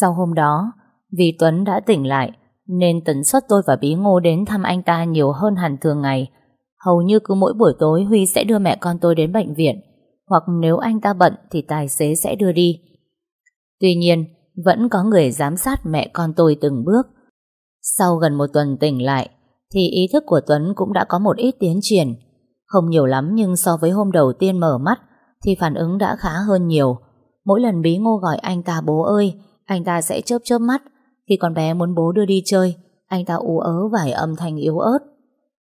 Sau hôm đó, vì Tuấn đã tỉnh lại, nên tần suất tôi và Bí Ngô đến thăm anh ta nhiều hơn hẳn thường ngày. Hầu như cứ mỗi buổi tối Huy sẽ đưa mẹ con tôi đến bệnh viện, hoặc nếu anh ta bận thì tài xế sẽ đưa đi. Tuy nhiên, vẫn có người giám sát mẹ con tôi từng bước. Sau gần một tuần tỉnh lại, thì ý thức của Tuấn cũng đã có một ít tiến triển. Không nhiều lắm nhưng so với hôm đầu tiên mở mắt, thì phản ứng đã khá hơn nhiều. Mỗi lần Bí Ngô gọi anh ta bố ơi, anh ta sẽ chớp chớp mắt. Khi con bé muốn bố đưa đi chơi, anh ta ú ớ vài âm thanh yếu ớt.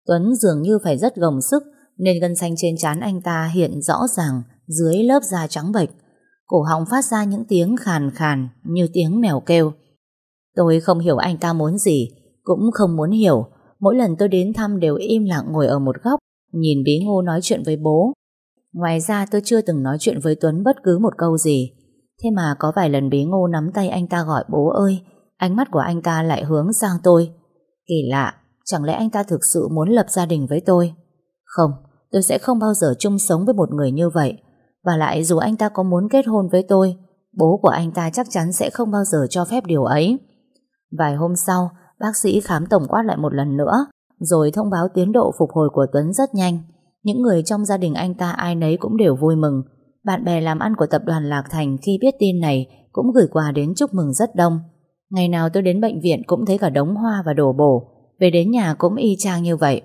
Tuấn dường như phải rất gồng sức, nên gân xanh trên trán anh ta hiện rõ ràng dưới lớp da trắng bệch. Cổ họng phát ra những tiếng khàn khàn như tiếng mèo kêu. Tôi không hiểu anh ta muốn gì, cũng không muốn hiểu. Mỗi lần tôi đến thăm đều im lặng ngồi ở một góc, nhìn bí ngô nói chuyện với bố. Ngoài ra tôi chưa từng nói chuyện với Tuấn bất cứ một câu gì. Thế mà có vài lần bí ngô nắm tay anh ta gọi bố ơi, ánh mắt của anh ta lại hướng sang tôi. Kỳ lạ, chẳng lẽ anh ta thực sự muốn lập gia đình với tôi? Không, tôi sẽ không bao giờ chung sống với một người như vậy. Và lại dù anh ta có muốn kết hôn với tôi, bố của anh ta chắc chắn sẽ không bao giờ cho phép điều ấy. Vài hôm sau, bác sĩ khám tổng quát lại một lần nữa, rồi thông báo tiến độ phục hồi của Tuấn rất nhanh. Những người trong gia đình anh ta ai nấy cũng đều vui mừng. Bạn bè làm ăn của tập đoàn Lạc Thành khi biết tin này cũng gửi quà đến chúc mừng rất đông. Ngày nào tôi đến bệnh viện cũng thấy cả đống hoa và đồ bổ, về đến nhà cũng y chang như vậy.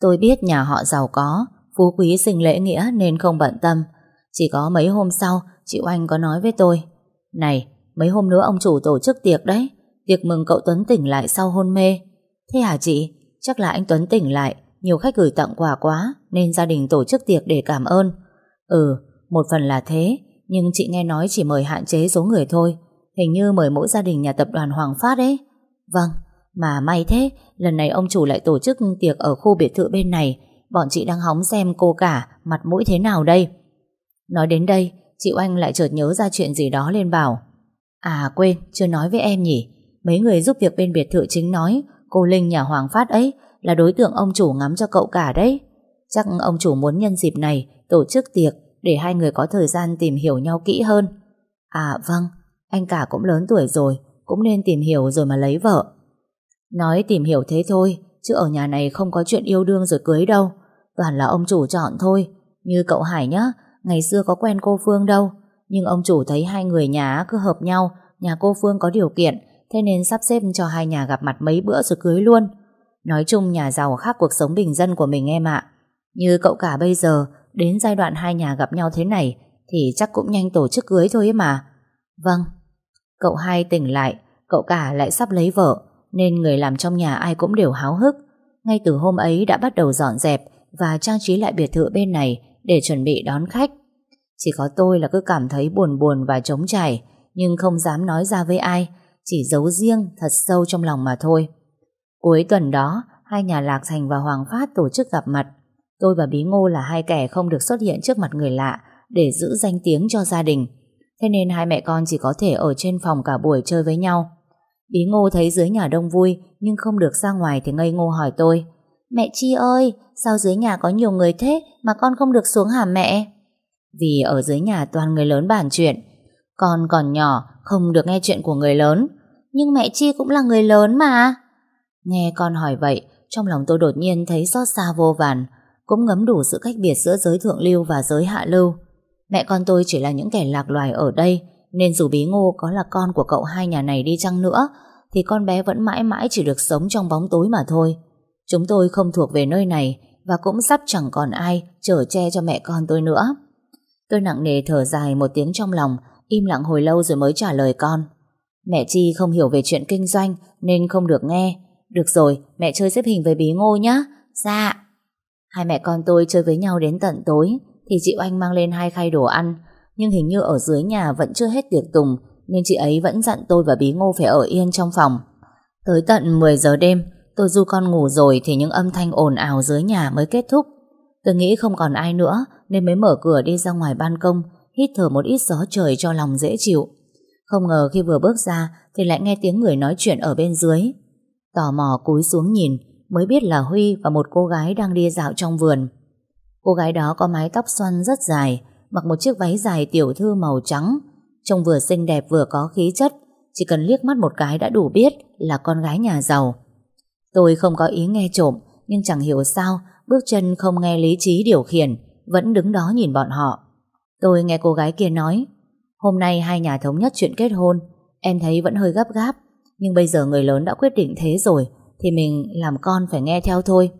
Tôi biết nhà họ giàu có, phú quý sinh lễ nghĩa nên không bận tâm. Chỉ có mấy hôm sau, chị Oanh có nói với tôi, Này, mấy hôm nữa ông chủ tổ chức tiệc đấy, tiệc mừng cậu Tuấn tỉnh lại sau hôn mê. Thế hả chị? Chắc là anh Tuấn tỉnh lại, nhiều khách gửi tặng quà quá, nên gia đình tổ chức tiệc để cảm ơn. Ừ, một phần là thế, nhưng chị nghe nói chỉ mời hạn chế số người thôi, hình như mời mỗi gia đình nhà tập đoàn Hoàng Phát ấy. Vâng, mà may thế, lần này ông chủ lại tổ chức tiệc ở khu biệt thự bên này, bọn chị đang hóng xem cô cả, mặt mũi thế nào đây. Nói đến đây, chị Oanh lại chợt nhớ ra chuyện gì đó lên bảo. À quên, chưa nói với em nhỉ. Mấy người giúp việc bên biệt thự chính nói cô Linh nhà Hoàng Phát ấy là đối tượng ông chủ ngắm cho cậu cả đấy. Chắc ông chủ muốn nhân dịp này tổ chức tiệc để hai người có thời gian tìm hiểu nhau kỹ hơn. À vâng, anh cả cũng lớn tuổi rồi, cũng nên tìm hiểu rồi mà lấy vợ. Nói tìm hiểu thế thôi, chứ ở nhà này không có chuyện yêu đương rồi cưới đâu. Toàn là ông chủ chọn thôi. Như cậu Hải nhá, ngày xưa có quen cô Phương đâu. Nhưng ông chủ thấy hai người nhà cứ hợp nhau, nhà cô Phương có điều kiện, thế nên sắp xếp cho hai nhà gặp mặt mấy bữa rồi cưới luôn. Nói chung nhà giàu khác cuộc sống bình dân của mình em ạ. Như cậu cả bây giờ, đến giai đoạn hai nhà gặp nhau thế này, thì chắc cũng nhanh tổ chức cưới thôi ấy mà. Vâng. Cậu hai tỉnh lại, cậu cả lại sắp lấy vợ, nên người làm trong nhà ai cũng đều háo hức. Ngay từ hôm ấy đã bắt đầu dọn dẹp và trang trí lại biệt thự bên này để chuẩn bị đón khách. Chỉ có tôi là cứ cảm thấy buồn buồn và trống trải, nhưng không dám nói ra với ai, chỉ giấu riêng thật sâu trong lòng mà thôi. Cuối tuần đó, hai nhà Lạc Thành và Hoàng Phát tổ chức gặp mặt. Tôi và Bí Ngô là hai kẻ không được xuất hiện trước mặt người lạ để giữ danh tiếng cho gia đình. Thế nên hai mẹ con chỉ có thể ở trên phòng cả buổi chơi với nhau. Bí Ngô thấy dưới nhà đông vui nhưng không được ra ngoài thì ngây ngô hỏi tôi. Mẹ Chi ơi, sao dưới nhà có nhiều người thế mà con không được xuống hả mẹ? Vì ở dưới nhà toàn người lớn bàn chuyện. Con còn nhỏ, không được nghe chuyện của người lớn. Nhưng mẹ Chi cũng là người lớn mà. Nghe con hỏi vậy, trong lòng tôi đột nhiên thấy xót xa vô vàn, cũng ngấm đủ sự cách biệt giữa giới thượng lưu và giới hạ lưu. Mẹ con tôi chỉ là những kẻ lạc loài ở đây, nên dù bí ngô có là con của cậu hai nhà này đi chăng nữa, thì con bé vẫn mãi mãi chỉ được sống trong bóng tối mà thôi. Chúng tôi không thuộc về nơi này và cũng sắp chẳng còn ai chở che cho mẹ con tôi nữa. Tôi nặng nề thở dài một tiếng trong lòng, im lặng hồi lâu rồi mới trả lời con. Mẹ Chi không hiểu về chuyện kinh doanh nên không được nghe. Được rồi, mẹ chơi xếp hình với bí ngô nhá. Dạ. Hai mẹ con tôi chơi với nhau đến tận tối, thì chị Oanh mang lên hai khay đồ ăn nhưng hình như ở dưới nhà vẫn chưa hết tiệc tùng, nên chị ấy vẫn dặn tôi và bí ngô phải ở yên trong phòng. Tới tận 10 giờ đêm, tôi du con ngủ rồi thì những âm thanh ồn ào dưới nhà mới kết thúc. Tôi nghĩ không còn ai nữa, nên mới mở cửa đi ra ngoài ban công, hít thở một ít gió trời cho lòng dễ chịu. Không ngờ khi vừa bước ra thì lại nghe tiếng người nói chuyện ở bên dưới. Tò mò cúi xuống nhìn mới biết là Huy và một cô gái đang đi dạo trong vườn. Cô gái đó có mái tóc xoăn rất dài, mặc một chiếc váy dài tiểu thư màu trắng, trông vừa xinh đẹp vừa có khí chất, Chỉ cần liếc mắt một cái đã đủ biết là con gái nhà giàu. Tôi không có ý nghe trộm, nhưng chẳng hiểu sao bước chân không nghe lý trí điều khiển, vẫn đứng đó nhìn bọn họ. Tôi nghe cô gái kia nói, hôm nay hai nhà thống nhất chuyện kết hôn, em thấy vẫn hơi gấp gáp, nhưng bây giờ người lớn đã quyết định thế rồi, thì mình làm con phải nghe theo thôi.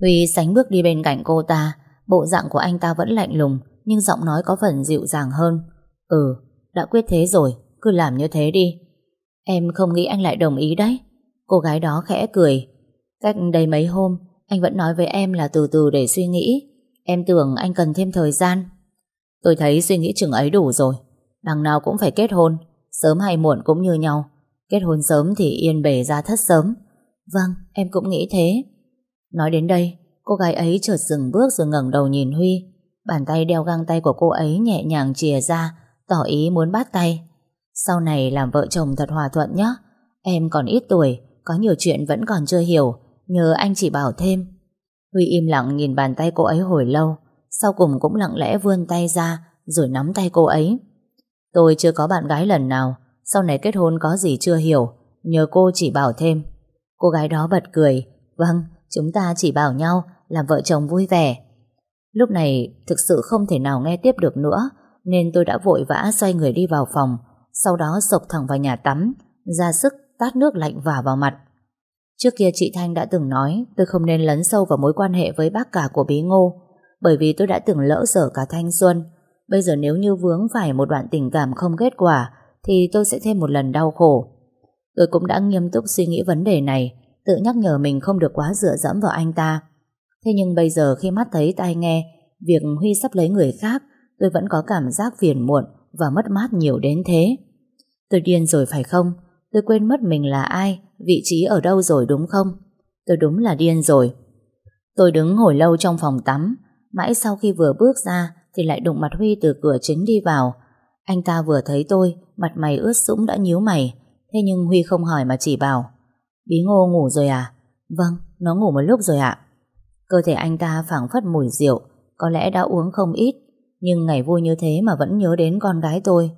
Huy sánh bước đi bên cạnh cô ta, bộ dạng của anh ta vẫn lạnh lùng, nhưng giọng nói có phần dịu dàng hơn. Ừ, đã quyết thế rồi, cứ làm như thế đi. Em không nghĩ anh lại đồng ý đấy. Cô gái đó khẽ cười. Cách đây mấy hôm, anh vẫn nói với em là từ từ để suy nghĩ. Em tưởng anh cần thêm thời gian. Tôi thấy suy nghĩ chừng ấy đủ rồi. Đằng nào cũng phải kết hôn, sớm hay muộn cũng như nhau. Kết hôn sớm thì yên bề ra thất sớm. Vâng, em cũng nghĩ thế. Nói đến đây, cô gái ấy chợt dừng bước rồi ngẩng đầu nhìn Huy. Bàn tay đeo găng tay của cô ấy nhẹ nhàng chìa ra, tỏ ý muốn bắt tay. Sau này làm vợ chồng thật hòa thuận nhé. Em còn ít tuổi, có nhiều chuyện vẫn còn chưa hiểu, nhờ anh chỉ bảo thêm. Huy im lặng nhìn bàn tay cô ấy hồi lâu, sau cùng cũng lặng lẽ vươn tay ra, rồi nắm tay cô ấy. Tôi chưa có bạn gái lần nào, sau này kết hôn có gì chưa hiểu, nhờ cô chỉ bảo thêm. Cô gái đó bật cười, vâng, chúng ta chỉ bảo nhau, làm vợ chồng vui vẻ. Lúc này thực sự không thể nào nghe tiếp được nữa, nên tôi đã vội vã xoay người đi vào phòng, sau đó sộc thẳng vào nhà tắm, ra sức tát nước lạnh vả vào mặt. Trước kia chị Thanh đã từng nói tôi không nên lấn sâu vào mối quan hệ với bác cả của bí ngô, bởi vì tôi đã từng lỡ dở cả thanh xuân. Bây giờ nếu như vướng phải một đoạn tình cảm không kết quả, thì tôi sẽ thêm một lần đau khổ. Tôi cũng đã nghiêm túc suy nghĩ vấn đề này, tự nhắc nhở mình không được quá dựa dẫm vào anh ta. Thế nhưng bây giờ khi mắt thấy tai nghe, việc Huy sắp lấy người khác, tôi vẫn có cảm giác phiền muộn và mất mát nhiều đến thế. Tôi điên rồi phải không? Tôi quên mất mình là ai, vị trí ở đâu rồi đúng không? Tôi đúng là điên rồi. Tôi đứng hồi lâu trong phòng tắm, mãi sau khi vừa bước ra thì lại đụng mặt Huy từ cửa chính đi vào. Anh ta vừa thấy tôi, mặt mày ướt sũng đã nhíu mày, thế nhưng Huy không hỏi mà chỉ bảo. Bí ngô ngủ rồi à? Vâng, nó ngủ một lúc rồi ạ. Cơ thể anh ta phảng phất mùi rượu, có lẽ đã uống không ít, nhưng ngày vui như thế mà vẫn nhớ đến con gái tôi.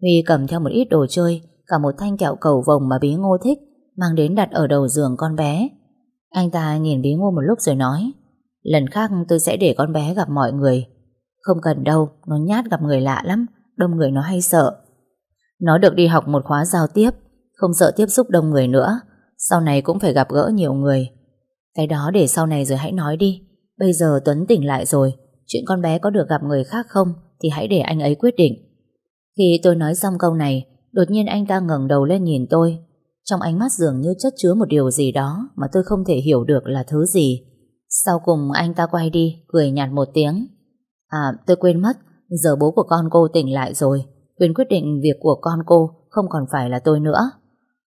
Huy cầm theo một ít đồ chơi, cả một thanh kẹo cầu vồng mà bí ngô thích, mang đến đặt ở đầu giường con bé. Anh ta nhìn bí ngô một lúc rồi nói, lần khác tôi sẽ để con bé gặp mọi người. Không cần đâu, nó nhát gặp người lạ lắm, đông người nó hay sợ. Nó được đi học một khóa giao tiếp, không sợ tiếp xúc đông người nữa, sau này cũng phải gặp gỡ nhiều người. Cái đó để sau này rồi hãy nói đi, bây giờ Tuấn tỉnh lại rồi, chuyện con bé có được gặp người khác không thì hãy để anh ấy quyết định. Khi tôi nói xong câu này, đột nhiên anh ta ngẩng đầu lên nhìn tôi. Trong ánh mắt dường như chất chứa một điều gì đó mà tôi không thể hiểu được là thứ gì. Sau cùng anh ta quay đi, cười nhạt một tiếng. À, tôi quên mất, giờ bố của con cô tỉnh lại rồi. Quyền quyết định việc của con cô không còn phải là tôi nữa.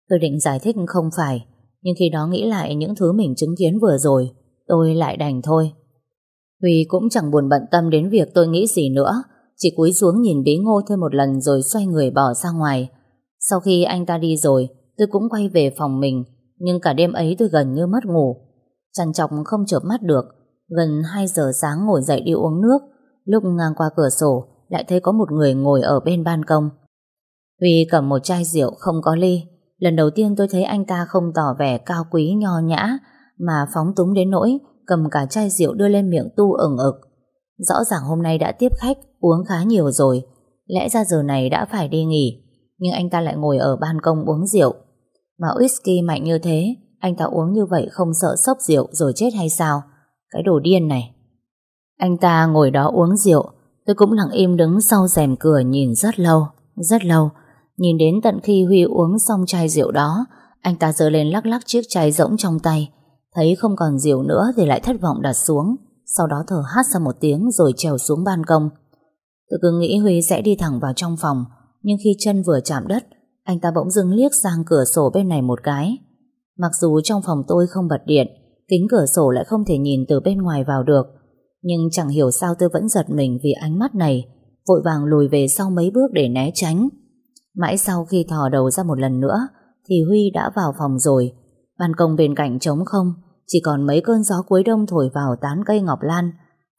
Tôi định giải thích không phải, nhưng khi đó nghĩ lại những thứ mình chứng kiến vừa rồi, tôi lại đành thôi. Huy cũng chẳng buồn bận tâm đến việc tôi nghĩ gì nữa, chỉ cúi xuống nhìn bí ngô thêm một lần rồi xoay người bỏ ra ngoài. Sau khi anh ta đi rồi, tôi cũng quay về phòng mình, nhưng cả đêm ấy tôi gần như mất ngủ. Chằn chọc không chợp mắt được, gần 2 giờ sáng ngồi dậy đi uống nước, lúc ngang qua cửa sổ lại thấy có một người ngồi ở bên ban công. Huy cầm một chai rượu không có ly, lần đầu tiên tôi thấy anh ta không tỏ vẻ cao quý nho nhã, mà phóng túng đến nỗi cầm cả chai rượu đưa lên miệng tu ửng ực. Rõ ràng hôm nay đã tiếp khách, uống khá nhiều rồi. Lẽ ra giờ này đã phải đi nghỉ, nhưng anh ta lại ngồi ở ban công uống rượu. Mà whisky mạnh như thế, anh ta uống như vậy không sợ sốc rượu rồi chết hay sao? Cái đồ điên này. Anh ta ngồi đó uống rượu, tôi cũng lặng im đứng sau rèm cửa nhìn rất lâu, rất lâu. Nhìn đến tận khi Huy uống xong chai rượu đó, anh ta giơ lên lắc lắc chiếc chai rỗng trong tay. Thấy không còn rượu nữa thì lại thất vọng đặt xuống sau đó thở hát ra một tiếng rồi trèo xuống ban công. Tôi cứ nghĩ Huy sẽ đi thẳng vào trong phòng, nhưng khi chân vừa chạm đất, anh ta bỗng dưng liếc sang cửa sổ bên này một cái. Mặc dù trong phòng tôi không bật điện, kính cửa sổ lại không thể nhìn từ bên ngoài vào được, nhưng chẳng hiểu sao tôi vẫn giật mình vì ánh mắt này, vội vàng lùi về sau mấy bước để né tránh. Mãi sau khi thò đầu ra một lần nữa, thì Huy đã vào phòng rồi. Ban công bên cạnh trống không, chỉ còn mấy cơn gió cuối đông thổi vào tán cây ngọc lan,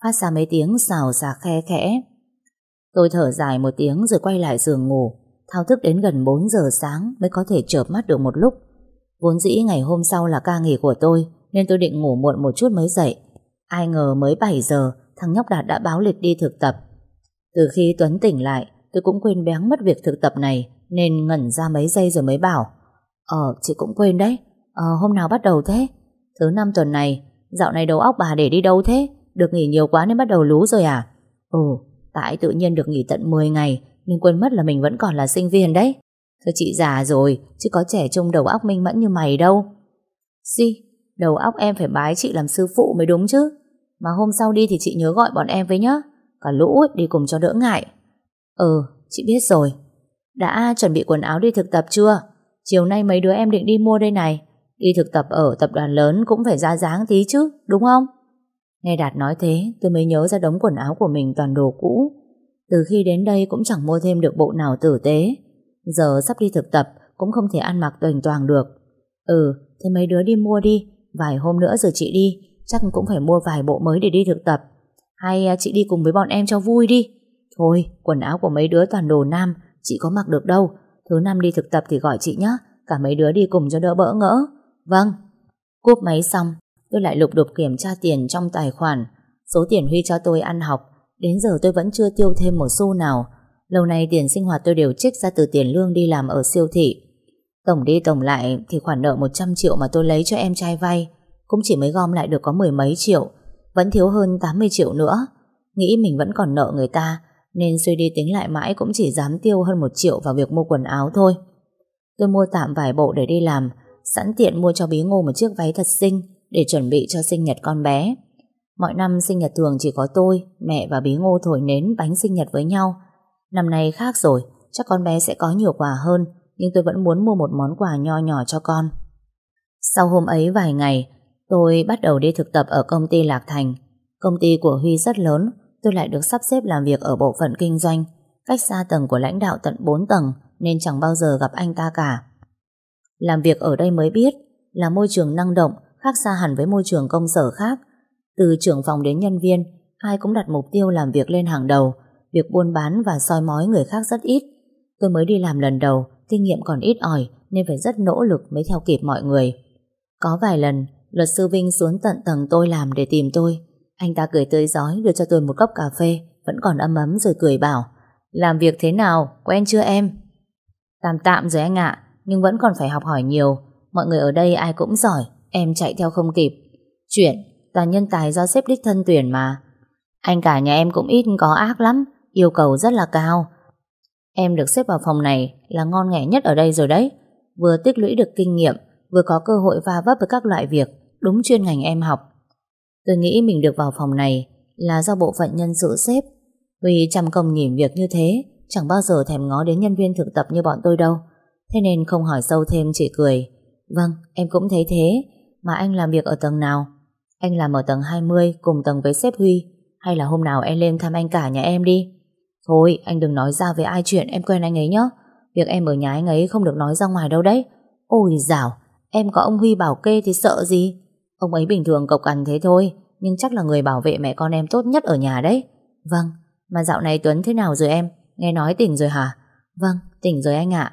phát ra mấy tiếng xào xạc khe khẽ. Tôi thở dài một tiếng rồi quay lại giường ngủ. thao thức đến gần 4 giờ sáng mới có thể chợp mắt được một lúc. Vốn dĩ ngày hôm sau là ca nghỉ của tôi nên tôi định ngủ muộn một chút mới dậy. Ai ngờ mới 7 giờ thằng nhóc Đạt đã báo lịch đi thực tập. Từ khi Tuấn tỉnh lại tôi cũng quên béng mất việc thực tập này, nên ngẩn ra mấy giây rồi mới bảo Ờ chị cũng quên đấy. Ờ hôm nào bắt đầu thế? Thứ năm tuần này, Dạo này đầu óc bà để đi đâu thế? Được nghỉ nhiều quá nên bắt đầu lú rồi à? Ừ tại tự nhiên được nghỉ tận 10 ngày, Nhưng quên mất là mình vẫn còn là sinh viên đấy. Thôi chị già rồi, Chứ có trẻ trông đầu óc minh mẫn như mày đâu. Gì Đầu óc em phải bái chị làm sư phụ mới đúng chứ. Mà hôm sau đi thì chị nhớ gọi bọn em với nhá. Cả lũ đi cùng cho đỡ ngại. Ừ chị biết rồi. Đã chuẩn bị quần áo đi thực tập chưa? Chiều nay mấy đứa em định đi mua đây này. Đi thực tập ở tập đoàn lớn Cũng phải ra dáng tí chứ, đúng không? Nghe Đạt nói thế, tôi mới nhớ ra đống quần áo của mình toàn đồ cũ. Từ khi đến đây cũng chẳng mua thêm được bộ nào tử tế. Giờ sắp đi thực tập, Cũng không thể ăn mặc toàn toàn được. Ừ thế mấy đứa đi mua đi. Vài hôm nữa rồi chị đi, Chắc cũng phải mua vài bộ mới để đi thực tập. Hay à, chị đi cùng với bọn em cho vui đi. Thôi, quần áo của mấy đứa toàn đồ nam, Chị có mặc được đâu. Thứ năm đi thực tập thì gọi chị nhé Cả mấy đứa đi cùng cho đỡ bỡ ngỡ. Vâng. Cúp máy xong, Tôi lại lục đục kiểm tra tiền trong tài khoản. Số tiền Huy cho tôi ăn học, Đến giờ tôi vẫn chưa tiêu thêm một xu nào. Lâu nay tiền sinh hoạt tôi đều trích ra từ tiền lương đi làm ở siêu thị. Tổng đi tổng lại Thì khoản nợ 100 triệu mà tôi lấy cho em trai vay, Cũng chỉ mới gom lại được có mười mấy triệu, Vẫn thiếu hơn 80 triệu nữa. Nghĩ mình vẫn còn nợ người ta nên suy đi tính lại mãi Cũng chỉ dám tiêu hơn một triệu vào việc mua quần áo thôi. Tôi mua tạm vài bộ để đi làm, Sẵn tiện mua cho bí ngô một chiếc váy thật xinh Để chuẩn bị cho sinh nhật con bé. Mọi năm sinh nhật thường chỉ có tôi, Mẹ và bí ngô thổi nến bánh sinh nhật với nhau. Năm nay khác rồi, Chắc con bé sẽ có nhiều quà hơn, Nhưng tôi vẫn muốn mua một món quà nho nhỏ cho con. Sau hôm ấy vài ngày, Tôi bắt đầu đi thực tập ở công ty Lạc Thành. Công ty của Huy rất lớn Tôi lại được sắp xếp làm việc ở bộ phận kinh doanh, Cách xa tầng của lãnh đạo tận 4 tầng, Nên chẳng bao giờ gặp anh ta cả. Làm việc ở đây mới biết Là môi trường năng động, Khác xa hẳn với môi trường công sở khác. Từ trưởng phòng đến nhân viên, Ai cũng đặt mục tiêu làm việc lên hàng đầu, Việc buôn bán và soi mói người khác rất ít. Tôi mới đi làm lần đầu, Kinh nghiệm còn ít ỏi Nên phải rất nỗ lực mới theo kịp mọi người. Có vài lần, Luật sư Vinh xuống tận tầng tôi làm để tìm tôi. Anh ta cười tươi giói đưa cho tôi một cốc cà phê, Vẫn còn ấm ấm rồi cười bảo, Làm việc thế nào? Quen chưa em? Tạm tạm rồi anh ạ, Nhưng vẫn còn phải học hỏi nhiều. Mọi người ở đây ai cũng giỏi, Em chạy theo không kịp. Chuyện, toàn nhân tài do xếp đích thân tuyển mà. Anh cả nhà em cũng ít có ác lắm, Yêu cầu rất là cao. Em được xếp vào phòng này Là ngon nghẻ nhất ở đây rồi đấy. Vừa tích lũy được kinh nghiệm, Vừa có cơ hội va vấp với các loại việc, Đúng chuyên ngành em học. Tôi nghĩ mình được vào phòng này Là do bộ phận nhân sự xếp. Huy chăm công nhìn việc như thế, Chẳng bao giờ thèm ngó đến nhân viên thực tập như bọn tôi đâu. Thế nên không hỏi sâu thêm, chỉ cười. Vâng em cũng thấy thế. Mà anh làm việc ở tầng nào? Anh làm ở tầng 20 cùng tầng với sếp Huy. Hay là hôm nào em lên thăm anh cả nhà em đi? Thôi, anh đừng nói ra với ai chuyện, em quen anh ấy nhé Việc em ở nhà anh ấy không được nói ra ngoài đâu đấy. Ôi dào Em có ông Huy bảo kê thì sợ gì? Ông ấy bình thường cộc cằn thế thôi, Nhưng chắc là người bảo vệ mẹ con em tốt nhất ở nhà đấy. Vâng Mà dạo này Tuấn thế nào rồi em? Nghe nói tỉnh rồi hả? Vâng tỉnh rồi anh ạ.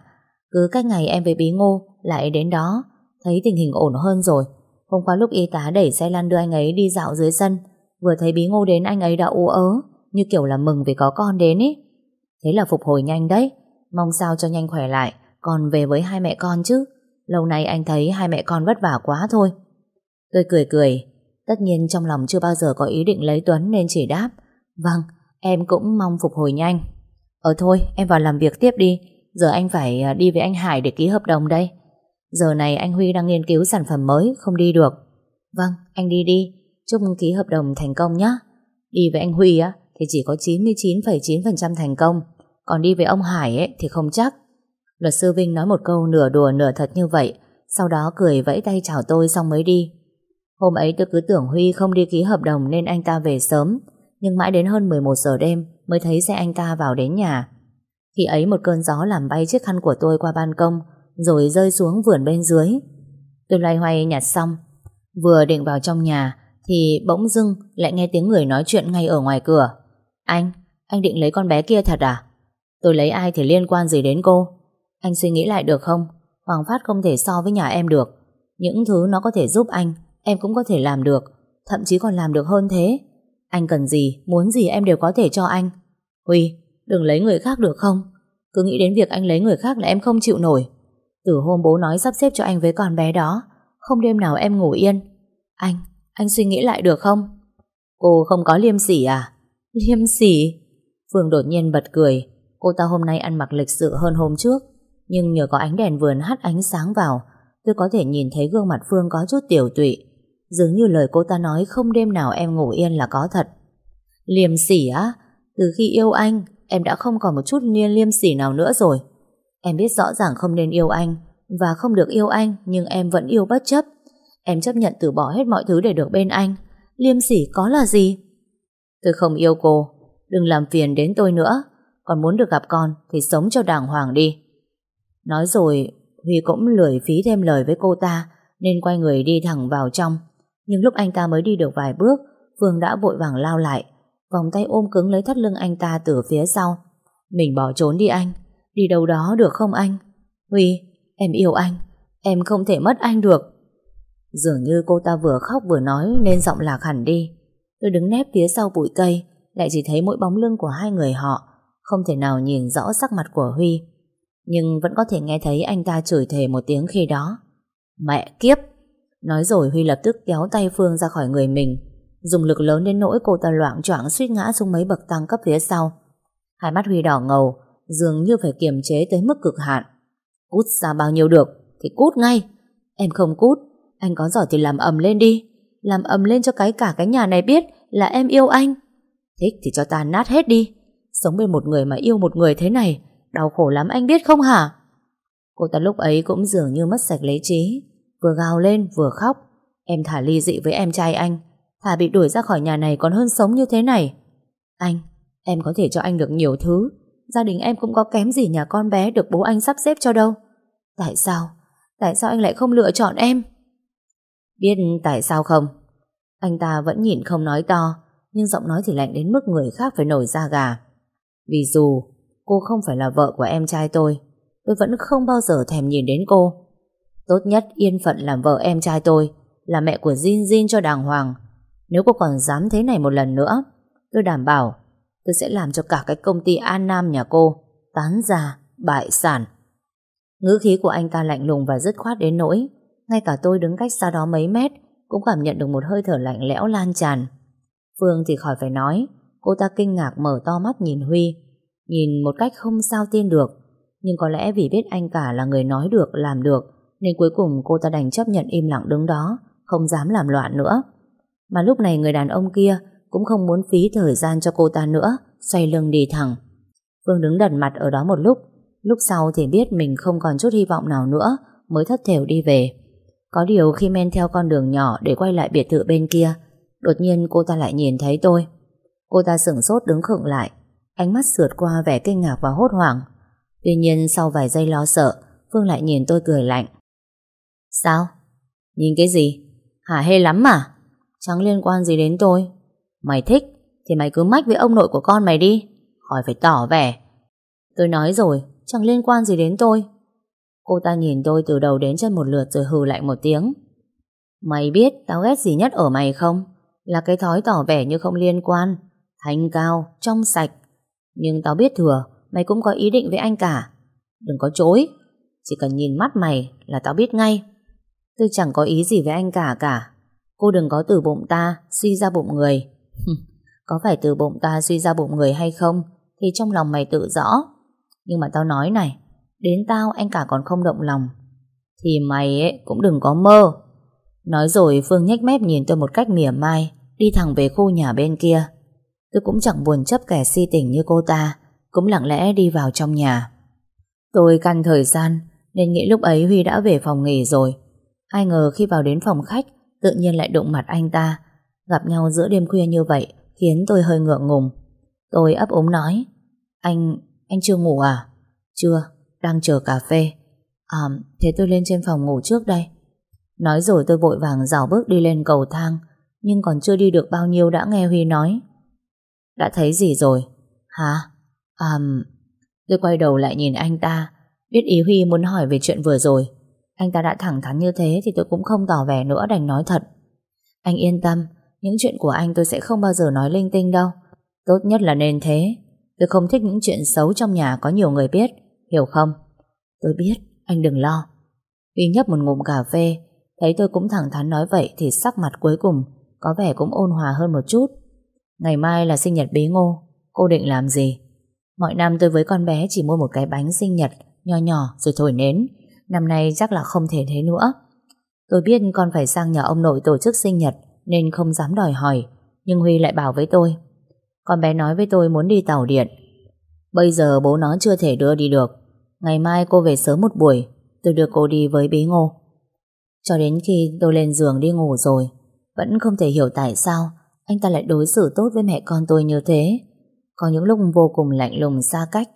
Cứ cách ngày em với bí ngô Lại đến đó, Thấy tình hình ổn hơn rồi. Hôm qua lúc y tá đẩy xe lăn đưa anh ấy đi dạo dưới sân, Vừa thấy bí ngô đến anh ấy đã ú ớ, Như kiểu là mừng vì có con đến ý. Thế là phục hồi nhanh đấy, Mong sao cho nhanh khỏe lại, Còn về với hai mẹ con chứ. Lâu nay anh thấy hai mẹ con vất vả quá thôi. Tôi cười cười. Tất nhiên trong lòng chưa bao giờ có ý định lấy Tuấn Nên chỉ đáp Vâng em cũng mong phục hồi nhanh. Ờ thôi em vào làm việc tiếp đi. Giờ anh phải à, đi với anh Hải để ký hợp đồng đây. Giờ này anh Huy đang nghiên cứu sản phẩm mới Không đi được. Vâng anh đi đi. Chúc ký hợp đồng thành công nhé Đi với anh Huy á thì chỉ có 99,9% thành công. Còn đi với ông Hải ấy thì không chắc. Luật sư Vinh nói một câu nửa đùa nửa thật như vậy Sau đó cười vẫy tay chào tôi xong mới đi. Hôm ấy tôi cứ tưởng Huy không đi ký hợp đồng Nên anh ta về sớm Nhưng mãi đến hơn 11 giờ đêm Mới thấy xe anh ta vào đến nhà. Khi ấy một cơn gió làm bay chiếc khăn của tôi qua ban công Rồi rơi xuống vườn bên dưới. Tôi loay hoay nhặt xong. Vừa định vào trong nhà Thì bỗng dưng lại nghe tiếng người nói chuyện ngay ở ngoài cửa. Anh, anh định lấy con bé kia thật à? Tôi lấy ai thì liên quan gì đến cô? Anh suy nghĩ lại được không? Hoàng Phát không thể so với nhà em được. Những thứ nó có thể giúp anh Em cũng có thể làm được Thậm chí còn làm được hơn thế. Anh cần gì, muốn gì em đều có thể cho anh. Huy, đừng lấy người khác được không? Cứ nghĩ đến việc anh lấy người khác là em không chịu nổi. Từ hôm bố nói sắp xếp cho anh với con bé đó Không đêm nào em ngủ yên. Anh, anh suy nghĩ lại được không? Cô không có liêm sỉ à? Liêm sỉ? Phương đột nhiên bật cười. Cô ta hôm nay ăn mặc lịch sự hơn hôm trước Nhưng nhờ có ánh đèn vườn hắt ánh sáng vào Tôi có thể nhìn thấy gương mặt Phương có chút tiểu tụy. Dường như lời cô ta nói không đêm nào em ngủ yên là có thật. Liêm sỉ á, Từ khi yêu anh, Em đã không còn một chút niên liêm sỉ nào nữa rồi. Em biết rõ ràng không nên yêu anh, Và không được yêu anh, Nhưng em vẫn yêu bất chấp. Em chấp nhận từ bỏ hết mọi thứ để được bên anh. Liêm sỉ có là gì? Tôi không yêu cô. Đừng làm phiền đến tôi nữa. Còn muốn được gặp con thì sống cho đàng hoàng đi. Nói rồi, Huy cũng lười phí thêm lời với cô ta, Nên quay người đi thẳng vào trong. Nhưng lúc anh ta mới đi được vài bước Phương đã vội vàng lao lại, Vòng tay ôm cứng lấy thắt lưng anh ta từ phía sau. Mình bỏ trốn đi anh, Đi đâu đó được không anh? Huy, em yêu anh, Em không thể mất anh được. Dường như cô ta vừa khóc vừa nói Nên giọng lạc hẳn đi. Tôi đứng nép phía sau bụi cây, Lại chỉ thấy mỗi bóng lưng của hai người họ, Không thể nào nhìn rõ sắc mặt của Huy. Nhưng vẫn có thể nghe thấy anh ta chửi thề một tiếng khi đó. Mẹ kiếp! Nói rồi Huy lập tức kéo tay Phương ra khỏi người mình, Dùng lực lớn đến nỗi cô ta loạn choạng suýt ngã xuống mấy bậc tăng cấp phía sau. Hai mắt Huy đỏ ngầu, Dường như phải kiềm chế tới mức cực hạn. Cút ra bao nhiêu được, Thì cút ngay. Em không cút, Anh có giỏi thì làm ầm lên đi. Làm ầm lên cho cái cả cái nhà này biết Là em yêu anh. Thích thì cho ta nát hết đi. Sống bên một người mà yêu một người thế này, Đau khổ lắm anh biết không hả? Cô ta lúc ấy cũng dường như mất sạch lấy trí. Vừa gào lên, vừa khóc. Em thả ly dị với em trai anh. Thả bị đuổi ra khỏi nhà này còn hơn sống như thế này. Anh, Em có thể cho anh được nhiều thứ. Gia đình em cũng có kém gì nhà con bé Được bố anh sắp xếp cho đâu. Tại sao? Tại sao anh lại không lựa chọn em? Biết tại sao không? Anh ta vẫn nhìn không nói to, Nhưng giọng nói thì lạnh đến mức người khác phải nổi da gà. Vì dù Cô không phải là vợ của em trai tôi Tôi vẫn không bao giờ thèm nhìn đến cô. Tốt nhất yên phận làm vợ em trai tôi Là mẹ của Jin Jin cho đàng hoàng. Nếu cô còn dám thế này một lần nữa Tôi đảm bảo Tôi sẽ làm cho cả cái công ty An Nam nhà cô Tán ra, bại sản. Ngữ khí của anh ta lạnh lùng và dứt khoát đến nỗi Ngay cả tôi đứng cách xa đó mấy mét Cũng cảm nhận được một hơi thở lạnh lẽo lan tràn. Phương thì khỏi phải nói Cô ta kinh ngạc mở to mắt nhìn Huy Nhìn một cách không sao tin được. Nhưng có lẽ vì biết anh cả là người nói được Làm được nên cuối cùng cô ta đành chấp nhận im lặng đứng đó, Không dám làm loạn nữa. Mà lúc này người đàn ông kia Cũng không muốn phí thời gian cho cô ta nữa, Xoay lưng đi thẳng. Phương đứng đần mặt ở đó một lúc Lúc sau thì biết mình không còn chút hy vọng nào nữa, Mới thất thểu đi về. Có điều khi men theo con đường nhỏ Để quay lại biệt thự bên kia, Đột nhiên cô ta lại nhìn thấy tôi. Cô ta sửng sốt đứng khựng lại, Ánh mắt sượt qua vẻ kinh ngạc và hốt hoảng. Tuy nhiên sau vài giây lo sợ, Phương lại nhìn tôi cười lạnh. Sao? Nhìn cái gì? Hả hê lắm mà. Chẳng liên quan gì đến tôi. Mày thích Thì mày cứ mách với ông nội của con mày đi. Khỏi phải tỏ vẻ. Tôi nói rồi Chẳng liên quan gì đến tôi. Cô ta nhìn tôi từ đầu đến chân một lượt Rồi hừ lại một tiếng. Mày biết tao ghét gì nhất ở mày không? Là cái thói tỏ vẻ như không liên quan Thanh cao, trong sạch. Nhưng tao biết thừa Mày cũng có ý định với anh cả. Đừng có chối. Chỉ cần nhìn mắt mày là tao biết ngay. Tôi chẳng có ý gì với anh cả cả. Cô đừng có từ bụng ta, Suy ra bụng người. Có phải từ bụng ta suy ra bụng người hay không Thì trong lòng mày tự rõ. Nhưng mà tao nói này, Đến tao anh cả còn không động lòng. Thì mày ấy cũng đừng có mơ. Nói rồi Phương nhếch mép nhìn tôi một cách mỉa mai, Đi thẳng về khu nhà bên kia. Tôi cũng chẳng buồn chấp kẻ si tình như cô ta, Cũng lặng lẽ đi vào trong nhà. Tôi căn thời gian, Nên nghĩ lúc ấy Huy đã về phòng nghỉ rồi Ai ngờ khi vào đến phòng khách Tự nhiên lại đụng mặt anh ta. Gặp nhau giữa đêm khuya như vậy Khiến tôi hơi ngượng ngùng. Tôi ấp úng nói Anh, anh chưa ngủ à? Chưa, đang chờ cà phê. À, thế tôi lên trên phòng ngủ trước đây. Nói rồi tôi vội vàng dào bước đi lên cầu thang Nhưng còn chưa đi được bao nhiêu đã nghe Huy nói. Đã thấy gì rồi? Hả? À, Tôi quay đầu lại nhìn anh ta Biết ý Huy muốn hỏi về chuyện vừa rồi. Anh ta đã thẳng thắn như thế Thì tôi cũng không tỏ vẻ nữa đành nói thật. Anh yên tâm Những chuyện của anh tôi sẽ không bao giờ nói linh tinh đâu. Tốt nhất là nên thế. Tôi không thích những chuyện xấu trong nhà có nhiều người biết Hiểu không? Tôi biết, anh đừng lo. Huy nhấp một ngụm cà phê Thấy tôi cũng thẳng thắn nói vậy Thì sắc mặt cuối cùng Có vẻ cũng ôn hòa hơn một chút. Ngày mai là sinh nhật bí ngô Cô định làm gì? Mọi năm tôi với con bé chỉ mua một cái bánh sinh nhật Nho nhỏ rồi thổi nến. Năm nay chắc là không thể thế nữa. Tôi biết con phải sang nhà ông nội tổ chức sinh nhật, Nên không dám đòi hỏi, Nhưng Huy lại bảo với tôi. Con bé nói với tôi muốn đi tàu điện. Bây giờ bố nó chưa thể đưa đi được. Ngày mai cô về sớm một buổi, Tôi đưa cô đi với bí ngô. Cho đến khi tôi lên giường đi ngủ rồi, Vẫn không thể hiểu tại sao Anh ta lại đối xử tốt với mẹ con tôi như thế. Có những lúc vô cùng lạnh lùng xa cách,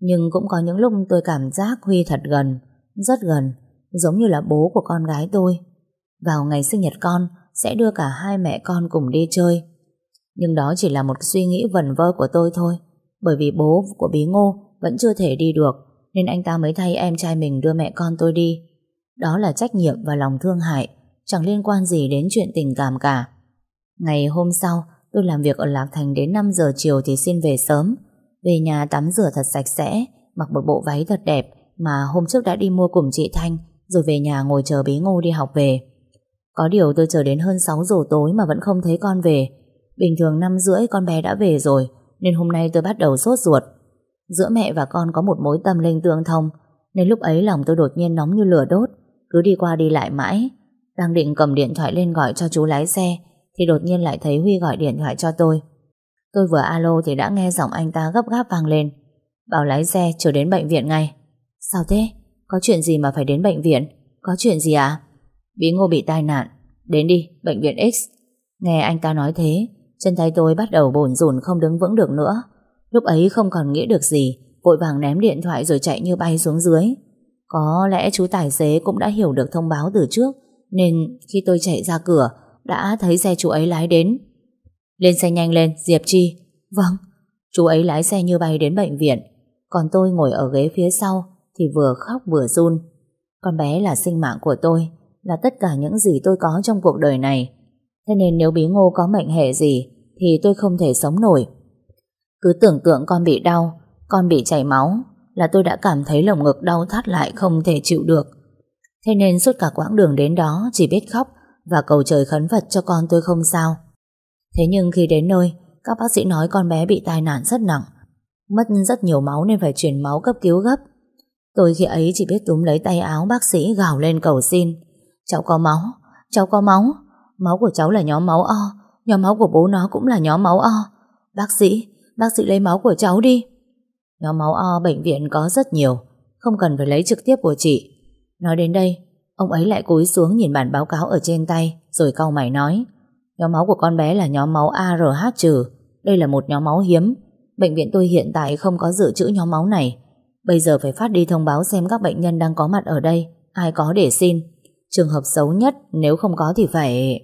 Nhưng cũng có những lúc tôi cảm giác Huy thật gần. Rất gần Giống như là bố của con gái tôi Vào ngày sinh nhật con Sẽ đưa cả hai mẹ con cùng đi chơi Nhưng đó chỉ là một suy nghĩ vần vơ của tôi thôi Bởi vì bố của bí ngô Vẫn chưa thể đi được nên anh ta mới thay em trai mình đưa mẹ con tôi đi. Đó là trách nhiệm và lòng thương hại, chẳng liên quan gì đến chuyện tình cảm cả. Ngày hôm sau, tôi làm việc ở Lạc Thành đến 5 giờ chiều thì xin về sớm. Về nhà tắm rửa thật sạch sẽ, mặc một bộ váy thật đẹp mà hôm trước đã đi mua cùng chị Thanh, rồi về nhà ngồi chờ bí ngô đi học về. Có điều tôi chờ đến hơn 6 giờ tối mà vẫn không thấy con về. Bình thường 5 rưỡi con bé đã về rồi, nên hôm nay tôi bắt đầu sốt ruột. Giữa mẹ và con có một mối tâm linh tương thông Nên lúc ấy lòng tôi đột nhiên nóng như lửa đốt Cứ đi qua đi lại mãi Đang định cầm điện thoại lên gọi cho chú lái xe Thì đột nhiên lại thấy Huy gọi điện thoại cho tôi Tôi vừa alo thì đã nghe giọng anh ta gấp gáp vang lên Bảo lái xe chờ đến bệnh viện ngay Sao thế? Có chuyện gì mà phải đến bệnh viện? Có chuyện gì à? Bí ngô bị tai nạn. Đến đi, bệnh viện X. Nghe anh ta nói thế Chân tay tôi bắt đầu bồn rùn không đứng vững được nữa. Lúc ấy không còn nghĩ được gì Vội vàng ném điện thoại rồi chạy như bay xuống dưới. Có lẽ chú tài xế cũng đã hiểu được thông báo từ trước Nên khi tôi chạy ra cửa Đã thấy xe chú ấy lái đến. Lên xe nhanh lên Diệp Chi. Vâng Chú ấy lái xe như bay đến bệnh viện. Còn tôi ngồi ở ghế phía sau thì vừa khóc vừa run Con bé là sinh mạng của tôi Là tất cả những gì tôi có trong cuộc đời này Thế nên nếu bí ngô có mệnh hệ gì Thì tôi không thể sống nổi cứ tưởng tượng con bị đau, con bị chảy máu là tôi đã cảm thấy lồng ngực đau thắt lại không thể chịu được. Thế nên suốt cả quãng đường đến đó chỉ biết khóc và cầu trời khấn Phật cho con tôi không sao. Thế nhưng khi đến nơi, các bác sĩ nói con bé bị tai nạn rất nặng, mất rất nhiều máu nên phải chuyển máu cấp cứu gấp. Tôi khi ấy chỉ biết túm lấy tay áo bác sĩ gào lên cầu xin. Cháu có máu, cháu có máu. Máu của cháu là nhóm máu O, nhóm máu của bố nó cũng là nhóm máu O. Bác sĩ, Bác sĩ lấy máu của cháu đi Nhóm máu O bệnh viện có rất nhiều Không cần phải lấy trực tiếp của chị Nói đến đây Ông ấy lại cúi xuống nhìn bản báo cáo ở trên tay Rồi cau mày nói Nhóm máu của con bé là nhóm máu ARH trừ Đây là một nhóm máu hiếm Bệnh viện tôi hiện tại không có dự trữ nhóm máu này Bây giờ phải phát đi thông báo xem các bệnh nhân đang có mặt ở đây Ai có để xin Trường hợp xấu nhất nếu không có thì phải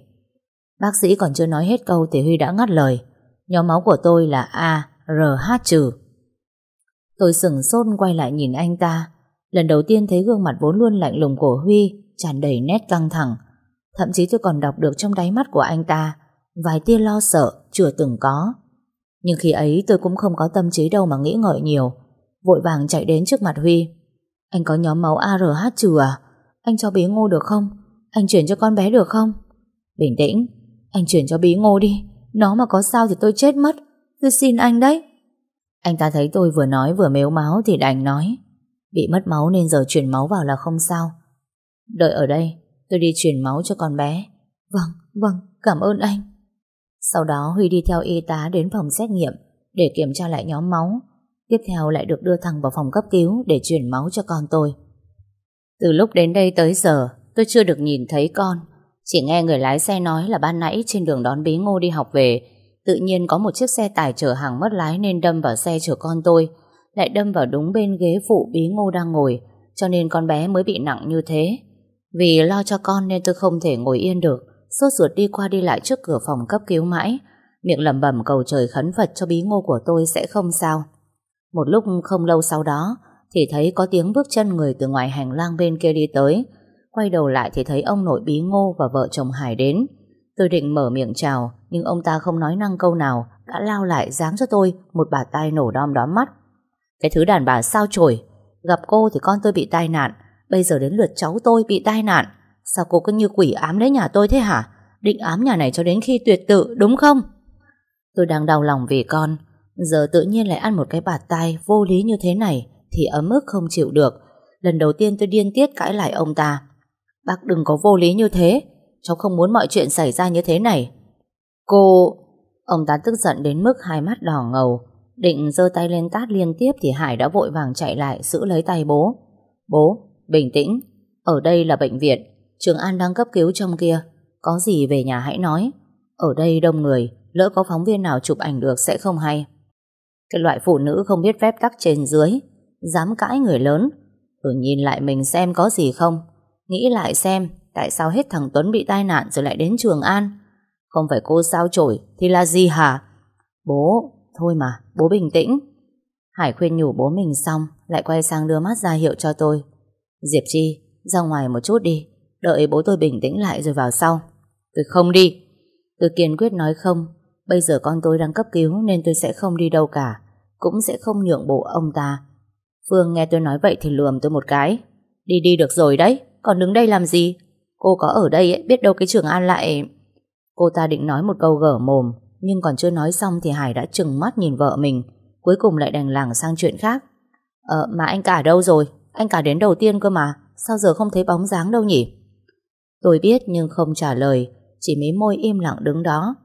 Bác sĩ còn chưa nói hết câu Thì Huy đã ngắt lời Nhóm máu của tôi là A, R, H trừ. Tôi sừng sốt quay lại nhìn anh ta. Lần đầu tiên thấy gương mặt vốn luôn lạnh lùng của Huy tràn đầy nét căng thẳng. Thậm chí tôi còn đọc được trong đáy mắt của anh ta vài tia lo sợ chưa từng có. Nhưng khi ấy tôi cũng không có tâm trí đâu mà nghĩ ngợi nhiều. Vội vàng chạy đến trước mặt Huy. Anh có nhóm máu ARH trừ à? Anh cho bí ngô được không? Anh chuyển cho con bé được không? Bình tĩnh, anh chuyển cho bí ngô đi. Nó mà có sao thì tôi chết mất Tôi xin anh đấy Anh ta thấy tôi vừa nói vừa mếu máu Thì đành nói Bị mất máu nên giờ chuyển máu vào là không sao Đợi ở đây Tôi đi chuyển máu cho con bé Vâng, vâng, cảm ơn anh Sau đó Huy đi theo y tá đến phòng xét nghiệm Để kiểm tra lại nhóm máu Tiếp theo lại được đưa thẳng vào phòng cấp cứu Để chuyển máu cho con tôi. Từ lúc đến đây tới giờ Tôi chưa được nhìn thấy con. Chỉ nghe người lái xe nói là ban nãy trên đường đón bí ngô đi học về, tự nhiên có một chiếc xe tải chở hàng mất lái nên đâm vào xe chở con tôi, lại đâm vào đúng bên ghế phụ bí ngô đang ngồi, cho nên con bé mới bị nặng như thế. Vì lo cho con nên tôi không thể ngồi yên được, sốt ruột đi qua đi lại trước cửa phòng cấp cứu mãi, miệng lẩm bẩm cầu trời khấn Phật cho bí ngô của tôi sẽ không sao. Một lúc không lâu sau đó, thì thấy có tiếng bước chân người từ ngoài hành lang bên kia đi tới. Quay đầu lại thì thấy ông nội bí ngô và vợ chồng Hải đến. Tôi định mở miệng chào, nhưng ông ta không nói năng câu nào, đã lao lại giáng cho tôi một bà tay nổ đom đóm mắt. Cái thứ đàn bà sao chổi Gặp cô thì con tôi bị tai nạn, Bây giờ đến lượt cháu tôi bị tai nạn Sao cô cứ như quỷ ám lấy nhà tôi thế hả Định ám nhà này cho đến khi tuyệt tự, đúng không Tôi đang đau lòng vì con Giờ tự nhiên lại ăn một cái bạt tai Vô lý như thế này Thì ấm ức không chịu được. Lần đầu tiên tôi điên tiết cãi lại ông ta. Bác đừng có vô lý như thế Cháu không muốn mọi chuyện xảy ra như thế này. Cô Ông ta tức giận đến mức hai mắt đỏ ngầu Định giơ tay lên tát liên tiếp Thì Hải đã vội vàng chạy lại Giữ lấy tay bố. Bố, bình tĩnh Ở đây là bệnh viện Trường An đang cấp cứu trong kia Có gì về nhà hãy nói. Ở đây đông người Lỡ có phóng viên nào chụp ảnh được sẽ không hay. Cái loại phụ nữ không biết phép tắc trên dưới Dám cãi người lớn. Thử nhìn lại mình xem có gì không. Nghĩ lại xem Tại sao hết thằng Tuấn bị tai nạn rồi lại đến Trường An? Không phải cô sao chổi Thì là gì hả? Bố, thôi mà, bố bình tĩnh. Hải khuyên nhủ bố mình xong Lại quay sang đưa mắt ra hiệu cho tôi. Diệp Chi, ra ngoài một chút đi Đợi bố tôi bình tĩnh lại rồi vào sau. Tôi không đi. Tôi kiên quyết nói không Bây giờ con tôi đang cấp cứu nên tôi sẽ không đi đâu cả Cũng sẽ không nhượng bộ ông ta. Phương nghe tôi nói vậy thì lườm tôi một cái. Đi đi được rồi đấy Còn đứng đây làm gì? Cô có ở đây ấy, biết đâu cái trường An lại Cô ta định nói một câu gở mồm Nhưng còn chưa nói xong thì Hải đã trừng mắt nhìn vợ mình Cuối cùng lại đành lảng sang chuyện khác. Ờ mà anh cả đâu rồi? Anh cả đến đầu tiên cơ mà Sao giờ không thấy bóng dáng đâu nhỉ? Tôi biết nhưng không trả lời Chỉ mấy môi im lặng đứng đó.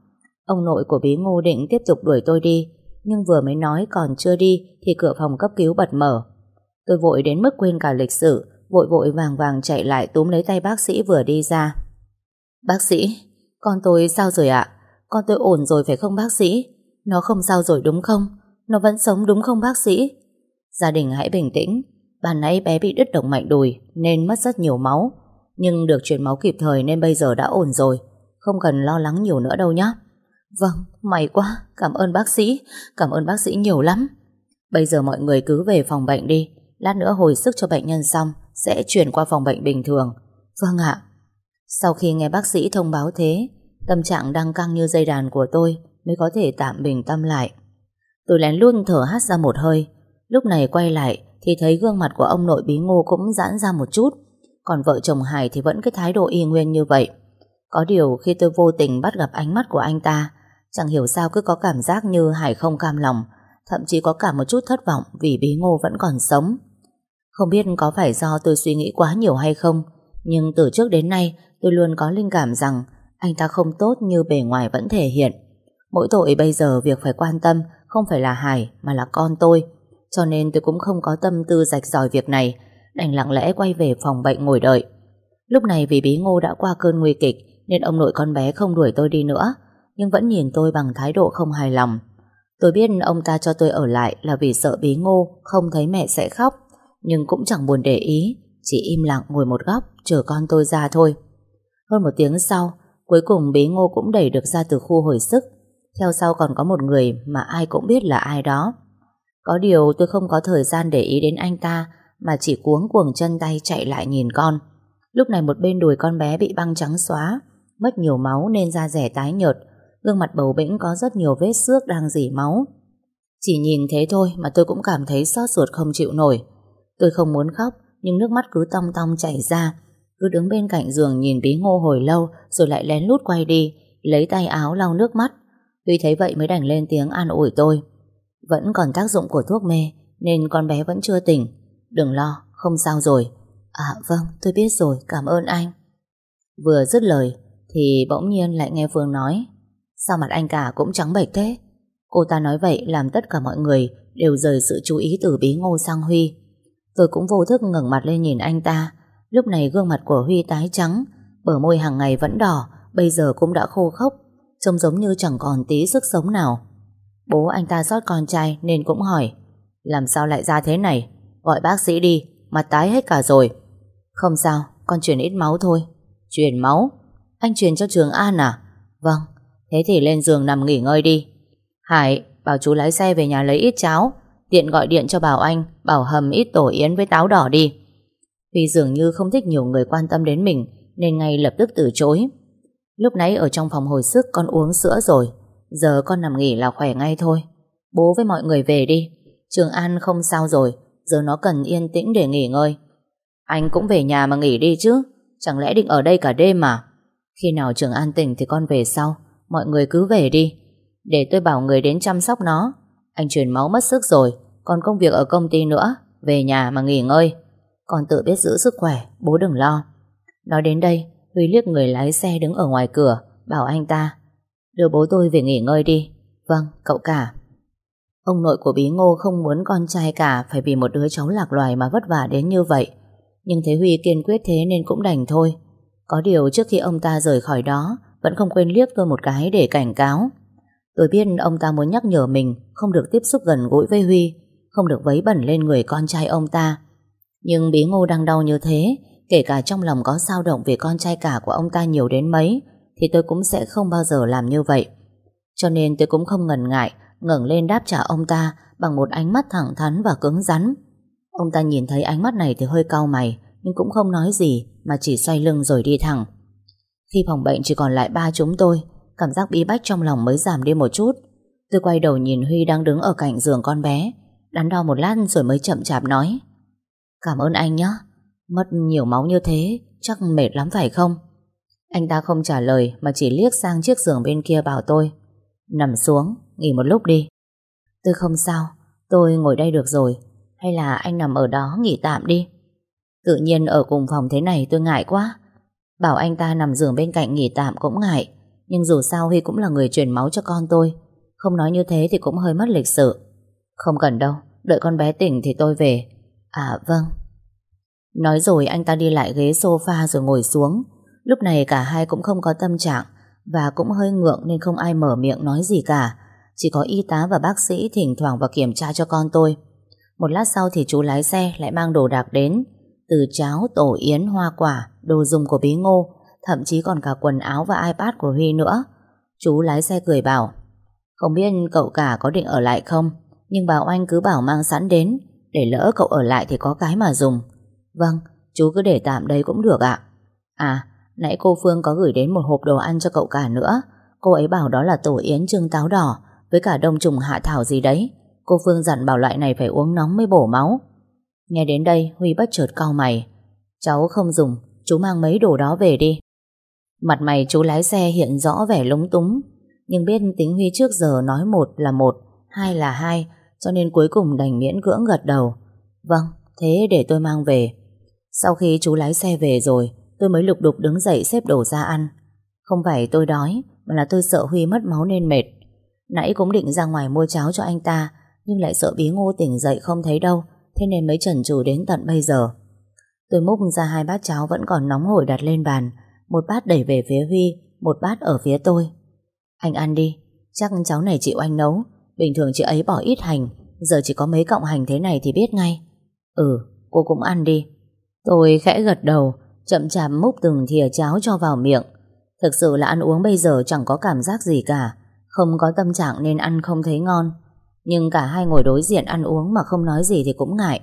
Ông nội của bí ngô định tiếp tục đuổi tôi đi, Nhưng vừa mới nói còn chưa đi Thì cửa phòng cấp cứu bật mở. Tôi vội đến mức quên cả lịch sử Vội vội vàng vàng chạy lại túm lấy tay bác sĩ vừa đi ra. Bác sĩ, Con tôi sao rồi ạ? Con tôi ổn rồi phải không bác sĩ? Nó không sao rồi đúng không? Nó vẫn sống đúng không bác sĩ? Gia đình hãy bình tĩnh. Ban nãy bé bị đứt động mạch đùi Nên mất rất nhiều máu, Nhưng được truyền máu kịp thời nên bây giờ đã ổn rồi. Không cần lo lắng nhiều nữa đâu nhé Vâng, may quá, cảm ơn bác sĩ, cảm ơn bác sĩ nhiều lắm. Bây giờ mọi người cứ về phòng bệnh đi, lát nữa hồi sức cho bệnh nhân xong, sẽ chuyển qua phòng bệnh bình thường. Vâng ạ. Sau khi nghe bác sĩ thông báo thế, tâm trạng đang căng như dây đàn của tôi mới có thể tạm bình tâm lại. Tôi lén luôn thở hắt ra một hơi, lúc này quay lại thì thấy gương mặt của ông nội bí ngô cũng giãn ra một chút, còn vợ chồng Hải thì vẫn cái thái độ y nguyên như vậy. Có điều khi tôi vô tình bắt gặp ánh mắt của anh ta, Chẳng hiểu sao cứ có cảm giác như Hải không cam lòng, Thậm chí có cả một chút thất vọng Vì bí ngô vẫn còn sống. Không biết có phải do tôi suy nghĩ quá nhiều hay không, Nhưng từ trước đến nay Tôi luôn có linh cảm rằng Anh ta không tốt như bề ngoài vẫn thể hiện. Mỗi tội bây giờ việc phải quan tâm Không phải là Hải mà là con tôi, Cho nên tôi cũng không có tâm tư rạch ròi việc này, Đành lặng lẽ quay về phòng bệnh ngồi đợi. Lúc này vì bí ngô đã qua cơn nguy kịch Nên ông nội con bé không đuổi tôi đi nữa nhưng vẫn nhìn tôi bằng thái độ không hài lòng. Tôi biết ông ta cho tôi ở lại là vì sợ bí ngô không thấy mẹ sẽ khóc, nhưng cũng chẳng buồn để ý, chỉ im lặng ngồi một góc chờ con tôi ra thôi. Hơn một tiếng sau, cuối cùng bí ngô cũng đẩy được ra từ khu hồi sức. Theo sau còn có một người mà ai cũng biết là ai đó. Có điều tôi không có thời gian để ý đến anh ta mà chỉ cuống cuồng chân tay chạy lại nhìn con. Lúc này một bên đùi con bé bị băng trắng xóa, mất nhiều máu nên da rẻ tái nhợt, Gương mặt bầu bĩnh có rất nhiều vết xước đang dỉ máu. Chỉ nhìn thế thôi mà tôi cũng cảm thấy xót ruột không chịu nổi. Tôi không muốn khóc Nhưng nước mắt cứ tong tong chảy ra. Cứ đứng bên cạnh giường nhìn bí ngô hồi lâu Rồi lại lén lút quay đi Lấy tay áo lau nước mắt. Tuy thấy vậy mới đành lên tiếng an ủi tôi. Vẫn còn tác dụng của thuốc mê Nên con bé vẫn chưa tỉnh. Đừng lo, không sao rồi. À vâng, tôi biết rồi, cảm ơn anh. Vừa dứt lời Thì bỗng nhiên lại nghe Phương nói. Sao mặt anh cả cũng trắng bệch thế? Cô ta nói vậy làm tất cả mọi người Đều rời sự chú ý từ bí ngô sang Huy. Tôi cũng vô thức ngẩng mặt lên nhìn anh ta. Lúc này gương mặt của Huy tái trắng, Bờ môi hàng ngày vẫn đỏ, Bây giờ cũng đã khô khốc, Trông giống như chẳng còn tí sức sống nào. Bố anh ta sót con trai Nên cũng hỏi, Làm sao lại ra thế này? Gọi bác sĩ đi, Mặt tái hết cả rồi. Không sao, con truyền ít máu thôi. Truyền máu? Anh truyền cho Trường An à? Vâng. Thế thì lên giường nằm nghỉ ngơi đi. Hải bảo chú lái xe về nhà lấy ít cháo, Tiện gọi điện cho Bảo Anh, Bảo hầm ít tổ yến với táo đỏ đi. Vì dường như không thích nhiều người quan tâm đến mình, Nên ngay lập tức từ chối. Lúc nãy ở trong phòng hồi sức con uống sữa rồi, Giờ con nằm nghỉ là khỏe ngay thôi. Bố với mọi người về đi, Trường An không sao rồi, Giờ nó cần yên tĩnh để nghỉ ngơi. Anh cũng về nhà mà nghỉ đi chứ, Chẳng lẽ định ở đây cả đêm mà? Khi nào Trường An tỉnh thì con về sau. Mọi người cứ về đi. Để tôi bảo người đến chăm sóc nó. Anh truyền máu mất sức rồi, Còn công việc ở công ty nữa. Về nhà mà nghỉ ngơi. Con tự biết giữ sức khỏe, Bố đừng lo. Nói đến đây, Huy liếc người lái xe đứng ở ngoài cửa, Bảo anh ta, Đưa bố tôi về nghỉ ngơi đi. Vâng cậu cả. Ông nội của Bí Ngô không muốn con trai cả Phải vì một đứa cháu lạc loài mà vất vả đến như vậy. Nhưng thấy Huy kiên quyết thế nên cũng đành thôi. Có điều trước khi ông ta rời khỏi đó vẫn không quên liếc tôi một cái để cảnh cáo Tôi biết ông ta muốn nhắc nhở mình Không được tiếp xúc gần gũi với Huy Không được vấy bẩn lên người con trai ông ta Nhưng Bí Ngô đang đau như thế Kể cả trong lòng có dao động Về con trai cả của ông ta nhiều đến mấy Thì tôi cũng sẽ không bao giờ làm như vậy Cho nên tôi cũng không ngần ngại ngẩng lên đáp trả ông ta bằng một ánh mắt thẳng thắn và cứng rắn. Ông ta nhìn thấy ánh mắt này thì hơi cau mày, nhưng cũng không nói gì mà chỉ xoay lưng rồi đi thẳng. Khi phòng bệnh chỉ còn lại ba chúng tôi, cảm giác bí bách trong lòng mới giảm đi một chút. Tôi quay đầu nhìn Huy đang đứng ở cạnh giường con bé, đắn đo một lát rồi mới chậm chạp nói. Cảm ơn anh nhé, mất nhiều máu như thế, chắc mệt lắm phải không? Anh ta không trả lời mà chỉ liếc sang chiếc giường bên kia bảo tôi. Nằm xuống, nghỉ một lúc đi. Tôi không sao, tôi ngồi đây được rồi. Hay là anh nằm ở đó nghỉ tạm đi. Tự nhiên ở cùng phòng thế này tôi ngại quá. Bảo anh ta nằm giường bên cạnh nghỉ tạm cũng ngại. Nhưng dù sao Huy cũng là người truyền máu cho con tôi. Không nói như thế thì cũng hơi mất lịch sự. Không cần đâu, đợi con bé tỉnh thì tôi về. À vâng. Nói rồi anh ta đi lại ghế sofa rồi ngồi xuống. Lúc này cả hai cũng không có tâm trạng và cũng hơi ngượng nên không ai mở miệng nói gì cả. Chỉ có y tá và bác sĩ thỉnh thoảng vào kiểm tra cho con tôi. Một lát sau thì chú lái xe lại mang đồ đạc đến. Từ cháo, tổ yến, hoa quả, đồ dùng của bí ngô, thậm chí còn cả quần áo và iPad của Huy nữa. Chú lái xe cười bảo, không biết cậu cả có định ở lại không, nhưng bảo anh cứ bảo mang sẵn đến, để lỡ cậu ở lại thì có cái mà dùng. Vâng, chú cứ để tạm đây cũng được ạ. À, nãy cô Phương có gửi đến một hộp đồ ăn cho cậu cả nữa. Cô ấy bảo đó là tổ yến trưng táo đỏ, với cả đông trùng hạ thảo gì đấy. Cô Phương dặn bảo loại này phải uống nóng mới bổ máu. Nghe đến đây Huy bất chợt cau mày. Cháu không dùng, chú mang mấy đồ đó về đi. Mặt mày chú lái xe hiện rõ vẻ lúng túng, nhưng biết tính Huy trước giờ nói một là một, hai là hai, cho nên cuối cùng đành miễn cưỡng gật đầu. Vâng, thế để tôi mang về. Sau khi chú lái xe về rồi, tôi mới lục đục đứng dậy xếp đồ ra ăn. Không phải tôi đói, mà là tôi sợ Huy mất máu nên mệt. Nãy cũng định ra ngoài mua cháo cho anh ta Nhưng lại sợ bí ngô tỉnh dậy không thấy đâu Thế nên mới chần chừ đến tận bây giờ. Tôi múc ra hai bát cháo vẫn còn nóng hổi đặt lên bàn, Một bát đẩy về phía Huy, Một bát ở phía tôi. Anh ăn đi, Chắc cháo này chịu anh nấu, Bình thường chị ấy bỏ ít hành, Giờ chỉ có mấy cọng hành thế này thì biết ngay. Ừ cô cũng ăn đi. Tôi khẽ gật đầu, Chậm chạp múc từng thìa cháo cho vào miệng. Thực sự là ăn uống bây giờ chẳng có cảm giác gì cả, không có tâm trạng nên ăn không thấy ngon. Nhưng cả hai ngồi đối diện ăn uống Mà không nói gì thì cũng ngại.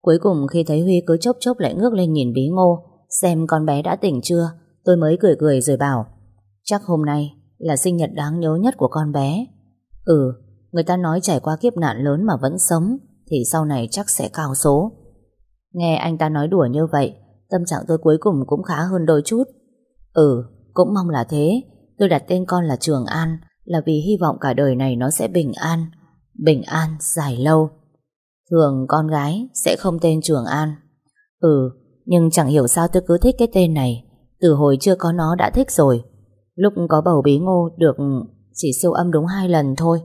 Cuối cùng khi thấy Huy cứ chốc chốc lại ngước lên nhìn bí ngô Xem con bé đã tỉnh chưa Tôi mới cười cười rồi bảo Chắc hôm nay là sinh nhật đáng nhớ nhất của con bé. Ừ Người ta nói trải qua kiếp nạn lớn mà vẫn sống Thì sau này chắc sẽ cao số. Nghe anh ta nói đùa như vậy Tâm trạng tôi cuối cùng cũng khá hơn đôi chút. Ừ Cũng mong là thế. Tôi đặt tên con là Trường An là vì hy vọng cả đời này nó sẽ bình an, bình an dài lâu. Thường con gái sẽ không tên Trường An. Ừ, nhưng chẳng hiểu sao tôi cứ thích cái tên này. Từ hồi chưa có nó đã thích rồi. Lúc có bầu bí ngô được chỉ siêu âm đúng hai lần thôi.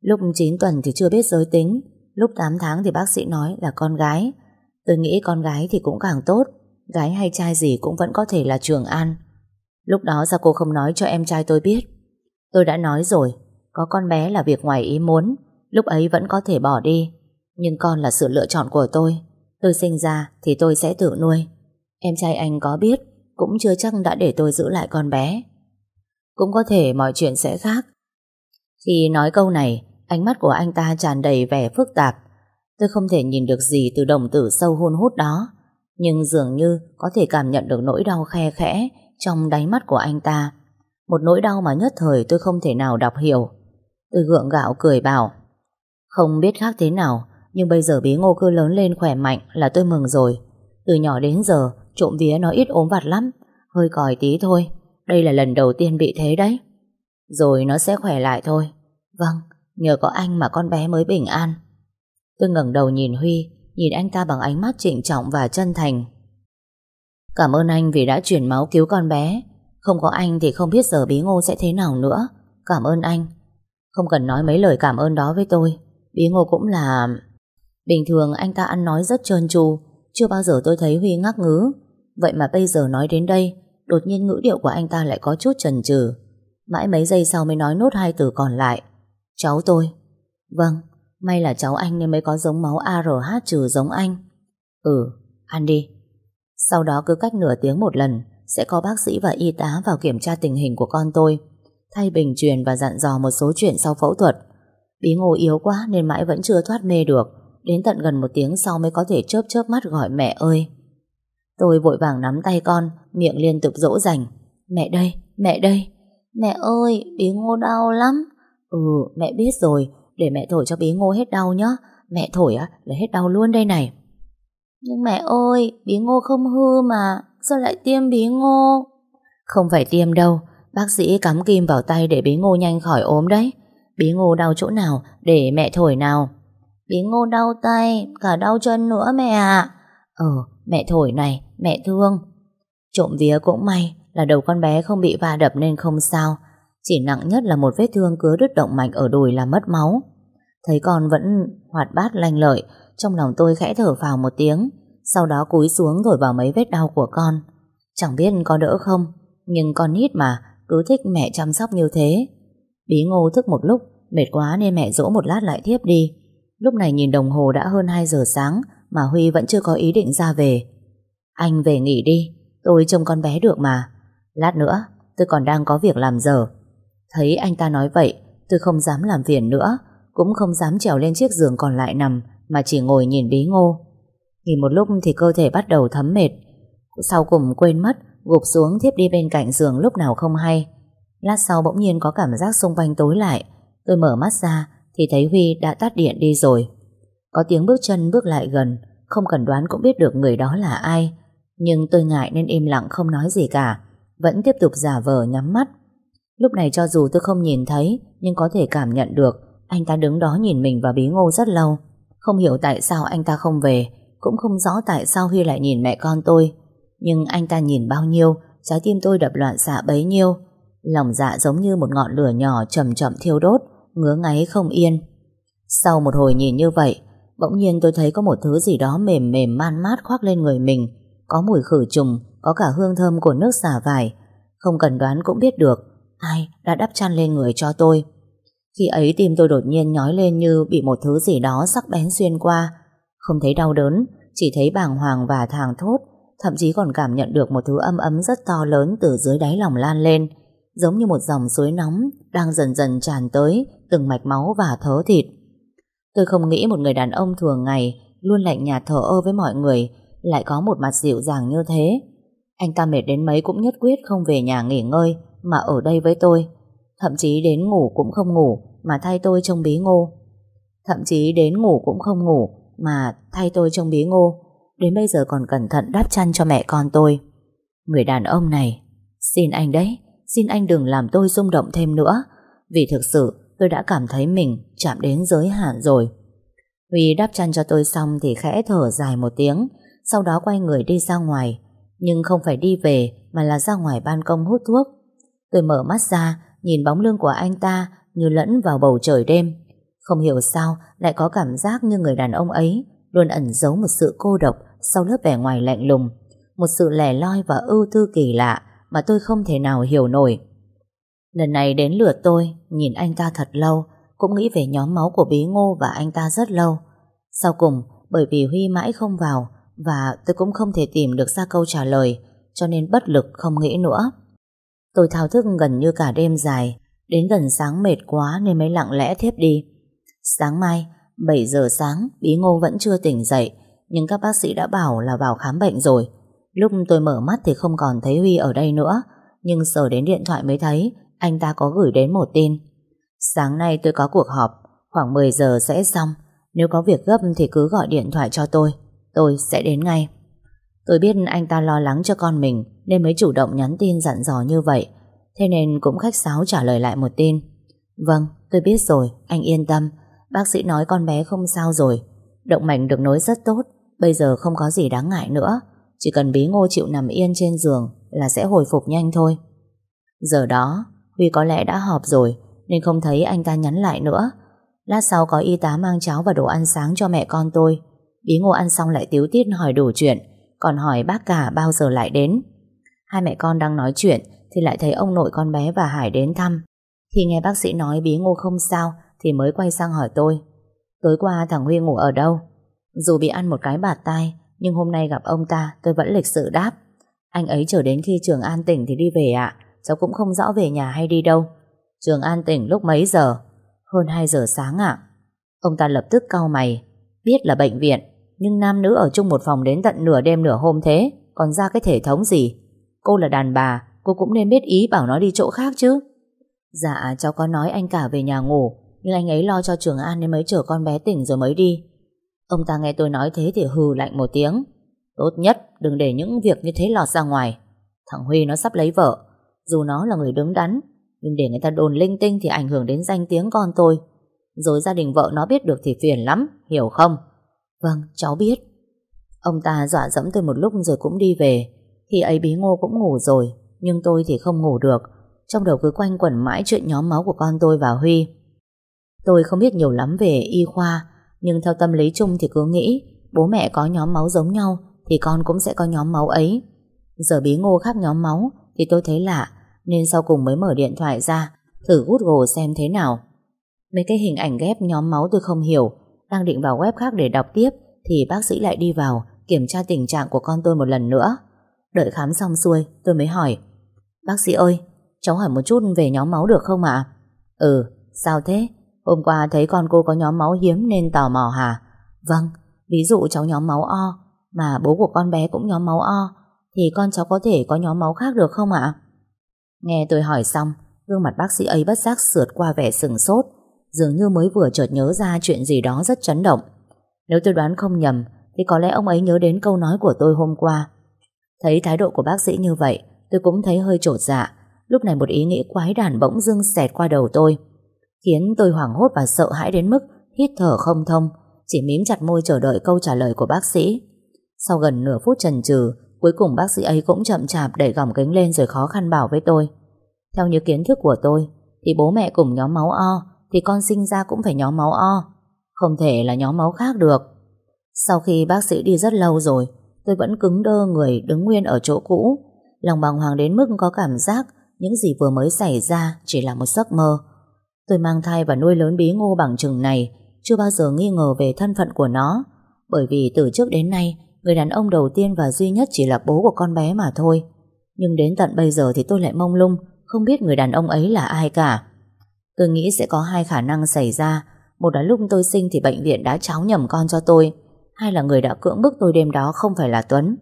Lúc 9 tuần thì chưa biết giới tính. Lúc 8 tháng thì bác sĩ nói là con gái. Tôi nghĩ con gái thì cũng càng tốt. Gái hay trai gì cũng vẫn có thể là Trường An. Lúc đó sao cô không nói cho em trai tôi biết? Tôi đã nói rồi, có con bé là việc ngoài ý muốn, lúc ấy vẫn có thể bỏ đi. Nhưng con là sự lựa chọn của tôi. Tôi sinh ra thì tôi sẽ tự nuôi. Em trai anh có biết, cũng chưa chắc đã để tôi giữ lại con bé. Cũng có thể mọi chuyện sẽ khác. Khi nói câu này, ánh mắt của anh ta tràn đầy vẻ phức tạp. Tôi không thể nhìn được gì từ đồng tử sâu hôn hút đó, nhưng dường như có thể cảm nhận được nỗi đau khe khẽ trong đáy mắt của anh ta. Một nỗi đau mà nhất thời tôi không thể nào đọc hiểu. Tôi gượng gạo cười bảo, không biết khác thế nào, nhưng bây giờ bé ngô cứ lớn lên khỏe mạnh là tôi mừng rồi. Từ nhỏ đến giờ, trộm vía nó ít ốm vặt lắm, hơi còi tí thôi. Đây là lần đầu tiên bị thế đấy. Rồi nó sẽ khỏe lại thôi. Vâng, nhờ có anh mà con bé mới bình an. Tôi ngẩng đầu nhìn Huy, nhìn anh ta bằng ánh mắt trịnh trọng và chân thành. Cảm ơn anh vì đã chuyển máu cứu con bé. Không có anh thì không biết giờ bí ngô sẽ thế nào nữa. Cảm ơn anh. Không cần nói mấy lời cảm ơn đó với tôi. Bí ngô cũng là... Bình thường anh ta ăn nói rất trơn tru, chưa bao giờ tôi thấy Huy ngắc ngứ. Vậy mà bây giờ nói đến đây, đột nhiên ngữ điệu của anh ta lại có chút chần chừ. Mãi mấy giây sau mới nói nốt hai từ còn lại. Cháu tôi. Vâng, may là cháu anh nên mới có giống máu ARH trừ giống anh. Ừ, ăn đi. Sau đó cứ cách nửa tiếng một lần, sẽ có bác sĩ và y tá vào kiểm tra tình hình của con tôi, thay bình truyền và dặn dò một số chuyện sau phẫu thuật. Bí ngô yếu quá nên mãi vẫn chưa thoát mê được, đến tận gần một tiếng sau mới có thể chớp chớp mắt gọi mẹ ơi. Tôi vội vàng nắm tay con, miệng liên tục dỗ dành. Mẹ đây, mẹ đây. Mẹ ơi, bí ngô đau lắm. Ừ, mẹ biết rồi, để mẹ thổi cho bí ngô hết đau nhé. Mẹ thổi á, là hết đau luôn đây này. Nhưng mẹ ơi, bí ngô không hư mà, sao lại tiêm bí ngô? Không phải tiêm đâu, bác sĩ cắm kim vào tay để bí ngô nhanh khỏi ốm đấy. Bí ngô đau chỗ nào, để mẹ thổi nào. Bí ngô đau tay, cả đau chân nữa mẹ ạ. Ờ, mẹ thổi này, mẹ thương. Trộm vía cũng may là đầu con bé không bị va đập nên không sao. Chỉ nặng nhất là một vết thương cứa đứt động mạch ở đùi là mất máu. Thấy con vẫn hoạt bát lanh lợi, trong lòng tôi khẽ thở vào một tiếng, sau đó cúi xuống thổi vào mấy vết đau của con. Chẳng biết có đỡ không, nhưng con nít mà, cứ thích mẹ chăm sóc như thế. Bí ngô thức một lúc, mệt quá nên mẹ dỗ một lát lại thiếp đi. Lúc này nhìn đồng hồ đã hơn 2 giờ sáng mà Huy vẫn chưa có ý định ra về. Anh về nghỉ đi, tôi trông con bé được mà. Lát nữa, tôi còn đang có việc làm giờ. Thấy anh ta nói vậy, tôi không dám làm phiền nữa, cũng không dám trèo lên chiếc giường còn lại nằm, mà chỉ ngồi nhìn bí ngô. Nghỉ một lúc thì cơ thể bắt đầu thấm mệt. Sau cùng quên mất, gục xuống thiếp đi bên cạnh giường lúc nào không hay. Lát sau bỗng nhiên có cảm giác xung quanh tối lại. Tôi mở mắt ra, thì thấy Huy đã tắt điện đi rồi. Có tiếng bước chân bước lại gần, không cần đoán cũng biết được người đó là ai. Nhưng tôi ngại nên im lặng không nói gì cả, vẫn tiếp tục giả vờ nhắm mắt. Lúc này cho dù tôi không nhìn thấy, nhưng có thể cảm nhận được anh ta đứng đó nhìn mình và bí ngô rất lâu. Không hiểu tại sao anh ta không về, cũng không rõ tại sao Huy lại nhìn mẹ con tôi. Nhưng anh ta nhìn bao nhiêu, trái tim tôi đập loạn xạ bấy nhiêu. Lòng dạ giống như một ngọn lửa nhỏ chậm chậm thiêu đốt, ngứa ngáy không yên. Sau một hồi nhìn như vậy, bỗng nhiên tôi thấy có một thứ gì đó mềm mềm man mát khoác lên người mình, có mùi khử trùng, có cả hương thơm của nước xả vải. Không cần đoán cũng biết được, ai đã đắp chăn lên người cho tôi. Khi ấy tim tôi đột nhiên nhói lên như bị một thứ gì đó sắc bén xuyên qua. Không thấy đau đớn, chỉ thấy bàng hoàng và thàng thốt, thậm chí còn cảm nhận được một thứ âm ấm rất to lớn từ dưới đáy lòng lan lên, giống như một dòng suối nóng đang dần dần tràn tới từng mạch máu và thớ thịt. Tôi không nghĩ một người đàn ông thường ngày luôn lạnh nhạt thở ơ với mọi người lại có một mặt dịu dàng như thế. Anh ta mệt đến mấy cũng nhất quyết không về nhà nghỉ ngơi mà ở đây với tôi. Thậm chí đến ngủ cũng không ngủ mà thay tôi trông bí ngô. Thậm chí đến ngủ cũng không ngủ mà thay tôi trông bí ngô. Đến bây giờ còn cẩn thận đắp chăn cho mẹ con tôi. Người đàn ông này, xin anh đấy, xin anh đừng làm tôi rung động thêm nữa. Vì thực sự tôi đã cảm thấy mình chạm đến giới hạn rồi. Huy đáp chăn cho tôi xong thì khẽ thở dài một tiếng, sau đó quay người đi ra ngoài. Nhưng không phải đi về mà là ra ngoài ban công hút thuốc. Tôi mở mắt ra, nhìn bóng lưng của anh ta như lẫn vào bầu trời đêm. Không hiểu sao lại có cảm giác như người đàn ông ấy luôn ẩn giấu một sự cô độc sau lớp vẻ ngoài lạnh lùng. Một sự lẻ loi và ưu tư kỳ lạ mà tôi không thể nào hiểu nổi. Lần này đến lượt tôi, nhìn anh ta thật lâu, cũng nghĩ về nhóm máu của bí ngô và anh ta rất lâu. Sau cùng, bởi vì Huy mãi không vào, và tôi cũng không thể tìm được ra câu trả lời, cho nên bất lực không nghĩ nữa. Tôi thao thức gần như cả đêm dài, đến gần sáng mệt quá nên mới lặng lẽ thiếp đi. Sáng mai, 7 giờ sáng, bí ngô vẫn chưa tỉnh dậy, nhưng các bác sĩ đã bảo là vào khám bệnh rồi. Lúc tôi mở mắt thì không còn thấy Huy ở đây nữa, nhưng sờ đến điện thoại mới thấy anh ta có gửi đến một tin. Sáng nay tôi có cuộc họp, khoảng 10 giờ sẽ xong. Nếu có việc gấp thì cứ gọi điện thoại cho tôi, tôi sẽ đến ngay. Tôi biết anh ta lo lắng cho con mình nên mới chủ động nhắn tin dặn dò như vậy. Thế nên cũng khách sáo trả lời lại một tin. Vâng, tôi biết rồi, anh yên tâm. Bác sĩ nói con bé không sao rồi. Động mạch được nối rất tốt, bây giờ không có gì đáng ngại nữa. Chỉ cần bí ngô chịu nằm yên trên giường là sẽ hồi phục nhanh thôi. Giờ đó, Huy có lẽ đã họp rồi nên không thấy anh ta nhắn lại nữa. Lát sau có y tá mang cháo và đồ ăn sáng cho mẹ con tôi. Bí ngô ăn xong lại tiếu tiết hỏi đủ chuyện, còn hỏi bác cả bao giờ lại đến. Hai mẹ con đang nói chuyện thì lại thấy ông nội con bé và Hải đến thăm. Khi nghe bác sĩ nói bí ngô không sao thì mới quay sang hỏi tôi. Tối qua thằng Huy ngủ ở đâu? Dù bị ăn một cái bạt tai nhưng hôm nay gặp ông ta tôi vẫn lịch sự đáp. Anh ấy chờ đến khi Trường An tỉnh thì đi về ạ. Cháu cũng không rõ về nhà hay đi đâu. Trường An tỉnh lúc mấy giờ? Hơn 2 giờ sáng ạ. Ông ta lập tức cau mày. Biết là bệnh viện, nhưng nam nữ ở chung một phòng đến tận nửa đêm nửa hôm thế, còn ra cái thể thống gì? Cô là đàn bà, cô cũng nên biết ý bảo nó đi chỗ khác chứ. Dạ, cháu có nói anh cả về nhà ngủ, nhưng anh ấy lo cho Trường An nên mới chở con bé tỉnh rồi mới đi. Ông ta nghe tôi nói thế thì hừ lạnh một tiếng. Tốt nhất đừng để những việc như thế lọt ra ngoài. Thằng Huy nó sắp lấy vợ, dù nó là người đứng đắn, nhưng để người ta đồn linh tinh thì ảnh hưởng đến danh tiếng con tôi. Rồi gia đình vợ nó biết được thì phiền lắm, hiểu không? Vâng, cháu biết. Ông ta dọa dẫm tôi một lúc rồi cũng đi về. Khi ấy bí ngô cũng ngủ rồi, nhưng tôi thì không ngủ được. Trong đầu cứ quanh quẩn mãi chuyện nhóm máu của con tôi và Huy. Tôi không biết nhiều lắm về y khoa, nhưng theo tâm lý chung thì cứ nghĩ bố mẹ có nhóm máu giống nhau thì con cũng sẽ có nhóm máu ấy. Giờ bí ngô khác nhóm máu thì tôi thấy lạ, nên sau cùng mới mở điện thoại ra, thử Google xem thế nào. Mấy cái hình ảnh ghép nhóm máu tôi không hiểu, đang định vào web khác để đọc tiếp, thì bác sĩ lại đi vào, kiểm tra tình trạng của con tôi một lần nữa. Đợi khám xong xuôi, tôi mới hỏi, Bác sĩ ơi, cháu hỏi một chút về nhóm máu được không ạ? Ừ, sao thế? Hôm qua thấy con cô có nhóm máu hiếm nên tò mò hả? Vâng, ví dụ cháu nhóm máu O, mà bố của con bé cũng nhóm máu O, thì con cháu có thể có nhóm máu khác được không ạ? Nghe tôi hỏi xong, gương mặt bác sĩ ấy bất giác sượt qua vẻ sừng sốt, dường như mới vừa chợt nhớ ra chuyện gì đó rất chấn động. Nếu tôi đoán không nhầm, thì có lẽ ông ấy nhớ đến câu nói của tôi hôm qua. Thấy thái độ của bác sĩ như vậy, tôi cũng thấy hơi trột dạ. Lúc này một ý nghĩ quái đản bỗng dưng xẹt qua đầu tôi, khiến tôi hoảng hốt và sợ hãi đến mức hít thở không thông, chỉ mím chặt môi chờ đợi câu trả lời của bác sĩ. Sau gần nửa phút chần chừ, Cuối cùng bác sĩ ấy cũng chậm chạp đẩy gỏng kính lên rồi khó khăn bảo với tôi. Theo như kiến thức của tôi, thì bố mẹ cùng nhóm máu O, thì con sinh ra cũng phải nhóm máu O. Không thể là nhóm máu khác được. Sau khi bác sĩ đi rất lâu rồi, tôi vẫn cứng đơ người đứng nguyên ở chỗ cũ. Lòng bàng hoàng đến mức có cảm giác những gì vừa mới xảy ra chỉ là một giấc mơ. Tôi mang thai và nuôi lớn bí ngô bằng chừng này, chưa bao giờ nghi ngờ về thân phận của nó. Bởi vì từ trước đến nay, Người đàn ông đầu tiên và duy nhất chỉ là bố của con bé mà thôi. Nhưng đến tận bây giờ thì tôi lại mông lung Không biết người đàn ông ấy là ai cả. Tôi nghĩ sẽ có hai khả năng xảy ra. Một là lúc tôi sinh thì bệnh viện đã cháo nhầm con cho tôi. Hai là người đã cưỡng bức tôi đêm đó không phải là Tuấn.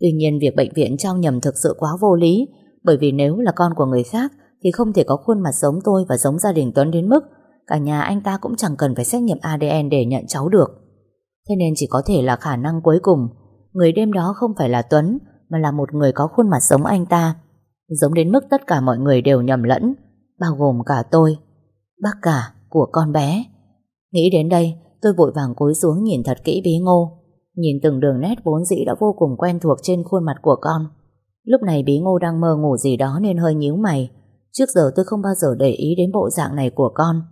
Tuy nhiên việc bệnh viện trao nhầm thực sự quá vô lý Bởi vì nếu là con của người khác thì không thể có khuôn mặt giống tôi và giống gia đình Tuấn đến mức Cả nhà anh ta cũng chẳng cần phải xét nghiệm ADN để nhận cháu được. Thế nên chỉ có thể là khả năng cuối cùng, Người đêm đó không phải là Tuấn, Mà là một người có khuôn mặt giống anh ta. Giống đến mức tất cả mọi người đều nhầm lẫn, Bao gồm cả tôi, Bác cả của con bé. Nghĩ đến đây, tôi vội vàng cúi xuống nhìn thật kỹ bí ngô, Nhìn từng đường nét vốn dĩ đã vô cùng quen thuộc trên khuôn mặt của con. Lúc này bí ngô đang mơ ngủ gì đó nên hơi nhíu mày. Trước giờ tôi không bao giờ để ý đến bộ dạng này của con.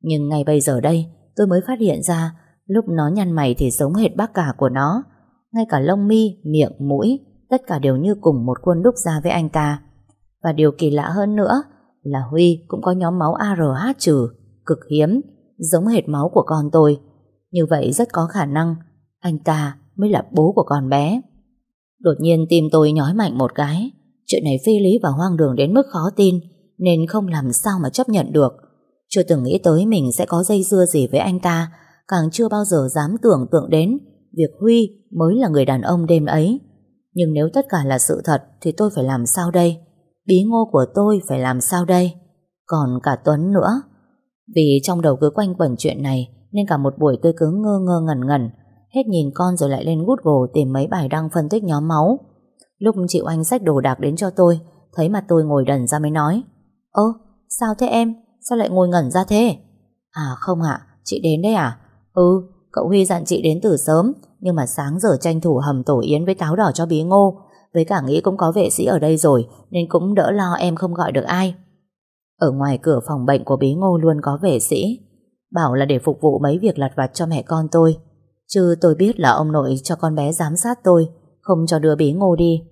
Nhưng ngay bây giờ đây tôi mới phát hiện ra Lúc nó nhăn mày thì giống hệt bác cả của nó. Ngay cả lông mi, miệng, mũi Tất cả đều như cùng một khuôn đúc ra với anh ta. Và điều kỳ lạ hơn nữa Là Huy cũng có nhóm máu ARH trừ Cực hiếm Giống hệt máu của con tôi. Như vậy rất có khả năng Anh ta mới là bố của con bé. Đột nhiên tim tôi nhói mạnh một cái. Chuyện này phi lý và hoang đường đến mức khó tin. Nên không làm sao mà chấp nhận được Chưa từng nghĩ tới mình sẽ có dây dưa gì với anh ta, càng chưa bao giờ dám tưởng tượng đến việc Huy mới là người đàn ông đêm ấy. Nhưng nếu tất cả là sự thật thì tôi phải làm sao đây? Bí ngô của tôi phải làm sao đây? Còn cả Tuấn nữa. Vì trong đầu cứ quanh quẩn chuyện này, nên cả một buổi tôi cứ ngơ ngơ ngẩn ngẩn, hết nhìn con rồi lại lên Google tìm mấy bài đăng phân tích nhóm máu. Lúc chị Oanh xách đồ đạc đến cho tôi, thấy mặt tôi ngồi đần ra mới nói Ơ, sao thế em? Sao lại ngồi ngẩn ra thế? À không ạ, chị đến đấy à? Ừ, cậu Huy dặn chị đến từ sớm nhưng mà sáng giờ tranh thủ hầm tổ yến với táo đỏ cho bí ngô với cả nghĩ cũng có vệ sĩ ở đây rồi nên cũng đỡ lo em không gọi được ai. Ở ngoài cửa phòng bệnh của bí ngô luôn có vệ sĩ bảo là để phục vụ mấy việc lặt vặt cho mẹ con tôi. Chứ tôi biết là ông nội cho con bé giám sát tôi không cho đưa bí ngô đi.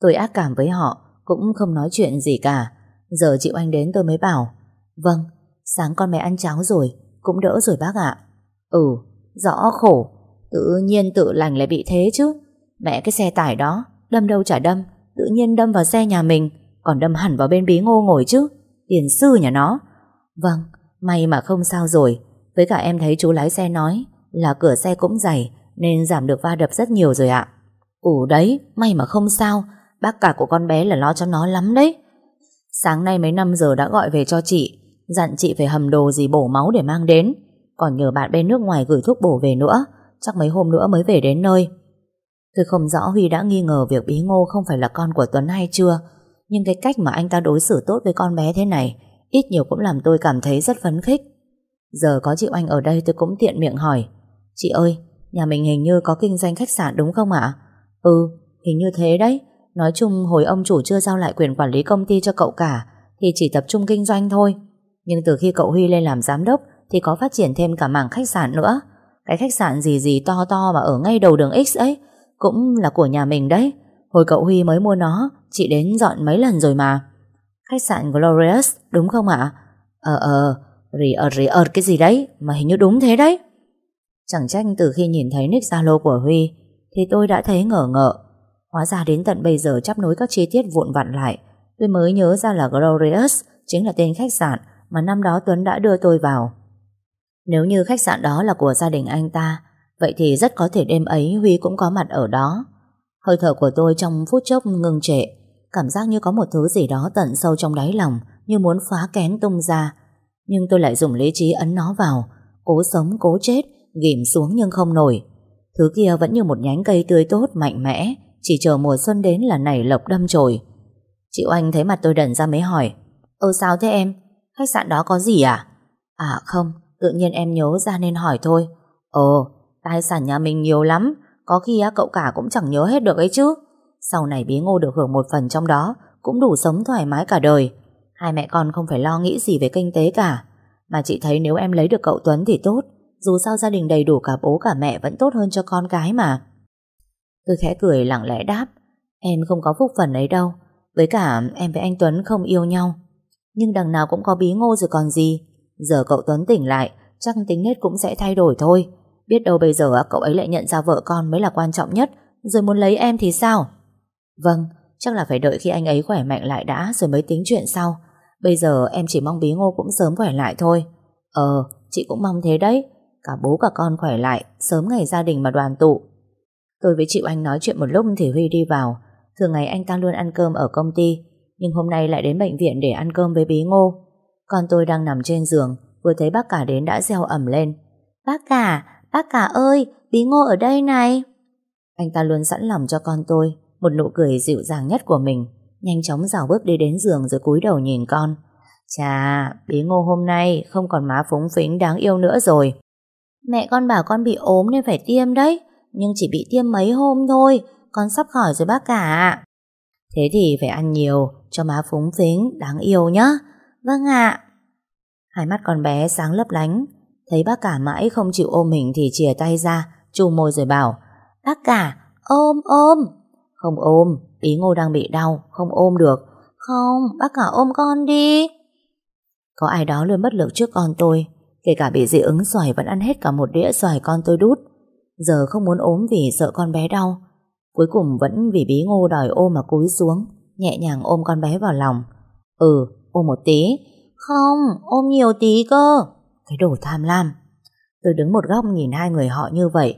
Tôi ác cảm với họ cũng không nói chuyện gì cả. Giờ chị Oanh đến tôi mới bảo Vâng, sáng con bé ăn cháo rồi cũng đỡ rồi bác ạ. Ừ, rõ khổ Tự nhiên tự lành lại bị thế chứ. Mẹ cái xe tải đó Đâm đâu chả đâm Tự nhiên đâm vào xe nhà mình Còn đâm hẳn vào bên bí ngô ngồi chứ Tiền sư nhà nó. Vâng, may mà không sao rồi. Với cả em thấy chú lái xe nói Là cửa xe cũng dày Nên giảm được va đập rất nhiều rồi ạ. Ủ đấy, may mà không sao. Bác cả của con bé là lo cho nó lắm đấy. Sáng nay mấy năm giờ đã gọi về cho chị Dặn chị phải hầm đồ gì bổ máu để mang đến. Còn nhờ bạn bên nước ngoài gửi thuốc bổ về nữa Chắc mấy hôm nữa mới về đến nơi. Tôi không rõ Huy đã nghi ngờ việc Bí Ngô không phải là con của Tuấn hay chưa Nhưng cái cách mà anh ta đối xử tốt với con bé thế này Ít nhiều cũng làm tôi cảm thấy rất phấn khích. Giờ có chị Oanh ở đây tôi cũng tiện miệng hỏi Chị ơi, nhà mình hình như có kinh doanh khách sạn đúng không ạ? Ừ, hình như thế đấy. Nói chung hồi ông chủ chưa giao lại quyền quản lý công ty cho cậu cả, Thì chỉ tập trung kinh doanh thôi. Nhưng từ khi cậu Huy lên làm giám đốc, Thì có phát triển thêm cả mảng khách sạn nữa. Cái khách sạn gì gì to to mà ở ngay đầu đường X ấy, Cũng là của nhà mình đấy. Hồi cậu Huy mới mua nó, Chị đến dọn mấy lần rồi mà. Khách sạn Glorious, đúng không ạ? Ờ ờ Rì ờ rì ờ cái gì đấy, Mà hình như đúng thế đấy. Chẳng trách từ khi nhìn thấy nick Zalo của Huy, Thì tôi đã thấy ngờ ngợ. Hóa ra đến tận bây giờ chấp nối các chi tiết vụn vặn lại Tôi mới nhớ ra là Glorious Chính là tên khách sạn Mà năm đó Tuấn đã đưa tôi vào nếu như khách sạn đó là của gia đình anh ta, vậy thì rất có thể đêm ấy Huy cũng có mặt ở đó. Hơi thở của tôi trong phút chốc ngừng trệ, cảm giác như có một thứ gì đó tận sâu trong đáy lòng, như muốn phá kén tung ra. Nhưng tôi lại dùng lý trí ấn nó vào, cố sống cố chết, ghim xuống nhưng không nổi. Thứ kia vẫn như một nhánh cây tươi tốt, mạnh mẽ, chỉ chờ mùa xuân đến là nảy lộc đâm chồi. Chị Oanh thấy mặt tôi đần ra mới hỏi, Ơ sao thế em? Khách sạn đó có gì à? À không, Tự nhiên em nhớ ra nên hỏi thôi Ồ, tài sản nhà mình nhiều lắm Có khi á, cậu cả cũng chẳng nhớ hết được ấy chứ Sau này bí ngô được hưởng một phần trong đó Cũng đủ sống thoải mái cả đời Hai mẹ con không phải lo nghĩ gì về kinh tế cả Mà chị thấy nếu em lấy được cậu Tuấn thì tốt Dù sao gia đình đầy đủ cả bố cả mẹ Vẫn tốt hơn cho con cái mà Tôi khẽ cười lặng lẽ đáp, Em không có phúc phần ấy đâu, Với cả em với anh Tuấn không yêu nhau. Nhưng đằng nào cũng có bí ngô rồi còn gì. Giờ cậu Tuấn tỉnh lại, Chắc tính nết cũng sẽ thay đổi thôi. Biết đâu bây giờ cậu ấy lại nhận ra vợ con mới là quan trọng nhất, Rồi muốn lấy em thì sao? Vâng Chắc là phải đợi khi anh ấy khỏe mạnh lại đã Rồi mới tính chuyện sau. Bây giờ em chỉ mong bí ngô cũng sớm khỏe lại thôi. Ờ chị cũng mong thế đấy. Cả bố cả con khỏe lại, Sớm ngày gia đình mà đoàn tụ. Tôi với chị Anh nói chuyện một lúc thì Huy đi vào. Thường ngày anh ta luôn ăn cơm ở công ty Nhưng hôm nay lại đến bệnh viện để ăn cơm với bí ngô. Con tôi đang nằm trên giường Vừa thấy bác cả đến đã reo ẩm lên. Bác cả, bác cả ơi Bí ngô ở đây này. Anh ta luôn sẵn lòng cho con tôi Một nụ cười dịu dàng nhất của mình. Nhanh chóng rào bước đi đến giường rồi cúi đầu nhìn con. Chà, bí ngô hôm nay Không còn má phúng phính đáng yêu nữa rồi. Mẹ con bảo con bị ốm nên phải tiêm đấy nhưng chỉ bị tiêm mấy hôm thôi Con sắp khỏi rồi bác cả Thế thì phải ăn nhiều Cho má phúng phính đáng yêu nhá Vâng ạ. Hai mắt con bé sáng lấp lánh. Thấy bác cả mãi không chịu ôm mình thì chìa tay ra, chu môi rồi bảo. Bác cả, ôm ôm. Không ôm, ý ngô đang bị đau, không ôm được. Không, bác cả ôm con đi. Có ai đó luôn bất lực trước con tôi. Kể cả bị dị ứng xoài vẫn ăn hết cả một đĩa xoài con tôi đút. Giờ không muốn ốm vì sợ con bé đau. Cuối cùng vẫn vì bí ngô đòi ôm mà cúi xuống, nhẹ nhàng ôm con bé vào lòng. Ừ, ôm một tí. Không, ôm nhiều tí cơ. Cái đồ tham lam. Tôi đứng một góc nhìn hai người họ như vậy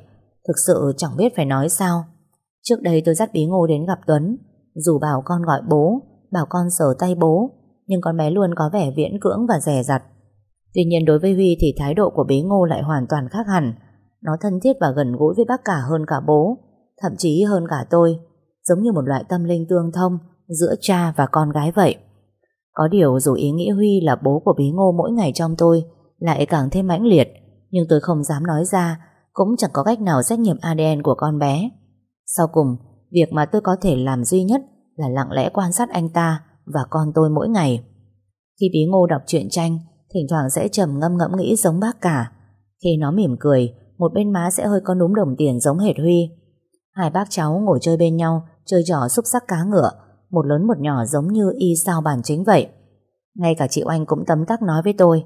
Thực sự chẳng biết phải nói sao Trước đây tôi dắt bí ngô đến gặp Tuấn Dù bảo con gọi bố Bảo con sờ tay bố Nhưng con bé luôn có vẻ viễn cưỡng và rẻ rặt Tuy nhiên đối với Huy thì thái độ của bí ngô lại hoàn toàn khác hẳn nó thân thiết và gần gũi với bác cả hơn cả bố, Thậm chí hơn cả tôi, Giống như một loại tâm linh tương thông Giữa cha và con gái vậy. Có điều dù ý nghĩa Huy là bố của bí ngô mỗi ngày trong tôi Lại càng thêm mãnh liệt, Nhưng tôi không dám nói ra, Cũng chẳng có cách nào xét nghiệm ADN của con bé. Sau cùng, Việc mà tôi có thể làm duy nhất Là lặng lẽ quan sát anh ta Và con tôi mỗi ngày. Khi bí ngô đọc truyện tranh, Thỉnh thoảng sẽ trầm ngâm ngẫm nghĩ giống bác cả. Khi nó mỉm cười một bên má sẽ hơi có núm đồng tiền giống hệt Huy. Hai bác cháu ngồi chơi bên nhau, Chơi trò xúc sắc cá ngựa, Một lớn một nhỏ giống như y sao bản chính vậy. Ngay cả chị Oanh cũng tấm tắc nói với tôi,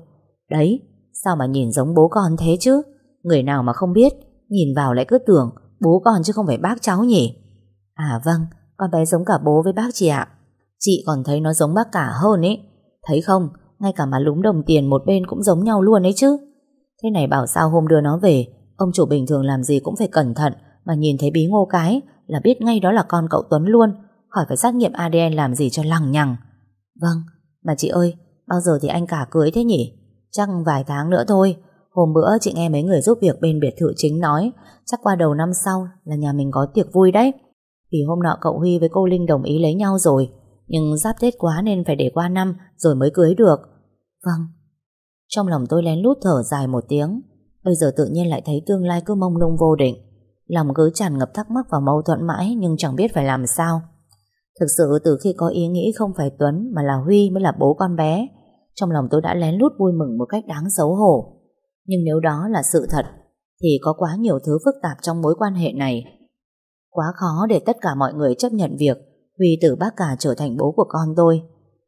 Đấy, Sao mà nhìn giống bố con thế chứ? Người nào mà không biết, Nhìn vào lại cứ tưởng bố con chứ không phải bác cháu nhỉ? À vâng Con bé giống cả bố với bác chị ạ. Chị còn thấy nó giống bác cả hơn ấy. Thấy không, Ngay cả mà lúng đồng tiền một bên cũng giống nhau luôn ấy chứ. Thế này bảo sao hôm đưa nó về Ông chủ bình thường làm gì cũng phải cẩn thận, Mà nhìn thấy bí ngô cái Là biết ngay đó là con cậu Tuấn luôn, Khỏi phải xét nghiệm ADN làm gì cho lằng nhằng. Vâng Mà chị ơi, Bao giờ thì anh cả cưới thế nhỉ? Chắc vài tháng nữa thôi. Hôm bữa chị nghe mấy người giúp việc bên biệt thự chính nói, Chắc qua đầu năm sau Là nhà mình có tiệc vui đấy. Vì hôm nọ cậu Huy với cô Linh đồng ý lấy nhau rồi, Nhưng giáp Tết quá nên phải để qua năm Rồi mới cưới được. Vâng. Trong lòng tôi lén lút thở dài một tiếng. Bây giờ tự nhiên lại thấy tương lai cứ mông lung vô định Lòng cứ tràn ngập thắc mắc và mâu thuẫn mãi Nhưng chẳng biết phải làm sao Thực sự từ khi có ý nghĩ không phải Tuấn Mà là Huy mới là bố con bé trong lòng tôi đã lén lút vui mừng một cách đáng xấu hổ. Nhưng nếu đó là sự thật, thì có quá nhiều thứ phức tạp trong mối quan hệ này. Quá khó để tất cả mọi người chấp nhận việc Huy từ bác cả trở thành bố của con tôi.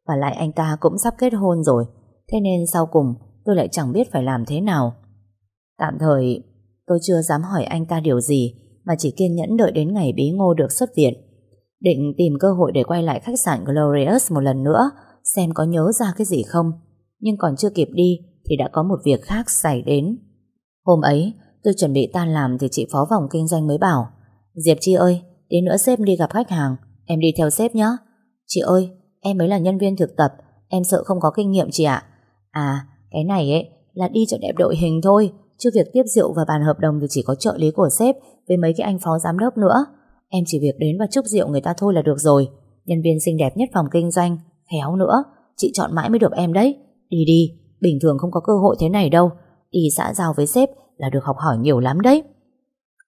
Và lại anh ta cũng sắp kết hôn rồi, thế nên sau cùng tôi lại chẳng biết phải làm thế nào. Tạm thời, tôi chưa dám hỏi anh ta điều gì, mà chỉ kiên nhẫn đợi đến ngày bí ngô được xuất viện. Định tìm cơ hội để quay lại khách sạn Glorious một lần nữa xem có nhớ ra cái gì không. Nhưng còn chưa kịp đi thì đã có một việc khác xảy đến. Hôm ấy, tôi chuẩn bị tan làm thì chị phó vòng kinh doanh mới bảo Diệp Chi ơi, tí nữa sếp đi gặp khách hàng, em đi theo sếp nhé. Chị ơi, em mới là nhân viên thực tập, em sợ không có kinh nghiệm chị ạ. À, cái này ấy là đi cho đẹp đội hình thôi, chứ việc tiếp rượu và bàn hợp đồng thì chỉ có trợ lý của sếp với mấy cái anh phó giám đốc nữa. Em chỉ việc đến và chúc rượu người ta thôi là được rồi. Nhân viên xinh đẹp nhất phòng kinh doanh Khéo nữa, chị chọn mãi mới được em đấy. Đi đi, bình thường không có cơ hội thế này đâu. Đi xã giao với sếp là được học hỏi nhiều lắm đấy.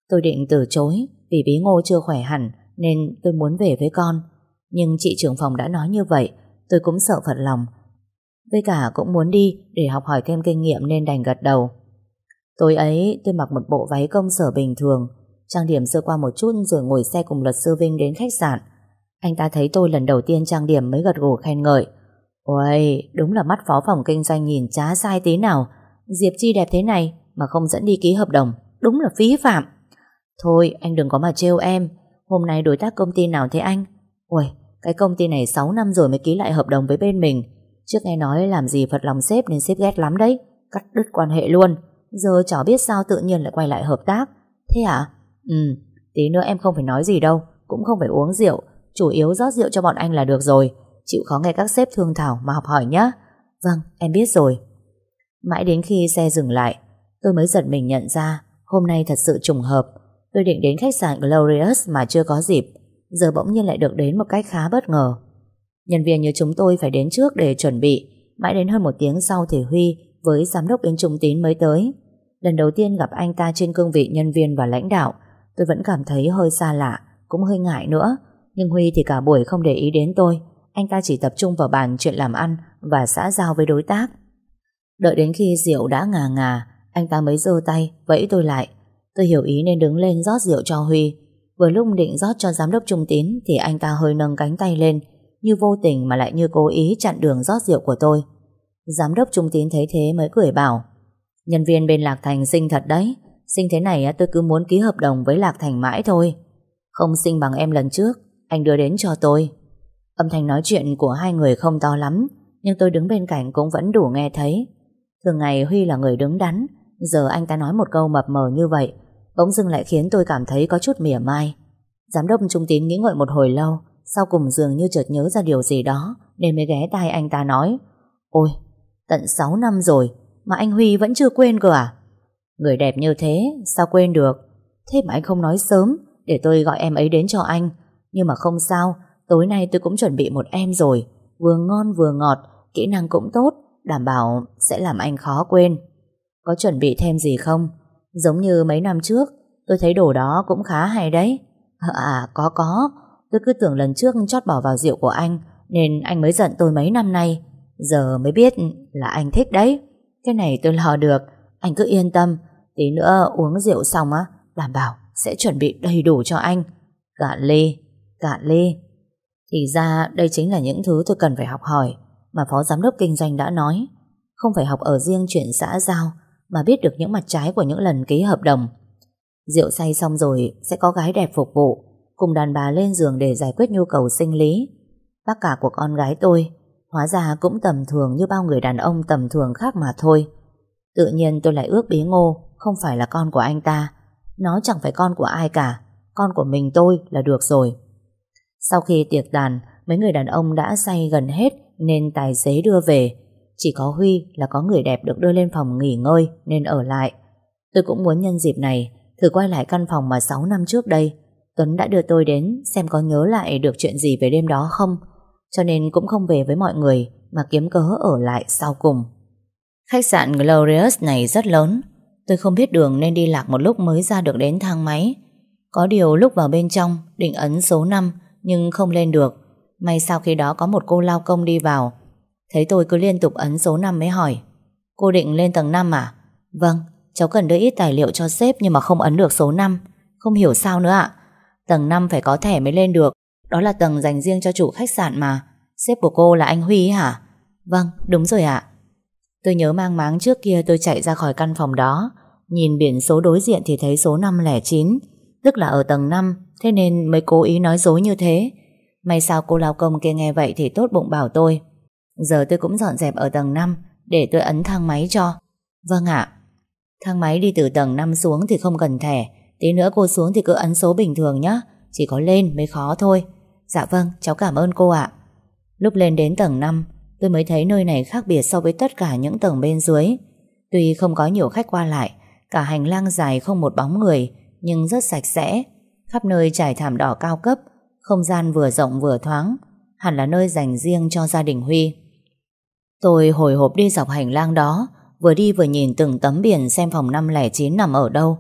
Tôi định từ chối vì bí ngô chưa khỏe hẳn nên tôi muốn về với con. Nhưng chị trưởng phòng đã nói như vậy, tôi cũng sợ phật lòng. Với cả cũng muốn đi để học hỏi thêm kinh nghiệm nên đành gật đầu. Tối ấy tôi mặc một bộ váy công sở bình thường, trang điểm sơ qua một chút rồi ngồi xe cùng luật sư Vinh đến khách sạn. Anh ta thấy tôi lần đầu tiên trang điểm mới gật gù khen ngợi. Ôi, đúng là mắt phó phòng kinh doanh nhìn chá sai tí nào. Diệp Chi đẹp thế này mà không dẫn đi ký hợp đồng. Đúng là phí phạm. Thôi, anh đừng có mà trêu em. Hôm nay đối tác công ty nào thế anh? Ôi, cái công ty này 6 năm rồi mới ký lại hợp đồng với bên mình. Trước nghe nói làm gì phật lòng sếp nên sếp ghét lắm đấy. Cắt đứt quan hệ luôn. Giờ chó biết sao tự nhiên lại quay lại hợp tác. Thế à? Ừ, tí nữa em không phải nói gì đâu. Cũng không phải uống rượu. Chủ yếu rót rượu cho bọn anh là được rồi Chịu khó nghe các sếp thương thảo mà học hỏi nhé Vâng em biết rồi Mãi đến khi xe dừng lại Tôi mới giật mình nhận ra Hôm nay thật sự trùng hợp Tôi định đến khách sạn Glorious mà chưa có dịp Giờ bỗng nhiên lại được đến một cách khá bất ngờ Nhân viên như chúng tôi phải đến trước để chuẩn bị Mãi đến hơn một tiếng sau thì Huy Với giám đốc bên Trung Tín mới tới Lần đầu tiên gặp anh ta trên cương vị nhân viên và lãnh đạo, Tôi vẫn cảm thấy hơi xa lạ, Cũng hơi ngại nữa. Nhưng Huy thì cả buổi không để ý đến tôi. Anh ta chỉ tập trung vào bàn chuyện làm ăn Và xã giao với đối tác. Đợi đến khi rượu đã ngà ngà, Anh ta mới giơ tay, vẫy tôi lại. Tôi hiểu ý nên đứng lên rót rượu cho Huy. Vừa lúc định rót cho giám đốc trung tín Thì anh ta hơi nâng cánh tay lên, Như vô tình mà lại như cố ý chặn đường rót rượu của tôi. Giám đốc trung tín thấy thế mới cười bảo Nhân viên bên Lạc Thành xinh thật đấy Xinh thế này tôi cứ muốn ký hợp đồng với Lạc Thành mãi thôi Không xinh bằng em lần trước anh đưa đến cho tôi. Âm thanh nói chuyện của hai người không to lắm, nhưng tôi đứng bên cạnh cũng vẫn đủ nghe thấy. Thường ngày Huy là người đứng đắn, Giờ anh ta nói một câu mập mờ như vậy Bỗng dưng lại khiến tôi cảm thấy có chút mỉa mai Giám đốc Trung Tín nghĩ ngợi một hồi lâu Sau cùng dường như chợt nhớ ra điều gì đó Nên mới ghé tai anh ta nói Ôi, tận 6 năm rồi mà anh Huy vẫn chưa quên cơ à? Người đẹp như thế, Sao quên được? Thế mà anh không nói sớm, Để tôi gọi em ấy đến cho anh. Nhưng mà không sao, Tối nay tôi cũng chuẩn bị một em rồi. Vừa ngon vừa ngọt, Kỹ năng cũng tốt, Đảm bảo sẽ làm anh khó quên. Có chuẩn bị thêm gì không? Giống như mấy năm trước, Tôi thấy đồ đó cũng khá hay đấy. À, à có có. Tôi cứ tưởng lần trước chót bỏ vào rượu của anh, Nên anh mới giận tôi mấy năm nay. Giờ mới biết là anh thích đấy. Cái này tôi lo được. Anh cứ yên tâm. Tí nữa uống rượu xong á, Đảm bảo sẽ chuẩn bị đầy đủ cho anh. Cạn ly Cạn ly Thì ra đây chính là những thứ tôi cần phải học hỏi Mà phó giám đốc kinh doanh đã nói. Không phải học ở riêng chuyện xã giao Mà biết được những mặt trái của những lần ký hợp đồng. Rượu say xong rồi Sẽ có gái đẹp phục vụ, Cùng đàn bà lên giường để giải quyết nhu cầu sinh lý. Bác cả của con gái tôi Hóa ra cũng tầm thường như bao người đàn ông tầm thường khác mà thôi. Tự nhiên tôi lại ước bí ngô, Không phải là con của anh ta. Nó chẳng phải con của ai cả, Con của mình tôi là được rồi. Sau khi tiệc đàn Mấy người đàn ông đã say gần hết Nên tài xế đưa về. Chỉ có Huy là có người đẹp được đưa lên phòng nghỉ ngơi Nên ở lại. Tôi cũng muốn nhân dịp này Thử quay lại căn phòng mà 6 năm trước đây. Tuấn đã đưa tôi đến Xem có nhớ lại được chuyện gì về đêm đó không? Cho nên cũng không về với mọi người Mà kiếm cớ ở lại sau cùng. Khách sạn Glorious này rất lớn. Tôi không biết đường nên đi lạc một lúc mới ra được đến thang máy. Có điều lúc vào bên trong Định ấn số 5 Nhưng không lên được. May sau khi đó có một cô lao công đi vào. Thấy tôi cứ liên tục ấn số 5 mới hỏi Cô định lên tầng 5 à? Vâng, cháu cần đưa ít tài liệu cho sếp Nhưng mà không ấn được số 5 Không hiểu sao nữa ạ. Tầng 5 phải có thẻ mới lên được. Đó là tầng dành riêng cho chủ khách sạn mà. Sếp của cô là anh Huy hả? Vâng, đúng rồi ạ. Tôi nhớ mang máng trước kia tôi chạy ra khỏi căn phòng đó. Nhìn biển số đối diện thì thấy số 509 Tức là ở tầng 5 Thế nên mới cố ý nói dối như thế. May sao cô lao công kia nghe vậy Thì tốt bụng bảo tôi. Giờ tôi cũng dọn dẹp ở tầng 5 Để tôi ấn thang máy cho. Vâng ạ. Thang máy đi từ tầng 5 xuống thì không cần thẻ Tí nữa cô xuống thì cứ ấn số bình thường nhé Chỉ có lên mới khó thôi. Dạ vâng cháu cảm ơn cô ạ. Lúc lên đến tầng 5 Tôi mới thấy nơi này khác biệt so với tất cả những tầng bên dưới. Tuy không có nhiều khách qua lại, Cả hành lang dài không một bóng người, Nhưng rất sạch sẽ. Khắp nơi trải thảm đỏ cao cấp, Không gian vừa rộng vừa thoáng, Hẳn là nơi dành riêng cho gia đình Huy. Tôi hồi hộp đi dọc hành lang đó, Vừa đi vừa nhìn từng tấm biển Xem phòng 509 nằm ở đâu.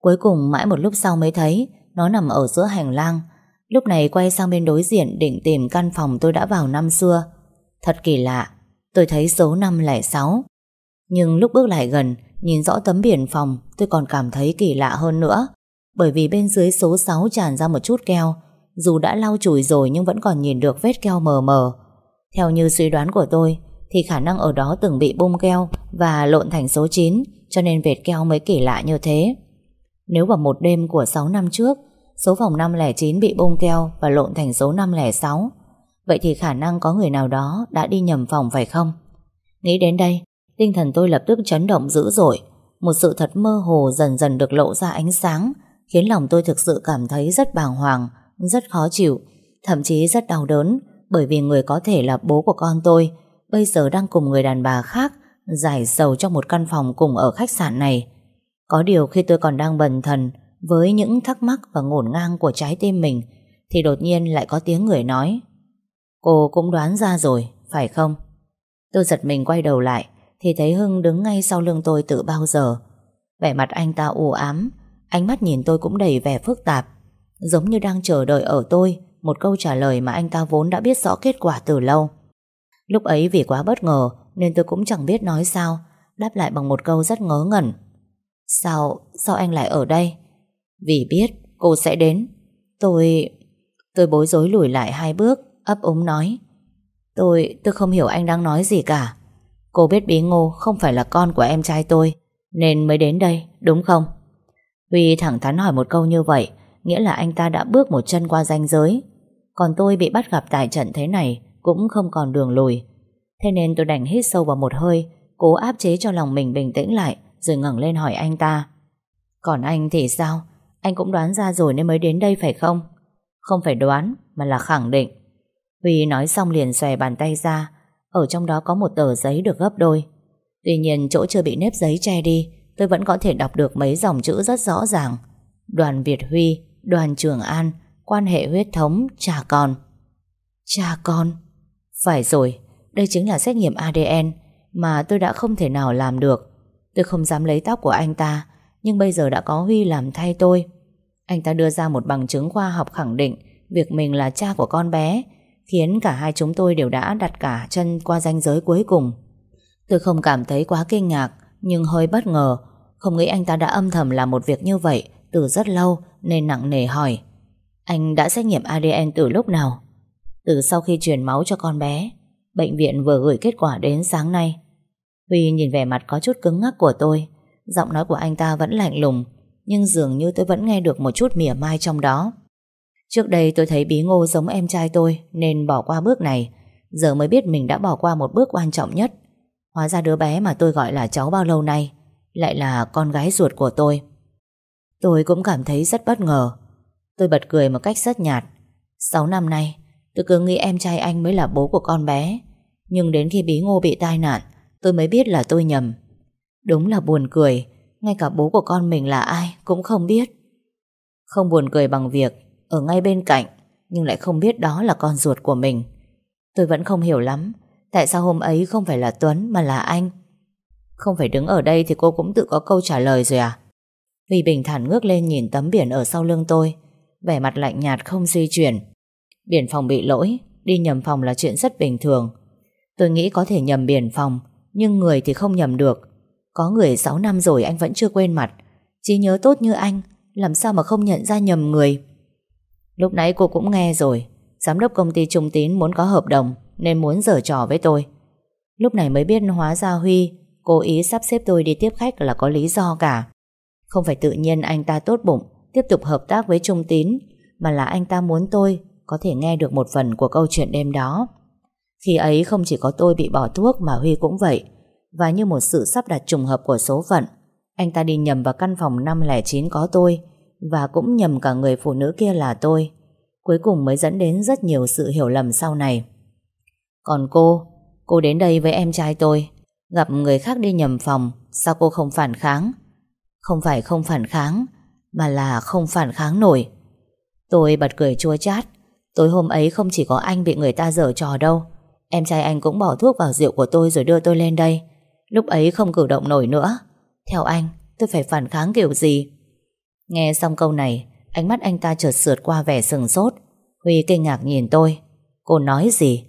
Cuối cùng mãi một lúc sau mới thấy, Nó nằm ở giữa hành lang Lúc này quay sang bên đối diện Định tìm căn phòng tôi đã vào năm xưa. Thật kỳ lạ, Tôi thấy số 506 Nhưng lúc bước lại gần, Nhìn rõ tấm biển phòng, Tôi còn cảm thấy kỳ lạ hơn nữa. Bởi vì bên dưới số 6 tràn ra một chút keo, Dù đã lau chùi rồi Nhưng vẫn còn nhìn được vết keo mờ mờ. Theo như suy đoán của tôi, Thì khả năng ở đó từng bị bung keo Và lộn thành số 9 Cho nên vệt keo mới kỳ lạ như thế. Nếu vào một đêm của 6 năm trước Số phòng 509 bị bung keo Và lộn thành số 506 Vậy thì khả năng có người nào đó Đã đi nhầm phòng phải không? Nghĩ đến đây, Tinh thần tôi lập tức chấn động dữ dội. Một sự thật mơ hồ dần dần được lộ ra ánh sáng, Khiến lòng tôi thực sự cảm thấy rất bàng hoàng, Rất khó chịu, Thậm chí rất đau đớn, Bởi vì người có thể là bố của con tôi, Bây giờ đang cùng người đàn bà khác, Giải sầu trong một căn phòng cùng ở khách sạn này. Có điều khi tôi còn đang bần thần với những thắc mắc và ngổn ngang của trái tim mình Thì đột nhiên lại có tiếng người nói Cô cũng đoán ra rồi, phải không? Tôi giật mình quay đầu lại thì thấy Hưng đứng ngay sau lưng tôi từ bao giờ. Vẻ mặt anh ta u ám, ánh mắt nhìn tôi cũng đầy vẻ phức tạp, giống như đang chờ đợi ở tôi một câu trả lời mà anh ta vốn đã biết rõ kết quả từ lâu. Lúc ấy vì quá bất ngờ nên tôi cũng chẳng biết nói sao, đáp lại bằng một câu rất ngớ ngẩn. Sao, sao anh lại ở đây? Vì biết cô sẽ đến. Tôi... Tôi bối rối lùi lại hai bước, ấp úng nói. Tôi, tôi không hiểu anh đang nói gì cả. Cô biết Bí Ngô không phải là con của em trai tôi Nên mới đến đây đúng không Huy thẳng thắn hỏi một câu như vậy Nghĩa là anh ta đã bước một chân qua ranh giới Còn tôi bị bắt gặp tại trận thế này Cũng không còn đường lùi Thế nên tôi đành hít sâu vào một hơi Cố áp chế cho lòng mình bình tĩnh lại Rồi ngẩng lên hỏi anh ta Còn anh thì sao anh cũng đoán ra rồi nên mới đến đây phải không? Không phải đoán, Mà là khẳng định. Huy nói xong liền xòe bàn tay ra. Ở trong đó có một tờ giấy được gấp đôi. Tuy nhiên chỗ chưa bị nếp giấy che đi, Tôi vẫn có thể đọc được mấy dòng chữ rất rõ ràng. Đoàn Việt Huy, Đoàn Trường An, Quan hệ huyết thống, cha con. Cha con? Phải rồi, Đây chính là xét nghiệm ADN Mà tôi đã không thể nào làm được. Tôi không dám lấy tóc của anh ta nhưng bây giờ đã có Huy làm thay tôi. Anh ta đưa ra một bằng chứng khoa học khẳng định Việc mình là cha của con bé, Khiến cả hai chúng tôi đều đã đặt cả chân qua ranh giới cuối cùng. Tôi không cảm thấy quá kinh ngạc, Nhưng hơi bất ngờ. Không nghĩ anh ta đã âm thầm làm một việc như vậy Từ rất lâu, Nên nặng nề hỏi, Anh đã xét nghiệm ADN từ lúc nào? Từ sau khi truyền máu cho con bé, Bệnh viện vừa gửi kết quả đến sáng nay. Huy nhìn vẻ mặt có chút cứng ngắc của tôi. Giọng nói của anh ta vẫn lạnh lùng, Nhưng dường như tôi vẫn nghe được một chút mỉa mai trong đó. Trước đây tôi thấy bí ngô giống em trai tôi, Nên bỏ qua bước này. Giờ mới biết mình đã bỏ qua một bước quan trọng nhất. Hóa ra đứa bé mà tôi gọi là cháu bao lâu nay, Lại là con gái ruột của tôi. Tôi cũng cảm thấy rất bất ngờ. Tôi bật cười một cách rất nhạt. 6 năm nay, Tôi cứ nghĩ em trai anh mới là bố của con bé. Nhưng đến khi bí ngô bị tai nạn, Tôi mới biết là tôi nhầm. Đúng là buồn cười. Ngay cả bố của con mình là ai cũng không biết. Không buồn cười bằng việc Ở ngay bên cạnh, Nhưng lại không biết đó là con ruột của mình. Tôi vẫn không hiểu lắm, Tại sao hôm ấy không phải là Tuấn mà là anh? Không phải đứng ở đây Thì cô cũng tự có câu trả lời rồi à? Vì bình thản ngước lên nhìn tấm biển ở sau lưng tôi, Vẻ mặt lạnh nhạt không di chuyển. Biển phòng bị lỗi, Đi nhầm phòng là chuyện rất bình thường. Tôi nghĩ có thể nhầm biển phòng, Nhưng người thì không nhầm được. Có người 6 năm rồi anh vẫn chưa quên mặt. Chỉ nhớ tốt như anh, Làm sao mà không nhận ra nhầm người? Lúc nãy cô cũng nghe rồi, Giám đốc công ty Trung Tín muốn có hợp đồng, Nên muốn giở trò với tôi. Lúc này mới biết hóa ra Huy Cố ý sắp xếp tôi đi tiếp khách là có lý do cả. Không phải tự nhiên anh ta tốt bụng, Tiếp tục hợp tác với Trung Tín, Mà là anh ta muốn tôi Có thể nghe được một phần của câu chuyện đêm đó. Khi ấy không chỉ có tôi bị bỏ thuốc Mà Huy cũng vậy. Và như một sự sắp đặt trùng hợp của số phận. Anh ta đi nhầm vào căn phòng 509 có tôi, Và cũng nhầm cả người phụ nữ kia là tôi. Cuối cùng mới dẫn đến rất nhiều sự hiểu lầm sau này. Còn cô Cô đến đây với em trai tôi. Gặp người khác đi nhầm phòng, Sao cô không phản kháng? Không phải không phản kháng, Mà là không phản kháng nổi. Tôi bật cười chua chát. Tối hôm ấy không chỉ có anh bị người ta dở trò đâu. Em trai anh cũng bỏ thuốc vào rượu của tôi Rồi đưa tôi lên đây. Lúc ấy không cử động nổi nữa. Theo anh tôi phải phản kháng kiểu gì? Nghe xong câu này Ánh mắt anh ta chợt sượt qua vẻ sừng sốt. Huy kinh ngạc nhìn tôi. Cô nói gì?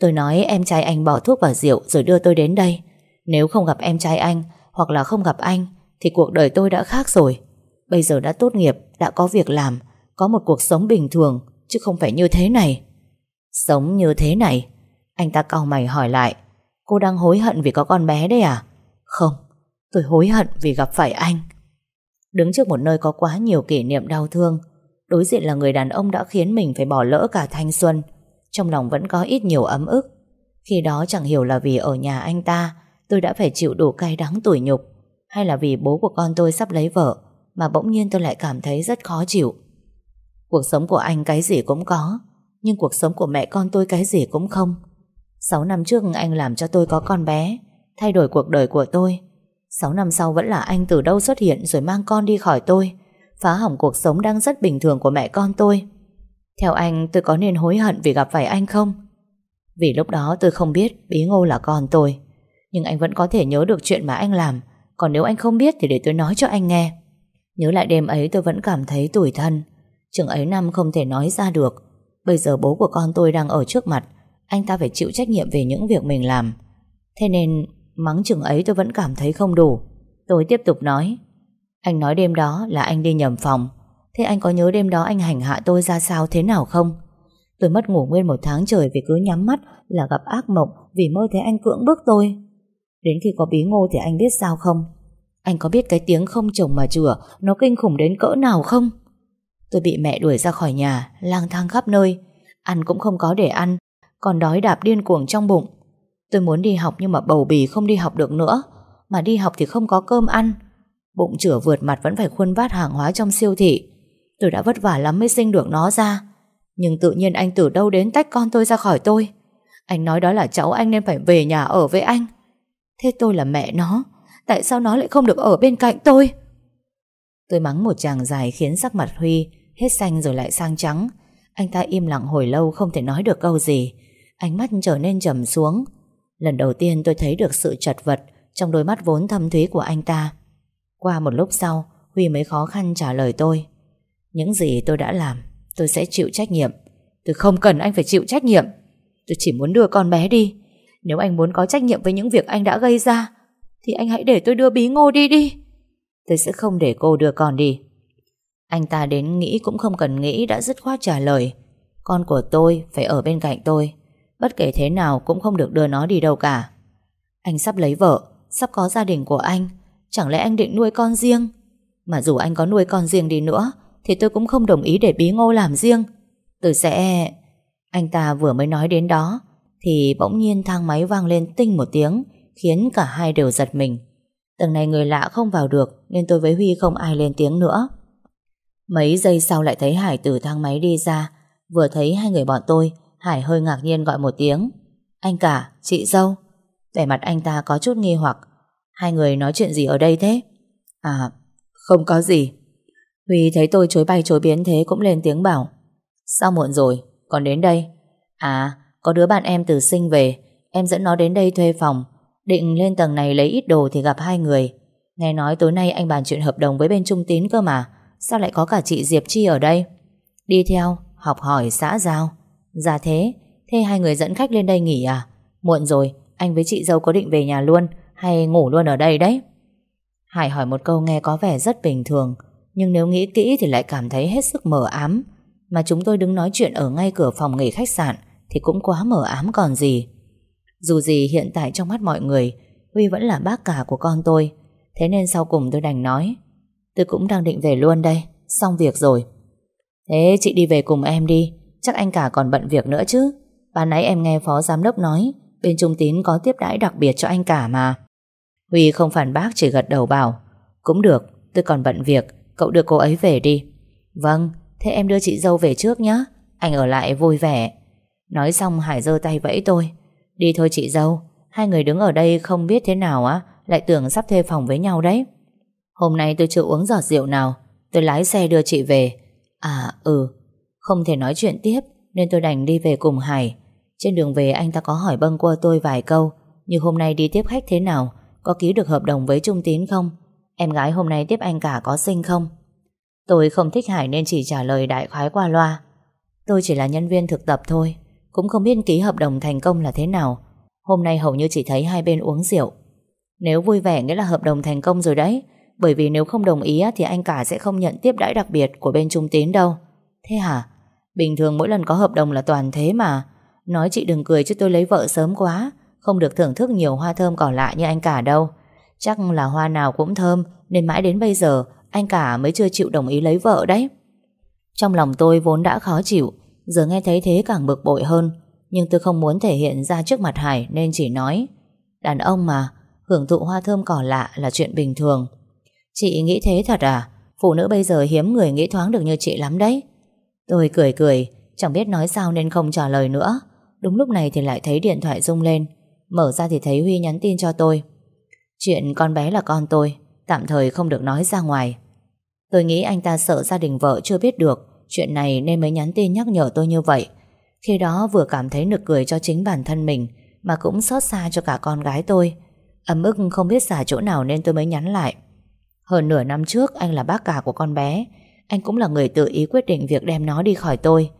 Tôi nói em trai anh bỏ thuốc vào rượu Rồi đưa tôi đến đây. Nếu không gặp em trai anh Hoặc là không gặp anh Thì cuộc đời tôi đã khác rồi. Bây giờ đã tốt nghiệp, đã có việc làm Có một cuộc sống bình thường Chứ không phải như thế này. Sống như thế này? Anh ta cau mày hỏi lại. Cô đang hối hận vì có con bé đấy à? Không, tôi hối hận vì gặp phải anh. Đứng trước một nơi có quá nhiều kỷ niệm đau thương Đối diện là người đàn ông đã khiến mình phải bỏ lỡ cả thanh xuân. Trong lòng vẫn có ít nhiều ấm ức. Khi đó chẳng hiểu là vì ở nhà anh ta Tôi đã phải chịu đủ cay đắng tủi nhục Hay là vì bố của con tôi sắp lấy vợ Mà bỗng nhiên tôi lại cảm thấy rất khó chịu. Cuộc sống của anh cái gì cũng có Nhưng cuộc sống của mẹ con tôi cái gì cũng không. 6 năm trước anh làm cho tôi có con bé, Thay đổi cuộc đời của tôi. 6 năm sau vẫn là anh từ đâu xuất hiện Rồi mang con đi khỏi tôi, Phá hỏng cuộc sống đang rất bình thường của mẹ con tôi. Theo anh, tôi có nên hối hận Vì gặp phải anh không? Vì lúc đó tôi không biết Bí ngô là con tôi, Nhưng anh vẫn có thể nhớ được chuyện mà anh làm. Còn nếu anh không biết thì để tôi nói cho anh nghe. Nhớ lại đêm ấy tôi vẫn cảm thấy tủi thân. Chừng ấy năm không thể nói ra được. Bây giờ bố của con tôi đang ở trước mặt anh ta phải chịu trách nhiệm về những việc mình làm. Thế nên, Mắng chừng ấy tôi vẫn cảm thấy không đủ. Tôi tiếp tục nói. Anh nói đêm đó là anh đi nhầm phòng. Thế anh có nhớ đêm đó anh hành hạ tôi ra sao thế nào không? Tôi mất ngủ nguyên một tháng trời Vì cứ nhắm mắt là gặp ác mộng, Vì mơ thấy anh cưỡng bức tôi. Đến khi có bí ngô thì anh biết sao không? Anh có biết cái tiếng không chồng mà chửa Nó kinh khủng đến cỡ nào không? Tôi bị mẹ đuổi ra khỏi nhà, Lang thang khắp nơi. Ăn cũng không có để ăn còn đói đạp điên cuồng trong bụng. Tôi muốn đi học nhưng mà bầu bì không đi học được nữa. Mà đi học thì không có cơm ăn. Bụng chửa vượt mặt vẫn phải khuôn vát hàng hóa trong siêu thị. Tôi đã vất vả lắm mới sinh được nó ra. Nhưng tự nhiên anh từ đâu đến tách con tôi ra khỏi tôi? Anh nói đó là cháu anh nên phải về nhà ở với anh. Thế tôi là mẹ nó. Tại sao nó lại không được ở bên cạnh tôi? Tôi mắng một chàng dài khiến sắc mặt Huy Hết xanh rồi lại sang trắng. Anh ta im lặng hồi lâu không thể nói được câu gì. Ánh mắt trở nên trầm xuống. Lần đầu tiên tôi thấy được sự chật vật Trong đôi mắt vốn thâm thúy của anh ta. Qua một lúc sau, Huy mới khó khăn trả lời tôi. Những gì tôi đã làm, Tôi sẽ chịu trách nhiệm. Tôi không cần anh phải chịu trách nhiệm. Tôi chỉ muốn đưa con bé đi. Nếu anh muốn có trách nhiệm với những việc anh đã gây ra, Thì anh hãy để tôi đưa bí ngô đi đi. Tôi sẽ không để cô đưa con đi. Anh ta đến nghĩ cũng không cần nghĩ Đã dứt khoát trả lời. Con của tôi phải ở bên cạnh tôi. Bất kể thế nào cũng không được đưa nó đi đâu cả. Anh sắp lấy vợ, Sắp có gia đình của anh, Chẳng lẽ anh định nuôi con riêng? Mà dù anh có nuôi con riêng đi nữa, Thì tôi cũng không đồng ý để bí ngô làm riêng. Tôi sẽ... Anh ta vừa mới nói đến đó, Thì bỗng nhiên thang máy vang lên tinh một tiếng, Khiến cả hai đều giật mình. Tầng này người lạ không vào được, Nên tôi với Huy không ai lên tiếng nữa. Mấy giây sau lại thấy Hải từ thang máy đi ra, Vừa thấy hai người bọn tôi Hải hơi ngạc nhiên gọi một tiếng. Anh cả, chị dâu. Vẻ mặt anh ta có chút nghi hoặc. Hai người nói chuyện gì ở đây thế? À, không có gì. Huy thấy tôi chối bay chối biến thế cũng lên tiếng bảo. Sao muộn rồi, còn đến đây? À, có đứa bạn em từ sinh về. Em dẫn nó đến đây thuê phòng. Định lên tầng này lấy ít đồ thì gặp hai người. Nghe nói tối nay anh bàn chuyện hợp đồng với bên Trung Tín cơ mà. Sao lại có cả chị Diệp Chi ở đây? Đi theo, học hỏi xã giao. Dạ thế, thế hai người dẫn khách lên đây nghỉ à? Muộn rồi, anh với chị dâu có định về nhà luôn Hay ngủ luôn ở đây đấy? Hải hỏi một câu nghe có vẻ rất bình thường Nhưng nếu nghĩ kỹ thì lại cảm thấy hết sức mờ ám. Mà chúng tôi đứng nói chuyện ở ngay cửa phòng nghỉ khách sạn Thì cũng quá mờ ám còn gì. Dù gì hiện tại trong mắt mọi người Huy vẫn là bác cả của con tôi. Thế nên sau cùng tôi đành nói Tôi cũng đang định về luôn đây Xong việc rồi. Thế chị đi về cùng em đi Chắc anh cả còn bận việc nữa chứ. Ban nãy em nghe phó giám đốc nói, Bên Trung Tín có tiếp đãi đặc biệt cho anh cả mà. Huy không phản bác, chỉ gật đầu bảo, Cũng được, tôi còn bận việc, Cậu đưa cô ấy về đi. Vâng thế em đưa chị dâu về trước nhé Anh ở lại vui vẻ. Nói xong Hải giơ tay vẫy tôi, Đi thôi chị dâu, Hai người đứng ở đây không biết thế nào á, Lại tưởng sắp thuê phòng với nhau đấy. Hôm nay tôi chưa uống giọt rượu nào, Tôi lái xe đưa chị về. À ừ không thể nói chuyện tiếp, Nên tôi đành đi về cùng Hải. Trên đường về, anh ta có hỏi bâng qua tôi vài câu, Như hôm nay đi tiếp khách thế nào? Có ký được hợp đồng với Trung Tín không? Em gái hôm nay tiếp anh cả có sinh không? Tôi không thích Hải nên chỉ trả lời đại khái qua loa. Tôi chỉ là nhân viên thực tập thôi, cũng không biết ký hợp đồng thành công là thế nào. Hôm nay hầu như chỉ thấy hai bên uống rượu. Nếu vui vẻ nghĩa là hợp đồng thành công rồi đấy, Bởi vì nếu không đồng ý Thì anh cả sẽ không nhận tiếp đãi đặc biệt Của bên Trung Tín đâu. Thế hả? Bình thường mỗi lần có hợp đồng là toàn thế mà. Nói chị đừng cười chứ tôi lấy vợ sớm quá. Không được thưởng thức nhiều hoa thơm cỏ lạ như anh cả đâu. Chắc là hoa nào cũng thơm, Nên mãi đến bây giờ, Anh cả mới chưa chịu đồng ý lấy vợ đấy. Trong lòng tôi vốn đã khó chịu, Giờ nghe thấy thế càng bực bội hơn. Nhưng tôi không muốn thể hiện ra trước mặt Hải Nên chỉ nói, Đàn ông mà, Hưởng thụ hoa thơm cỏ lạ là chuyện bình thường. Chị nghĩ thế thật à? Phụ nữ bây giờ hiếm người nghĩ thoáng được như chị lắm đấy. Tôi cười cười, Chẳng biết nói sao nên không trả lời nữa. Đúng lúc này thì lại thấy điện thoại rung lên. Mở ra thì thấy Huy nhắn tin cho tôi. Chuyện con bé là con tôi, Tạm thời không được nói ra ngoài. Tôi nghĩ anh ta sợ gia đình vợ chưa biết được, Chuyện này nên mới nhắn tin nhắc nhở tôi như vậy. Khi đó vừa cảm thấy nực cười cho chính bản thân mình, Mà cũng xót xa cho cả con gái tôi. Ấm ức không biết xả chỗ nào nên tôi mới nhắn lại. Hơn nửa năm trước, anh là bác cả của con bé. Anh cũng là người tự ý quyết định việc đem nó đi khỏi tôi.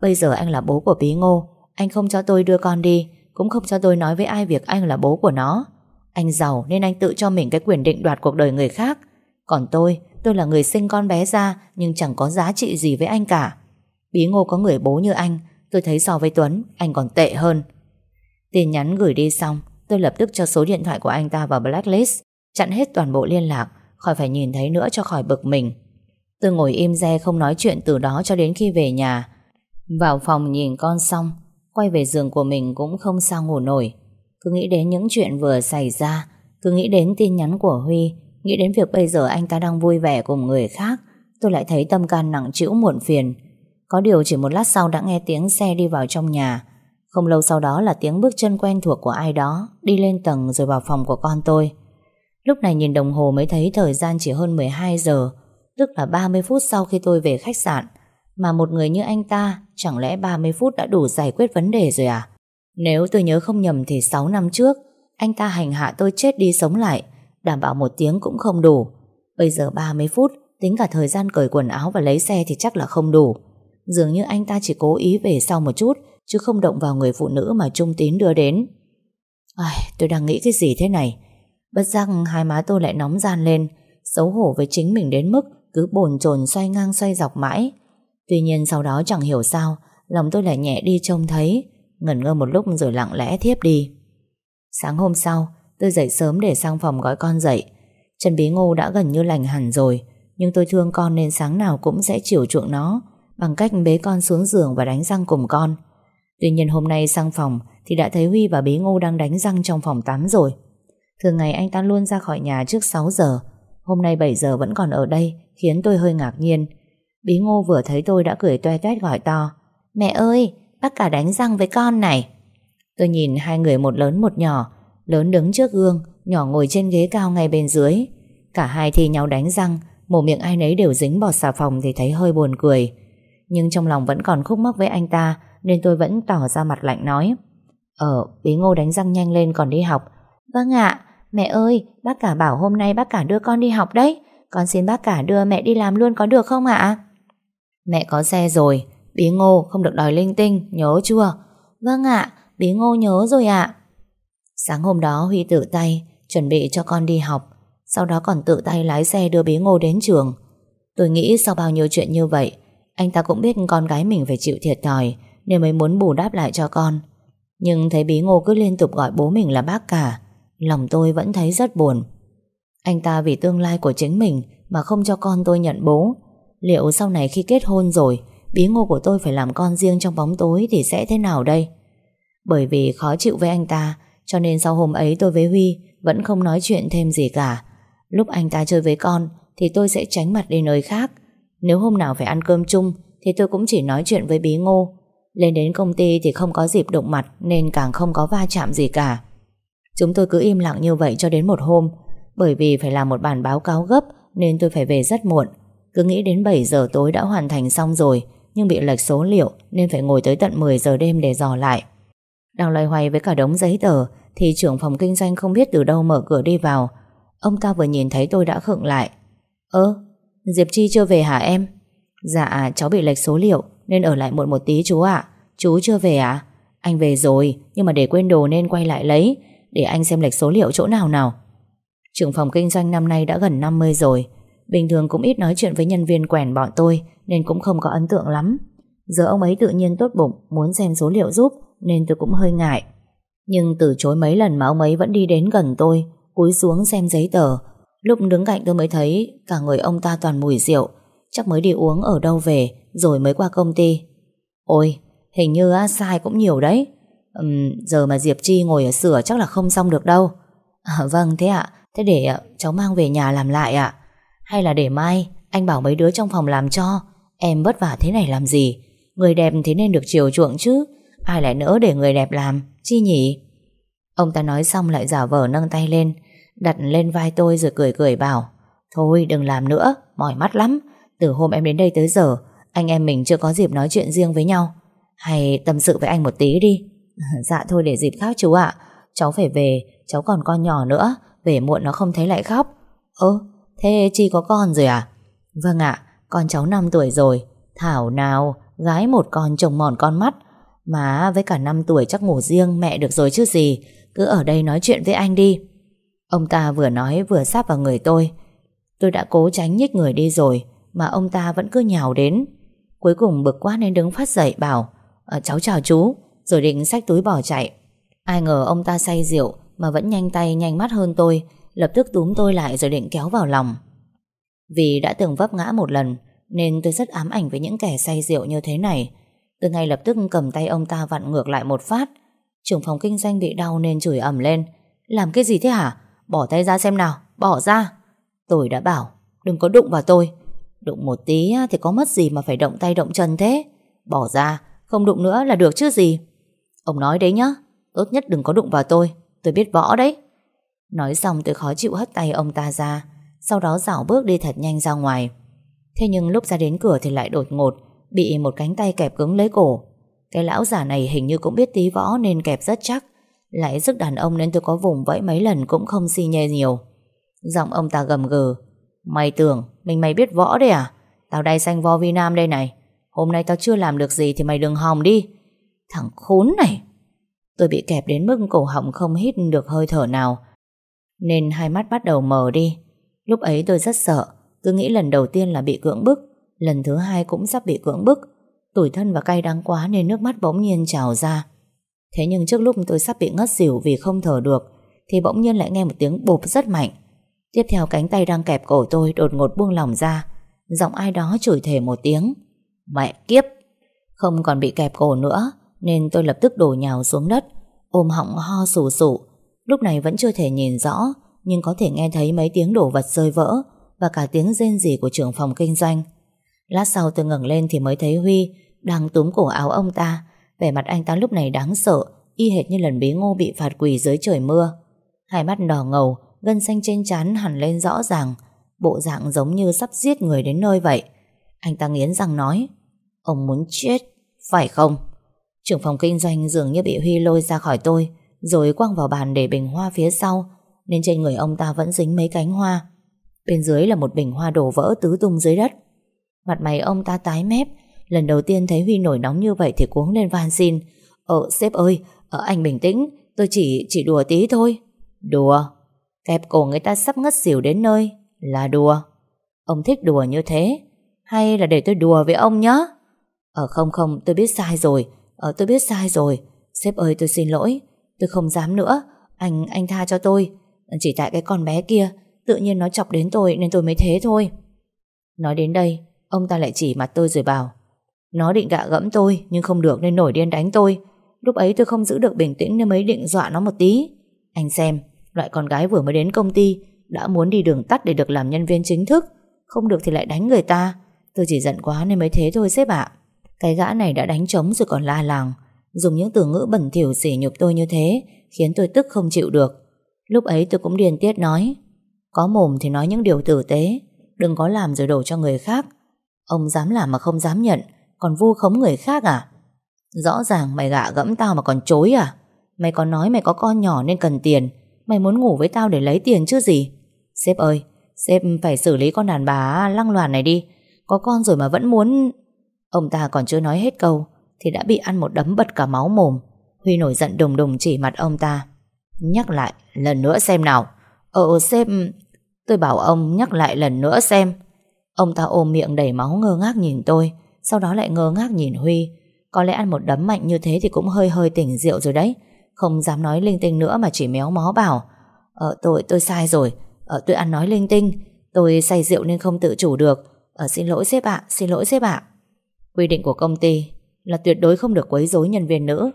Bây giờ anh là bố của Bí Ngô, Anh không cho tôi đưa con đi, Cũng không cho tôi nói với ai việc anh là bố của nó. Anh giàu nên anh tự cho mình cái quyền định đoạt cuộc đời người khác. Còn tôi Tôi là người sinh con bé ra, Nhưng chẳng có giá trị gì với anh cả. Bí ngô có người bố như anh, Tôi thấy so với Tuấn, anh còn tệ hơn. Tin nhắn gửi đi xong, Tôi lập tức cho số điện thoại của anh ta vào blacklist, Chặn hết toàn bộ liên lạc, Khỏi phải nhìn thấy nữa cho khỏi bực mình. Tôi ngồi im re không nói chuyện từ đó cho đến khi về nhà. Vào phòng nhìn con xong, Quay về giường của mình cũng không sao ngủ nổi. Cứ nghĩ đến những chuyện vừa xảy ra, Cứ nghĩ đến tin nhắn của Huy, Nghĩ đến việc bây giờ anh ta đang vui vẻ cùng người khác, Tôi lại thấy tâm can nặng trĩu muộn phiền. Có điều chỉ một lát sau đã nghe tiếng xe đi vào trong nhà. Không lâu sau đó là tiếng bước chân quen thuộc của ai đó Đi lên tầng rồi vào phòng của con tôi. Lúc này nhìn đồng hồ mới thấy thời gian chỉ hơn 12 giờ. Tức là 30 phút sau khi tôi về khách sạn. Mà một người như anh ta Chẳng lẽ 30 phút đã đủ giải quyết vấn đề rồi à? Nếu tôi nhớ không nhầm thì 6 năm trước Anh ta hành hạ tôi chết đi sống lại Đảm bảo một tiếng cũng không đủ. Bây giờ 30 phút Tính cả thời gian cởi quần áo và lấy xe thì chắc là không đủ. Dường như anh ta chỉ cố ý về sau một chút Chứ không động vào người phụ nữ mà Trung Tín đưa đến. Ai, Tôi đang nghĩ cái gì thế này? Bất giác hai má tôi lại nóng gian lên Xấu hổ với chính mình đến mức cứ bồn chồn xoay ngang xoay dọc mãi. Tuy nhiên sau đó chẳng hiểu sao, Lòng tôi lại nhẹ đi trông thấy, Ngẩn ngơ một lúc rồi lặng lẽ thiếp đi. Sáng hôm sau, Tôi dậy sớm để sang phòng gọi con dậy. Trần Bí Ngô đã gần như lành hẳn rồi, Nhưng tôi thương con nên sáng nào cũng sẽ chiều chuộng nó, Bằng cách bế con xuống giường và đánh răng cùng con. Tuy nhiên hôm nay sang phòng Thì đã thấy Huy và Bí Ngô đang đánh răng trong phòng tắm rồi. Thường ngày anh ta luôn ra khỏi nhà trước 6 giờ Hôm nay 7 giờ vẫn còn ở đây Khiến tôi hơi ngạc nhiên. Bí Ngô vừa thấy tôi đã cười toe toét gọi to. Mẹ ơi, bác cả đánh răng với con này. Tôi nhìn hai người một lớn một nhỏ Lớn đứng trước gương Nhỏ ngồi trên ghế cao ngay bên dưới. Cả hai thì nhau đánh răng Mồm miệng ai nấy đều dính bọt xà phòng Thì thấy hơi buồn cười. Nhưng trong lòng vẫn còn khúc mắc với anh ta Nên tôi vẫn tỏ ra mặt lạnh nói. Ờ, bí ngô đánh răng nhanh lên còn đi học. Vâng ạ, mẹ ơi Bác cả bảo hôm nay bác cả đưa con đi học đấy. Con xin bác cả đưa mẹ đi làm luôn có được không ạ? Mẹ có xe rồi. Bí ngô không được đòi linh tinh Nhớ chưa? Vâng ạ, bí ngô nhớ rồi ạ. Sáng hôm đó Huy tự tay chuẩn bị cho con đi học, sau đó còn tự tay lái xe đưa bí ngô đến trường. Tôi nghĩ sau bao nhiêu chuyện như vậy, anh ta cũng biết con gái mình phải chịu thiệt thòi nên mới muốn bù đáp lại cho con. Nhưng thấy bí ngô cứ liên tục gọi bố mình là bác cả, lòng tôi vẫn thấy rất buồn. Anh ta vì tương lai của chính mình mà không cho con tôi nhận bố. Liệu sau này khi kết hôn rồi, bí ngô của tôi phải làm con riêng trong bóng tối thì sẽ thế nào đây? Bởi vì khó chịu với anh ta cho nên sau hôm ấy tôi với Huy Vẫn không nói chuyện thêm gì cả Lúc anh ta chơi với con Thì tôi sẽ tránh mặt đi nơi khác Nếu hôm nào phải ăn cơm chung Thì tôi cũng chỉ nói chuyện với bí ngô Lên đến công ty thì không có dịp đụng mặt Nên càng không có va chạm gì cả Chúng tôi cứ im lặng như vậy cho đến một hôm. Bởi vì phải làm một bản báo cáo gấp, Nên tôi phải về rất muộn. Cứ nghĩ đến 7 giờ tối đã hoàn thành xong rồi, Nhưng bị lệch số liệu, Nên phải ngồi tới tận 10 giờ đêm để dò lại. Đang loay hoay với cả đống giấy tờ, Thì trưởng phòng kinh doanh không biết từ đâu mở cửa đi vào. Ông ta vừa nhìn thấy tôi đã khựng lại. Ơ, Diệp Chi chưa về hả em? Dạ cháu bị lệch số liệu, Nên ở lại muộn một tí chú ạ. Chú chưa về à? Anh về rồi, Nhưng mà để quên đồ nên quay lại lấy. Để anh xem lệch số liệu chỗ nào nào Trưởng phòng kinh doanh năm nay đã gần 50 rồi Bình thường cũng ít nói chuyện với nhân viên quèn bọn tôi Nên cũng không có ấn tượng lắm Giờ ông ấy tự nhiên tốt bụng Muốn xem số liệu giúp nên tôi cũng hơi ngại. Nhưng từ chối mấy lần mà ông ấy vẫn đi đến gần tôi, cúi xuống xem giấy tờ. Lúc đứng cạnh tôi mới thấy cả người ông ta toàn mùi rượu, chắc mới đi uống ở đâu về rồi mới qua công ty. Ôi, hình như á, sai cũng nhiều đấy. Uhm, giờ mà Diệp Chi ngồi ở sửa chắc là không xong được đâu. À, vâng, thế ạ. Thế để ờ, cháu mang về nhà làm lại ạ. Hay là để mai anh bảo mấy đứa trong phòng làm cho. Em vất vả thế này làm gì? Người đẹp thế nên được chiều chuộng chứ. Ai lại nỡ để người đẹp làm Chi nhỉ Ông ta nói xong lại giả vờ nâng tay lên Đặt lên vai tôi rồi cười cười bảo Thôi đừng làm nữa Mỏi mắt lắm Từ hôm em đến đây tới giờ Anh em mình chưa có dịp nói chuyện riêng với nhau Hay tâm sự với anh một tí đi Dạ thôi để dịp khác chú ạ. Cháu phải về Cháu còn con nhỏ nữa Về muộn nó không thấy lại khóc. Ơ thế Chi có con rồi à? Vâng ạ Con cháu 5 tuổi rồi. Thảo nào Gái một con chồng mòn con mắt. Má với cả 5 tuổi chắc ngủ riêng mẹ được rồi chứ gì. Cứ ở đây nói chuyện với anh đi. Ông ta vừa nói vừa sáp vào người tôi. Tôi đã cố tránh nhích người đi rồi Mà ông ta vẫn cứ nhào đến. Cuối cùng bực quá nên đứng phát dậy bảo à, Cháu chào chú. Rồi định xách túi bỏ chạy. Ai ngờ ông ta say rượu Mà vẫn nhanh tay nhanh mắt hơn tôi, Lập tức túm tôi lại rồi định kéo vào lòng. Vì đã từng vấp ngã một lần, Nên tôi rất ám ảnh với những kẻ say rượu như thế này. Tôi ngay lập tức cầm tay ông ta vặn ngược lại một phát, Trưởng phòng kinh doanh bị đau nên chửi ẩm lên. Làm cái gì thế hả? Bỏ tay ra xem nào, Bỏ ra. Tôi đã bảo, Đừng có đụng vào tôi. Đụng một tí thì có mất gì mà phải động tay động chân thế? Bỏ ra, Không đụng nữa là được chứ gì? Ông nói đấy nhá, Tốt nhất đừng có đụng vào tôi Tôi biết võ đấy. Nói xong tôi khó chịu hất tay ông ta ra, Sau đó dạo bước đi thật nhanh ra ngoài. Thế nhưng lúc ra đến cửa thì lại đột ngột Bị một cánh tay kẹp cứng lấy cổ. Cái lão giả này hình như cũng biết tí võ Nên kẹp rất chắc. Lại sức đàn ông nên tôi có vùng vẫy mấy lần Cũng không si nhê nhiều. Giọng ông ta gầm gừ, Mày tưởng mình mày biết võ đấy à? Tao đây xanh vo vi nam đây này. Hôm nay tao chưa làm được gì thì mày đừng hòng đi. Thằng khốn này. Tôi bị kẹp đến mức cổ họng không hít được hơi thở nào. Nên hai mắt bắt đầu mờ đi. Lúc ấy tôi rất sợ. Cứ nghĩ lần đầu tiên là bị cưỡng bức. Lần thứ hai cũng sắp bị cưỡng bức. Tủi thân và cay đắng quá nên nước mắt bỗng nhiên trào ra. Thế nhưng trước lúc tôi sắp bị ngất xỉu vì không thở được, Thì bỗng nhiên lại nghe một tiếng bộp rất mạnh. Tiếp theo cánh tay đang kẹp cổ tôi đột ngột buông lỏng ra. Giọng ai đó chửi thề một tiếng. Mẹ kiếp! Không còn bị kẹp cổ nữa. Nên tôi lập tức đổ nhào xuống đất, Ôm họng ho sù sụ. Lúc này vẫn chưa thể nhìn rõ, Nhưng có thể nghe thấy mấy tiếng đổ vật rơi vỡ Và cả tiếng rên rỉ của trưởng phòng kinh doanh. Lát sau tôi ngẩng lên thì mới thấy Huy Đang túm cổ áo ông ta. Vẻ mặt anh ta lúc này đáng sợ, Y hệt như lần bí ngô bị phạt quỳ dưới trời mưa. Hai mắt đỏ ngầu, Gân xanh trên trán hẳn lên rõ ràng, Bộ dạng giống như sắp giết người đến nơi vậy. Anh ta nghiến răng nói, Ông muốn chết, Phải không? Trưởng phòng kinh doanh dường như bị Huy lôi ra khỏi tôi Rồi quăng vào bàn để bình hoa phía sau Nên trên người ông ta vẫn dính mấy cánh hoa. Bên dưới là một bình hoa đổ vỡ tứ tung dưới đất. Mặt mày ông ta tái mép Lần đầu tiên thấy Huy nổi nóng như vậy Thì cuống lên van xin. Ờ sếp ơi ở ờ, Anh bình tĩnh Tôi chỉ chỉ đùa tí thôi. Đùa? Kẹp cổ người ta sắp ngất xỉu đến nơi Là đùa. Ông thích đùa như thế Hay là để tôi đùa với ông nhé Ờ không không tôi biết sai rồi. Ờ tôi biết sai rồi. Sếp ơi, tôi xin lỗi. Tôi không dám nữa. Anh anh tha cho tôi. Chỉ tại cái con bé kia. Tự nhiên nó chọc đến tôi nên tôi mới thế thôi. Nói đến đây, Ông ta lại chỉ mặt tôi rồi bảo, Nó định gạ gẫm tôi, Nhưng không được nên nổi điên đánh tôi. Lúc ấy tôi không giữ được bình tĩnh nên mới định dọa nó một tí. Anh xem, Loại con gái vừa mới đến công ty, Đã muốn đi đường tắt để được làm nhân viên chính thức. Không được thì lại đánh người ta. Tôi chỉ giận quá nên mới thế thôi sếp ạ. Cái gã này đã đánh trống rồi còn la làng. Dùng những từ ngữ bẩn thỉu sỉ nhục tôi như thế, Khiến tôi tức không chịu được. Lúc ấy tôi cũng điên tiết nói, Có mồm thì nói những điều tử tế, Đừng có làm rồi đổ cho người khác. Ông dám làm mà không dám nhận, Còn vu khống người khác à? Rõ ràng mày gạ gẫm tao mà còn chối à? Mày còn nói mày có con nhỏ nên cần tiền, Mày muốn ngủ với tao để lấy tiền chứ gì? Sếp ơi, Sếp phải xử lý con đàn bà lăng loàn này đi. Có con rồi mà vẫn muốn Ông ta còn chưa nói hết câu, Thì đã bị ăn một đấm bật cả máu mồm. Huy nổi giận đùng đùng chỉ mặt ông ta. Nhắc lại, lần nữa xem nào. Ờ, ờ sếp, Tôi bảo ông nhắc lại lần nữa xem. Ông ta ôm miệng đầy máu ngơ ngác nhìn tôi, Sau đó lại ngơ ngác nhìn Huy. Có lẽ ăn một đấm mạnh như thế Thì cũng hơi hơi tỉnh rượu rồi đấy. Không dám nói linh tinh nữa mà chỉ méo mó bảo Ờ tôi tôi sai rồi. Ờ tôi ăn nói linh tinh. Tôi say rượu nên không tự chủ được. Ờ xin lỗi sếp ạ, xin lỗi sếp ạ. Quy định của công ty là tuyệt đối không được quấy rối nhân viên nữ.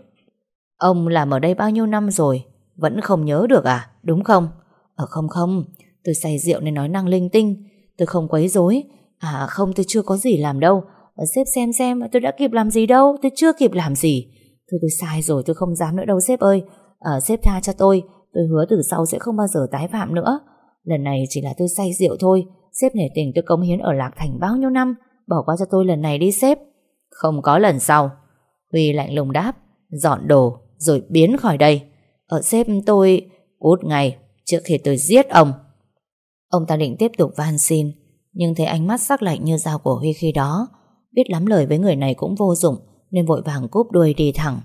Ông làm ở đây bao nhiêu năm rồi Vẫn không nhớ được à? Đúng không? Ờ không không. Tôi say rượu nên nói năng linh tinh. Tôi không quấy rối. À không tôi chưa có gì làm đâu. Ờ, sếp xem xem tôi đã kịp làm gì đâu? Tôi chưa kịp làm gì. Thôi tôi sai rồi tôi không dám nữa đâu sếp ơi. À, Sếp tha cho tôi. Tôi hứa từ sau sẽ không bao giờ tái phạm nữa. Lần này chỉ là tôi say rượu thôi. Sếp nể tình tôi cống hiến ở Lạc Thành bao nhiêu năm? Bỏ qua cho tôi lần này đi sếp. Không có lần sau. Huy lạnh lùng đáp Dọn đồ rồi biến khỏi đây. Ở sếp tôi Cút ngay trước khi tôi giết ông. Ông ta định tiếp tục van xin Nhưng thấy ánh mắt sắc lạnh như dao của Huy khi đó. Biết lắm lời với người này cũng vô dụng nên vội vàng cúp đuôi đi thẳng.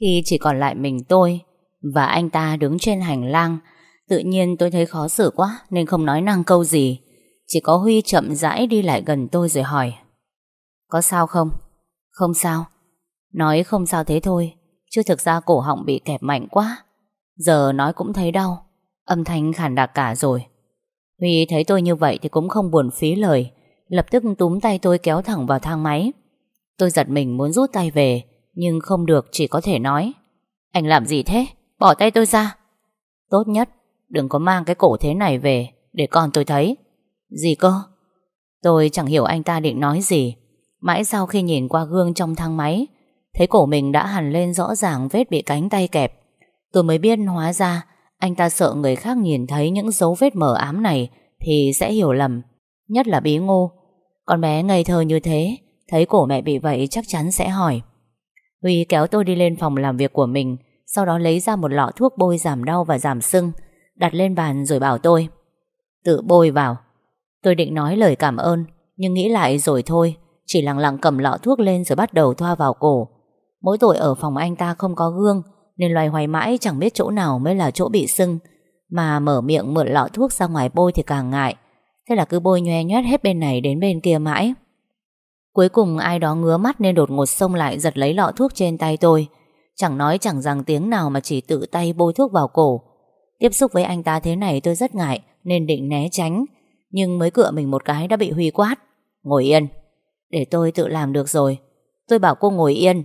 Khi chỉ còn lại mình tôi và anh ta đứng trên hành lang, tự nhiên tôi thấy khó xử quá nên không nói năng câu gì. Chỉ có Huy chậm rãi đi lại gần tôi rồi hỏi có sao không? Không sao. Nói không sao thế thôi, chứ thực ra cổ họng bị kẹp mạnh quá. Giờ nói cũng thấy đau, âm thanh khản đặc cả rồi. Huy thấy tôi như vậy thì cũng không buồn phí lời, lập tức túm tay tôi kéo thẳng vào thang máy. Tôi giật mình muốn rút tay về Nhưng không được chỉ có thể nói Anh làm gì thế? Bỏ tay tôi ra Tốt nhất Đừng có mang cái cổ thế này về Để con tôi thấy Gì cơ Tôi chẳng hiểu anh ta định nói gì Mãi sau khi nhìn qua gương trong thang máy, Thấy cổ mình đã hẳn lên rõ ràng vết bị cánh tay kẹp. Tôi mới biết hóa ra, Anh ta sợ người khác nhìn thấy những dấu vết mờ ám này Thì sẽ hiểu lầm, Nhất là bí ngô. Con bé ngây thơ như thế, Thấy cổ mẹ bị vậy chắc chắn sẽ hỏi. Huy kéo tôi đi lên phòng làm việc của mình, Sau đó lấy ra một lọ thuốc bôi giảm đau và giảm sưng, Đặt lên bàn rồi bảo tôi. Tự bôi vào. Tôi định nói lời cảm ơn, Nhưng nghĩ lại rồi thôi chỉ lặng lặng cầm lọ thuốc lên rồi bắt đầu thoa vào cổ. Mỗi tội ở phòng anh ta không có gương, Nên loài hoài mãi chẳng biết chỗ nào mới là chỗ bị sưng. Mà mở miệng mượn lọ thuốc ra ngoài bôi thì càng ngại. Thế là cứ bôi nhoe nhoét hết bên này đến bên kia mãi. Cuối cùng ai đó ngứa mắt nên đột ngột xông lại giật lấy lọ thuốc trên tay tôi. Chẳng nói chẳng rằng tiếng nào mà chỉ tự tay bôi thuốc vào cổ. Tiếp xúc với anh ta thế này tôi rất ngại, Nên định né tránh. Nhưng mới cựa mình một cái đã bị Huy quát. Ngồi yên. Để tôi tự làm được rồi. Tôi bảo cô ngồi yên.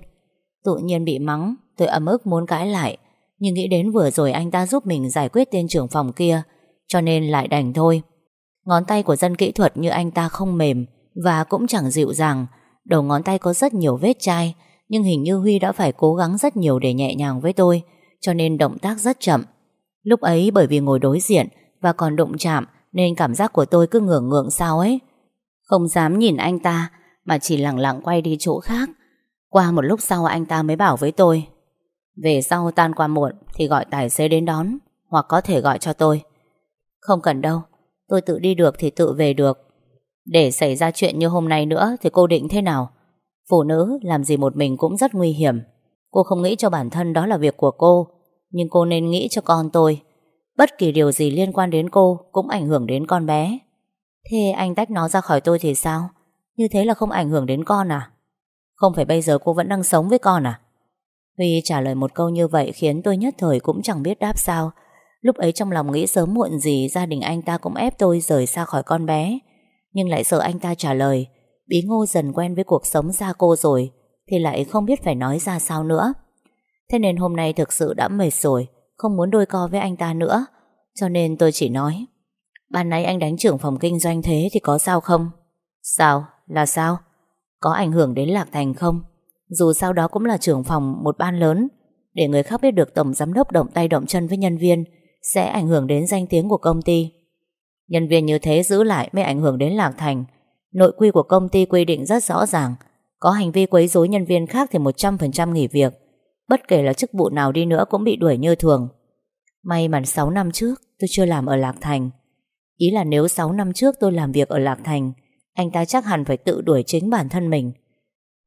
Tự nhiên bị mắng, Tôi ấm ức muốn cãi lại. Nhưng nghĩ đến vừa rồi anh ta giúp mình giải quyết tên trưởng phòng kia, Cho nên lại đành thôi. Ngón tay của dân kỹ thuật như anh ta không mềm Và cũng chẳng dịu dàng. Đầu ngón tay có rất nhiều vết chai, Nhưng hình như Huy đã phải cố gắng rất nhiều để nhẹ nhàng với tôi, Cho nên động tác rất chậm. Lúc ấy bởi vì ngồi đối diện Và còn đụng chạm Nên cảm giác của tôi cứ ngưỡng ngượng sao ấy. Không dám nhìn anh ta mà chỉ lặng lặng quay đi chỗ khác. Qua một lúc sau anh ta mới bảo với tôi, Về sau tan qua muộn Thì gọi tài xế đến đón, Hoặc có thể gọi cho tôi. Không cần đâu, Tôi tự đi được thì tự về được. Để xảy ra chuyện như hôm nay nữa Thì cô định thế nào? Phụ nữ làm gì một mình cũng rất nguy hiểm. Cô không nghĩ cho bản thân đó là việc của cô, Nhưng cô nên nghĩ cho con tôi. Bất kỳ điều gì liên quan đến cô Cũng ảnh hưởng đến con bé. Thế anh tách nó ra khỏi tôi thì sao? Như thế là không ảnh hưởng đến con à? Không phải bây giờ cô vẫn đang sống với con à? Huy trả lời một câu như vậy Khiến tôi nhất thời cũng chẳng biết đáp sao. Lúc ấy trong lòng nghĩ sớm muộn gì Gia đình anh ta cũng ép tôi rời xa khỏi con bé. Nhưng lại sợ anh ta trả lời Bí ngô dần quen với cuộc sống xa cô rồi Thì lại không biết phải nói ra sao nữa. Thế nên hôm nay thực sự đã mệt rồi Không muốn đôi co với anh ta nữa. Cho nên tôi chỉ nói Ban nãy anh đánh trưởng phòng kinh doanh thế Thì có sao không? Sao, là sao? Có ảnh hưởng đến Lạc Thành không? Dù sao đó cũng là trưởng phòng một ban lớn. Để người khác biết được tổng giám đốc động tay động chân với nhân viên, Sẽ ảnh hưởng đến danh tiếng của công ty. Nhân viên như thế giữ lại Mới ảnh hưởng đến Lạc Thành. Nội quy của công ty quy định rất rõ ràng. Có hành vi quấy rối nhân viên khác Thì 100% nghỉ việc. Bất kể là chức vụ nào đi nữa cũng bị đuổi như thường. May mà 6 năm trước Tôi chưa làm ở Lạc Thành. Ý là nếu 6 năm trước tôi làm việc ở Lạc Thành anh ta chắc hẳn phải tự đuổi chính bản thân mình.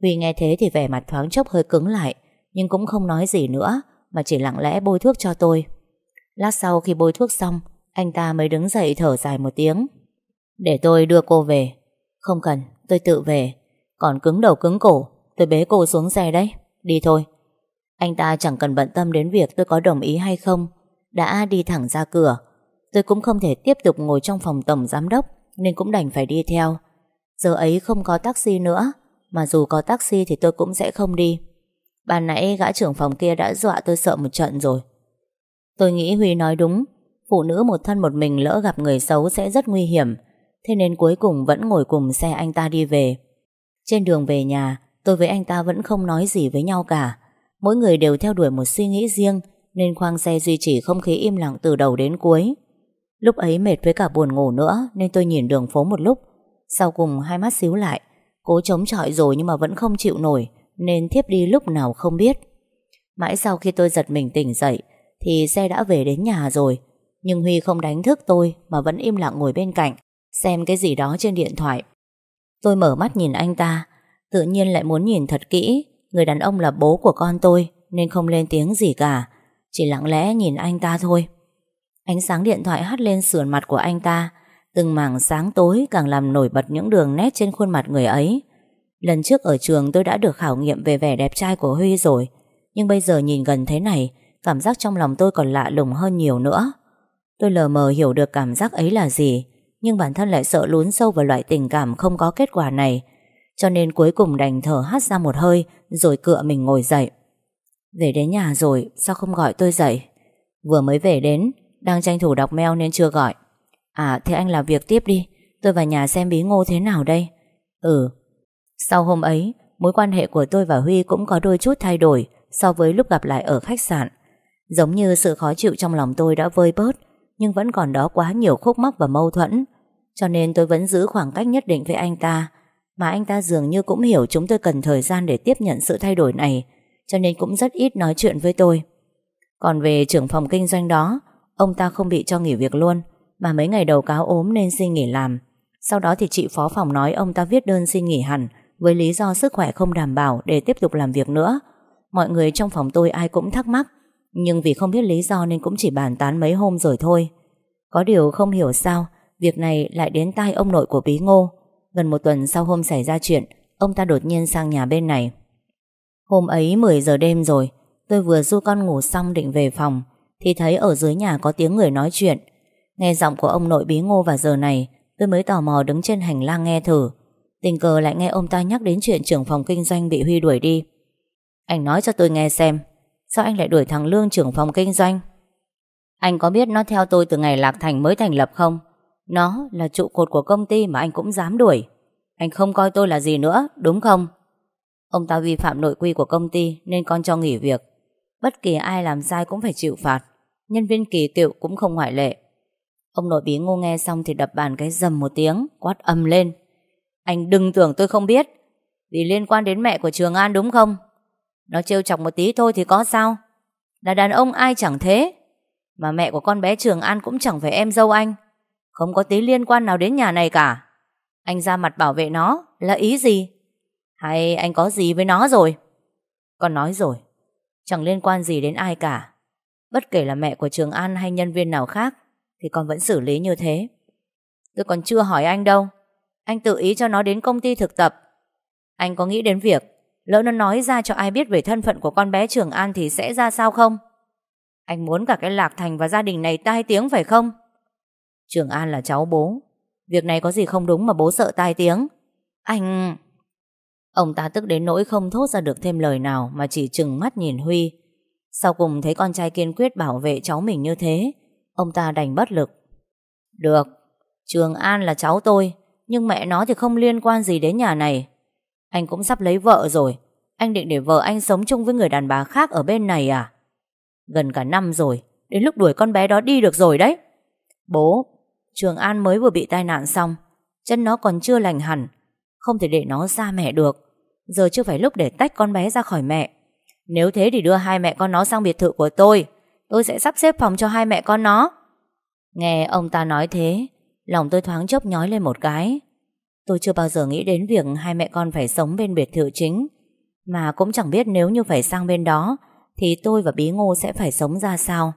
Huy nghe thế thì vẻ mặt thoáng chốc hơi cứng lại Nhưng cũng không nói gì nữa Mà chỉ lặng lẽ bôi thuốc cho tôi. Lát sau khi bôi thuốc xong Anh ta mới đứng dậy thở dài một tiếng. Để tôi đưa cô về. Không cần, tôi tự về. Còn cứng đầu cứng cổ Tôi bế cô xuống xe đấy. Đi thôi. Anh ta chẳng cần bận tâm đến việc tôi có đồng ý hay không Đã đi thẳng ra cửa. Tôi cũng không thể tiếp tục ngồi trong phòng tổng giám đốc Nên cũng đành phải đi theo. Giờ ấy không có taxi nữa, Mà dù có taxi thì tôi cũng sẽ không đi. Ban nãy gã trưởng phòng kia đã dọa tôi sợ một trận rồi. Tôi nghĩ Huy nói đúng, Phụ nữ một thân một mình lỡ gặp người xấu sẽ rất nguy hiểm, Thế nên cuối cùng vẫn ngồi cùng xe anh ta đi về. Trên đường về nhà, Tôi với anh ta vẫn không nói gì với nhau cả. Mỗi người đều theo đuổi một suy nghĩ riêng, Nên khoang xe duy trì không khí im lặng từ đầu đến cuối. Lúc ấy mệt với cả buồn ngủ nữa, Nên tôi nhìn đường phố một lúc sau cùng hai mắt xíu lại, Cố chống chọi rồi nhưng mà vẫn không chịu nổi, Nên thiếp đi lúc nào không biết. Mãi sau khi tôi giật mình tỉnh dậy, Thì xe đã về đến nhà rồi. Nhưng Huy không đánh thức tôi Mà vẫn im lặng ngồi bên cạnh, Xem cái gì đó trên điện thoại. Tôi mở mắt nhìn anh ta, Tự nhiên lại muốn nhìn thật kỹ. Người đàn ông là bố của con tôi, Nên không lên tiếng gì cả, Chỉ lặng lẽ nhìn anh ta thôi. Ánh sáng điện thoại hắt lên sườn mặt của anh ta Từng mảng sáng tối càng làm nổi bật những đường nét trên khuôn mặt người ấy. Lần trước ở trường tôi đã được khảo nghiệm về vẻ đẹp trai của Huy rồi, Nhưng bây giờ nhìn gần thế này, Cảm giác trong lòng tôi còn lạ lùng hơn nhiều nữa. Tôi lờ mờ hiểu được cảm giác ấy là gì, Nhưng bản thân lại sợ lún sâu vào loại tình cảm không có kết quả này, Cho nên cuối cùng đành thở hắt ra một hơi Rồi cựa mình ngồi dậy. Về đến nhà rồi, Sao không gọi tôi dậy? Vừa mới về đến, Đang tranh thủ đọc mail nên chưa gọi. À thế anh làm việc tiếp đi. Tôi vào nhà xem bí ngô thế nào đây. Ừ. Sau hôm ấy, Mối quan hệ của tôi và Huy cũng có đôi chút thay đổi So với lúc gặp lại ở khách sạn. Giống như sự khó chịu trong lòng tôi đã vơi bớt, Nhưng vẫn còn đó quá nhiều khúc mắc và mâu thuẫn. Cho nên tôi vẫn giữ khoảng cách nhất định với anh ta, Mà anh ta dường như cũng hiểu chúng tôi cần thời gian để tiếp nhận sự thay đổi này, Cho nên cũng rất ít nói chuyện với tôi. Còn về trưởng phòng kinh doanh đó, Ông ta không bị cho nghỉ việc luôn. Mà mấy ngày đầu cáo ốm nên xin nghỉ làm. Sau đó thì chị phó phòng nói ông ta viết đơn xin nghỉ hẳn, Với lý do sức khỏe không đảm bảo Để tiếp tục làm việc nữa. Mọi người trong phòng tôi ai cũng thắc mắc, Nhưng vì không biết lý do nên cũng chỉ bàn tán mấy hôm rồi thôi. Có điều không hiểu sao, Việc này lại đến tai ông nội của Bí Ngô. Gần một tuần sau hôm xảy ra chuyện, Ông ta đột nhiên sang nhà bên này. Hôm ấy 10 giờ đêm rồi, Tôi vừa du con ngủ xong định về phòng, Thì thấy ở dưới nhà có tiếng người nói chuyện. Nghe giọng của ông nội Bí Ngô vào giờ này, Tôi mới tò mò đứng trên hành lang nghe thử. Tình cờ lại nghe ông ta nhắc đến chuyện trưởng phòng kinh doanh bị Huy đuổi đi. Anh nói cho tôi nghe xem, Sao anh lại đuổi thằng Lương trưởng phòng kinh doanh? Anh có biết nó theo tôi từ ngày Lạc Thành mới thành lập không? Nó là trụ cột của công ty mà anh cũng dám đuổi. Anh không coi tôi là gì nữa, Đúng không? Ông ta vi phạm nội quy của công ty Nên con cho nghỉ việc. Bất kỳ ai làm sai cũng phải chịu phạt. Nhân viên kỳ cựu cũng không ngoại lệ. Ông nội bí ngô nghe xong thì đập bàn cái dầm một tiếng, Quát âm lên. Anh đừng tưởng tôi không biết, Vì liên quan đến mẹ của Trường An đúng không? Nó trêu chọc một tí thôi thì có sao? Là đàn ông ai chẳng thế? Mà mẹ của con bé Trường An cũng chẳng phải em dâu anh. Không có tí liên quan nào đến nhà này cả. Anh ra mặt bảo vệ nó, Là ý gì? Hay anh có gì với nó rồi? Con nói rồi, Chẳng liên quan gì đến ai cả. Bất kể là mẹ của Trường An hay nhân viên nào khác thì con vẫn xử lý như thế Tôi còn chưa hỏi anh đâu Anh tự ý cho nó đến công ty thực tập Anh có nghĩ đến việc Lỡ nó nói ra cho ai biết về thân phận của con bé Trường An thì sẽ ra sao không? Anh muốn cả cái Lạc Thành và gia đình này tai tiếng phải không? Trường An là cháu bố. Việc này có gì không đúng mà bố sợ tai tiếng? Anh... Ông ta tức đến nỗi không thốt ra được thêm lời nào mà chỉ chừng mắt nhìn Huy. Sau cùng thấy con trai kiên quyết bảo vệ cháu mình như thế, ông ta đành bất lực. Được, Trường An là cháu tôi, nhưng mẹ nó thì không liên quan gì đến nhà này. Anh cũng sắp lấy vợ rồi. Anh định để vợ anh sống chung với người đàn bà khác ở bên này à? Gần cả năm rồi Đến lúc đuổi con bé đó đi được rồi đấy. Bố Trường An mới vừa bị tai nạn xong Chân nó còn chưa lành hẳn. Không thể để nó xa mẹ được. Giờ chưa phải lúc để tách con bé ra khỏi mẹ. Nếu thế thì đưa hai mẹ con nó sang biệt thự của tôi. Tôi sẽ sắp xếp phòng cho hai mẹ con nó. Nghe ông ta nói thế, Lòng tôi thoáng chốc nhói lên một cái. Tôi chưa bao giờ nghĩ đến việc hai mẹ con phải sống bên biệt thự chính. Mà cũng chẳng biết nếu như phải sang bên đó, thì tôi và Bí Ngô sẽ phải sống ra sao.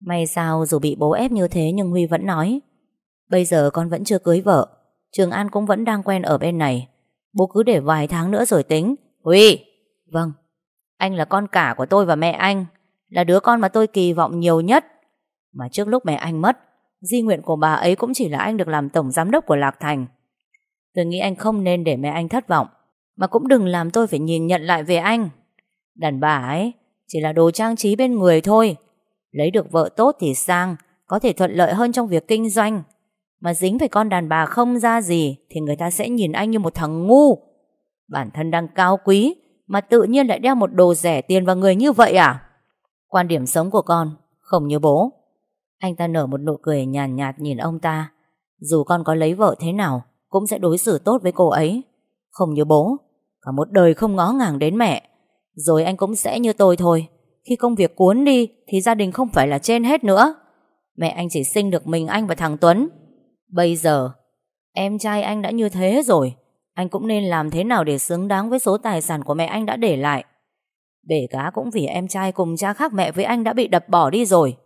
May sao dù bị bố ép như thế nhưng Huy vẫn nói, Bây giờ con vẫn chưa cưới vợ, Trường An cũng vẫn đang quen ở bên này. Bố cứ để vài tháng nữa rồi tính. Huy! Vâng. Anh là con cả của tôi và mẹ anh. Là đứa con mà tôi kỳ vọng nhiều nhất. Mà trước lúc mẹ anh mất, Di nguyện của bà ấy cũng chỉ là anh được làm tổng giám đốc của Lạc Thành. Tôi nghĩ anh không nên để mẹ anh thất vọng, Mà cũng đừng làm tôi phải nhìn nhận lại về anh. Đàn bà ấy Chỉ là đồ trang trí bên người thôi. Lấy được vợ tốt thì sang, Có thể thuận lợi hơn trong việc kinh doanh. Mà dính phải con đàn bà không ra gì Thì người ta sẽ nhìn anh như một thằng ngu. Bản thân đang cao quý Mà tự nhiên lại đeo một đồ rẻ tiền vào người như vậy à? Quan điểm sống của con Không như bố Anh ta nở một nụ cười nhàn nhạt, nhạt nhìn ông ta Dù con có lấy vợ thế nào cũng sẽ đối xử tốt với cô ấy. Không như bố, cả một đời không ngó ngàng đến mẹ. Rồi anh cũng sẽ như tôi thôi. Khi công việc cuốn đi thì gia đình không phải là trên hết nữa. Mẹ anh chỉ sinh được mình anh và thằng Tuấn. Bây giờ, em trai anh đã như thế rồi. Anh cũng nên làm thế nào để xứng đáng với số tài sản của mẹ anh đã để lại. Bể cá cũng vì em trai cùng cha khác mẹ với anh đã bị đập bỏ đi rồi.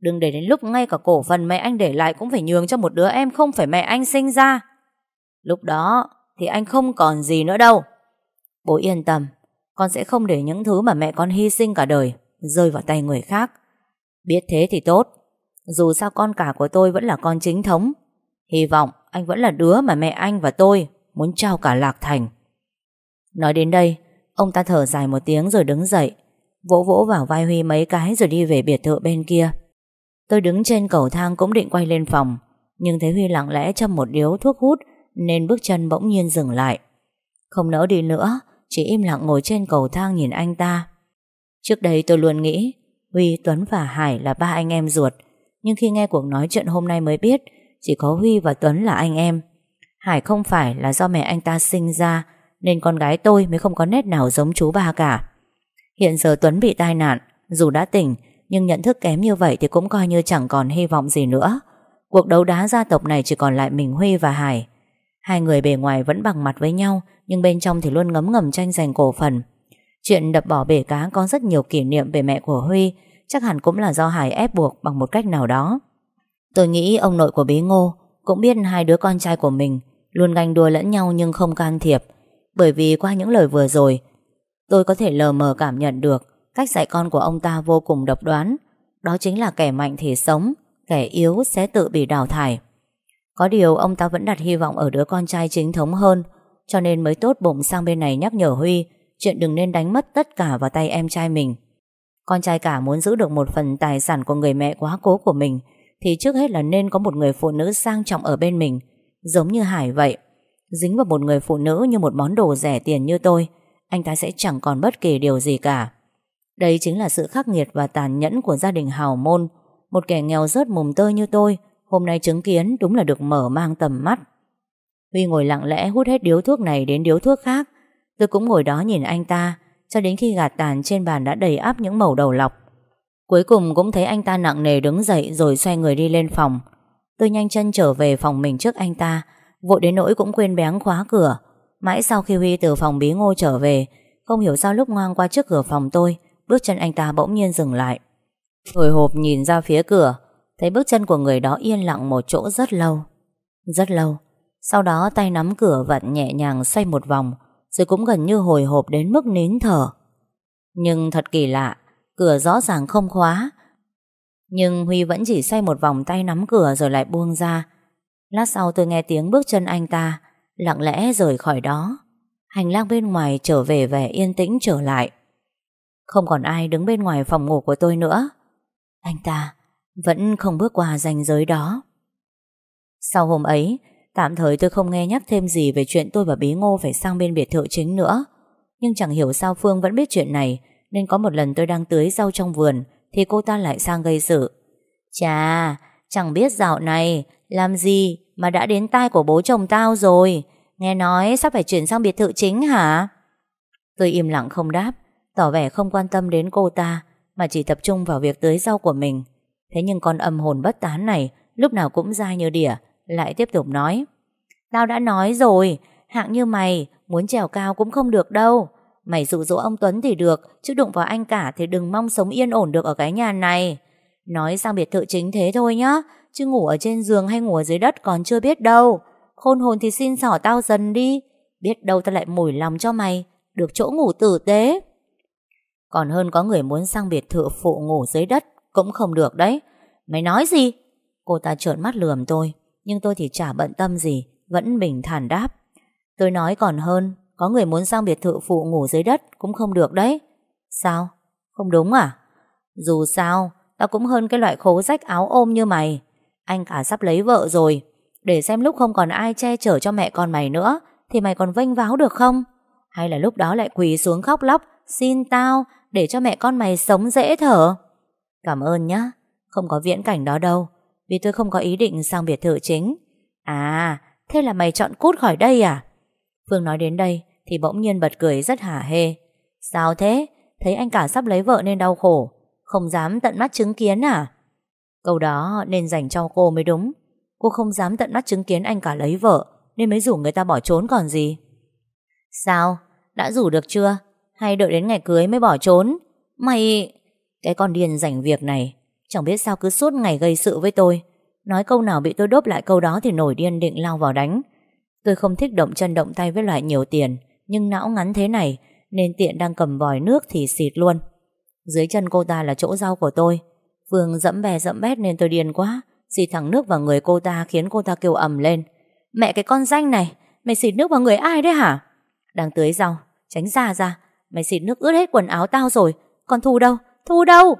Đừng để đến lúc ngay cả cổ phần mẹ anh để lại cũng phải nhường cho một đứa em không phải mẹ anh sinh ra. Lúc đó thì anh không còn gì nữa đâu. Bố yên tâm, con sẽ không để những thứ mà mẹ con hy sinh cả đời rơi vào tay người khác. Biết thế thì tốt. Dù sao con cả của tôi vẫn là con chính thống. Hy vọng anh vẫn là đứa mà mẹ anh và tôi muốn trao cả Lạc Thành. Nói đến đây, ông ta thở dài một tiếng rồi đứng dậy, vỗ vỗ vào vai Huy mấy cái rồi đi về biệt thự bên kia. Tôi đứng trên cầu thang cũng định quay lên phòng Nhưng thấy Huy lặng lẽ châm một điếu thuốc hút Nên bước chân bỗng nhiên dừng lại. Không nỡ đi nữa Chỉ im lặng ngồi trên cầu thang nhìn anh ta. Trước đây tôi luôn nghĩ Huy, Tuấn và Hải là ba anh em ruột Nhưng khi nghe cuộc nói chuyện hôm nay mới biết Chỉ có Huy và Tuấn là anh em. Hải không phải là do mẹ anh ta sinh ra nên con gái tôi mới không có nét nào giống chú ba cả. Hiện giờ Tuấn bị tai nạn, Dù đã tỉnh, Nhưng nhận thức kém như vậy thì cũng coi như chẳng còn hy vọng gì nữa. Cuộc đấu đá gia tộc này chỉ còn lại mình Huy và Hải. Hai người bề ngoài vẫn bằng mặt với nhau, Nhưng bên trong thì luôn ngấm ngầm tranh giành cổ phần. Chuyện đập bỏ bể cá có rất nhiều kỷ niệm về mẹ của Huy, Chắc hẳn cũng là do Hải ép buộc bằng một cách nào đó. Tôi nghĩ ông nội của Bí Ngô Cũng biết hai đứa con trai của mình, Luôn ganh đua lẫn nhau nhưng không can thiệp. Bởi vì qua những lời vừa rồi, Tôi có thể lờ mờ cảm nhận được Cách dạy con của ông ta vô cùng độc đoán. Đó chính là kẻ mạnh thì sống, Kẻ yếu sẽ tự bị đào thải. Có điều ông ta vẫn đặt hy vọng Ở đứa con trai chính thống hơn, Cho nên mới tốt bụng sang bên này nhắc nhở Huy Chuyện đừng nên đánh mất tất cả vào tay em trai mình. Con trai cả muốn giữ được một phần tài sản Của người mẹ quá cố của mình, Thì trước hết là nên có một người phụ nữ sang trọng ở bên mình, Giống như Hải vậy. Dính vào một người phụ nữ như một món đồ rẻ tiền như tôi, Anh ta sẽ chẳng còn bất kỳ điều gì cả. Đây chính là sự khắc nghiệt và tàn nhẫn của gia đình hào môn. Một kẻ nghèo rớt mùng tơi như tôi, Hôm nay chứng kiến đúng là được mở mang tầm mắt. Huy ngồi lặng lẽ hút hết điếu thuốc này đến điếu thuốc khác. Tôi cũng ngồi đó nhìn anh ta, Cho đến khi gạt tàn trên bàn đã đầy áp những màu đầu lọc. Cuối cùng cũng thấy anh ta nặng nề đứng dậy Rồi xoay người đi lên phòng. Tôi nhanh chân trở về phòng mình trước anh ta Vội đến nỗi cũng quên bén khóa cửa. Mãi sau khi Huy từ phòng bí ngô trở về, Không hiểu sao lúc ngang qua trước cửa phòng tôi, Bước chân anh ta bỗng nhiên dừng lại. Hồi hộp nhìn ra phía cửa, Thấy bước chân của người đó yên lặng một chỗ rất lâu. Rất lâu. Sau đó tay nắm cửa vặn nhẹ nhàng xoay một vòng, Rồi cũng gần như hồi hộp đến mức nín thở. Nhưng thật kỳ lạ, Cửa rõ ràng không khóa. Nhưng Huy vẫn chỉ xoay một vòng tay nắm cửa rồi lại buông ra. Lát sau tôi nghe tiếng bước chân anh ta, lặng lẽ rời khỏi đó. Hành lang bên ngoài trở về vẻ yên tĩnh trở lại. Không còn ai đứng bên ngoài phòng ngủ của tôi nữa. Anh ta vẫn không bước qua ranh giới đó. Sau hôm ấy, tạm thời tôi không nghe nhắc thêm gì về chuyện tôi và Bí Ngô phải sang bên biệt thự chính nữa. Nhưng chẳng hiểu sao Phương vẫn biết chuyện này, nên có một lần tôi đang tưới rau trong vườn, thì cô ta lại sang gây sự. Chà, chẳng biết dạo này làm gì mà đã đến tai của bố chồng tao rồi. Nghe nói sắp phải chuyển sang biệt thự chính hả? Tôi im lặng không đáp, tỏ vẻ không quan tâm đến cô ta, mà chỉ tập trung vào việc tưới rau của mình. Thế nhưng con âm hồn bất tán này lúc nào cũng dai như đỉa, lại tiếp tục nói. Tao đã nói rồi, hạng như mày, muốn trèo cao cũng không được đâu. Mày dụ dỗ ông Tuấn thì được Chứ đụng vào anh cả thì đừng mong sống yên ổn được ở cái nhà này Nói sang biệt thự chính thế thôi nhá Chứ ngủ ở trên giường hay ngủ ở dưới đất còn chưa biết đâu. Khôn hồn thì xin xỏ tao dần đi. Biết đâu tao lại mủi lòng cho mày. Được chỗ ngủ tử tế. Còn hơn có người muốn sang biệt thự phụ ngủ dưới đất Cũng không được đấy. Mày nói gì? Cô ta trợn mắt lườm tôi, Nhưng tôi thì chả bận tâm gì, Vẫn bình thản đáp. Tôi nói còn hơn, có người muốn sang biệt thự phụ ngủ dưới đất Cũng không được đấy. Sao? Không đúng à? Dù sao, Tao cũng hơn cái loại khố rách áo ôm như mày. Anh cả sắp lấy vợ rồi Để xem lúc không còn ai che chở cho mẹ con mày nữa, Thì mày còn vênh váo được không? Hay là lúc đó lại quỳ xuống khóc lóc, Xin tao, Để cho mẹ con mày sống dễ thở Cảm ơn nhá, Không có viễn cảnh đó đâu, Vì tôi không có ý định sang biệt thự chính À Thế là mày chọn cút khỏi đây à Phương nói đến đây thì bỗng nhiên bật cười rất hả hê. Sao thế? Thấy anh cả sắp lấy vợ nên đau khổ. Không dám tận mắt chứng kiến à? Câu đó nên dành cho cô mới đúng. Cô không dám tận mắt chứng kiến anh cả lấy vợ, nên mới rủ người ta bỏ trốn còn gì. Sao? Đã rủ được chưa? Hay đợi đến ngày cưới mới bỏ trốn? Mày... Cái con điên rảnh việc này, Chẳng biết sao cứ suốt ngày gây sự với tôi Nói câu nào bị tôi đốp lại câu đó Thì nổi điên định lao vào đánh Tôi không thích động chân động tay với loại nhiều tiền, nhưng não ngắn thế này, nên tiện đang cầm vòi nước thì xịt luôn. Dưới chân cô ta là chỗ rau của tôi. Phương dẫm bè dẫm bét nên tôi điên quá. Xịt thẳng nước vào người cô ta khiến cô ta kêu ầm lên. Mẹ cái con danh này, mày xịt nước vào người ai đấy hả? Đang tưới rau, tránh ra ra. Mày xịt nước ướt hết quần áo tao rồi. Còn Thu đâu? Thu đâu?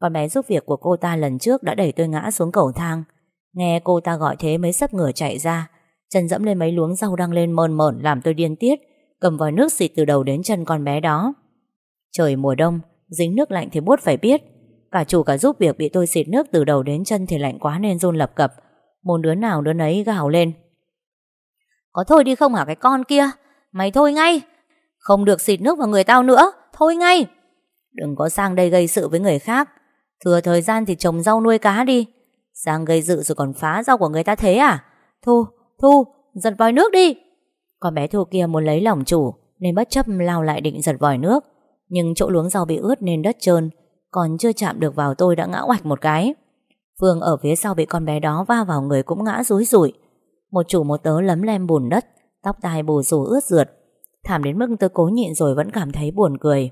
Con bé giúp việc của cô ta lần trước đã đẩy tôi ngã xuống cầu thang. Nghe cô ta gọi thế mới sấp ngửa chạy ra. Chân dẫm lên mấy luống rau đang lên mờn mởn làm tôi điên tiết. Cầm vòi nước xịt từ đầu đến chân con bé đó. Trời mùa đông, dính nước lạnh thì buốt phải biết. Cả chủ cả giúp việc bị tôi xịt nước từ đầu đến chân thì lạnh quá nên run lập cập. Một đứa nào đứa nấy gào lên. Có thôi đi không hả cái con kia? Mày thôi ngay! Không được xịt nước vào người tao nữa! Thôi ngay! Đừng có sang đây gây sự với người khác. Thừa thời gian thì trồng rau nuôi cá đi. Sang gây sự rồi còn phá rau của người ta thế à? Thu, Thu, giật vòi nước đi! Con bé Thu kia muốn lấy lòng chủ nên bất chấp lao lại định giật vòi nước. Nhưng chỗ luống rau bị ướt nên đất trơn còn chưa chạm được vào tôi đã ngã oạch một cái. Phương ở phía sau bị con bé đó va vào người cũng ngã rúi rủi. Một chủ một tớ lấm lem bùn đất, tóc tai bù rủ ướt rượt. Thảm đến mức tôi cố nhịn rồi vẫn cảm thấy buồn cười.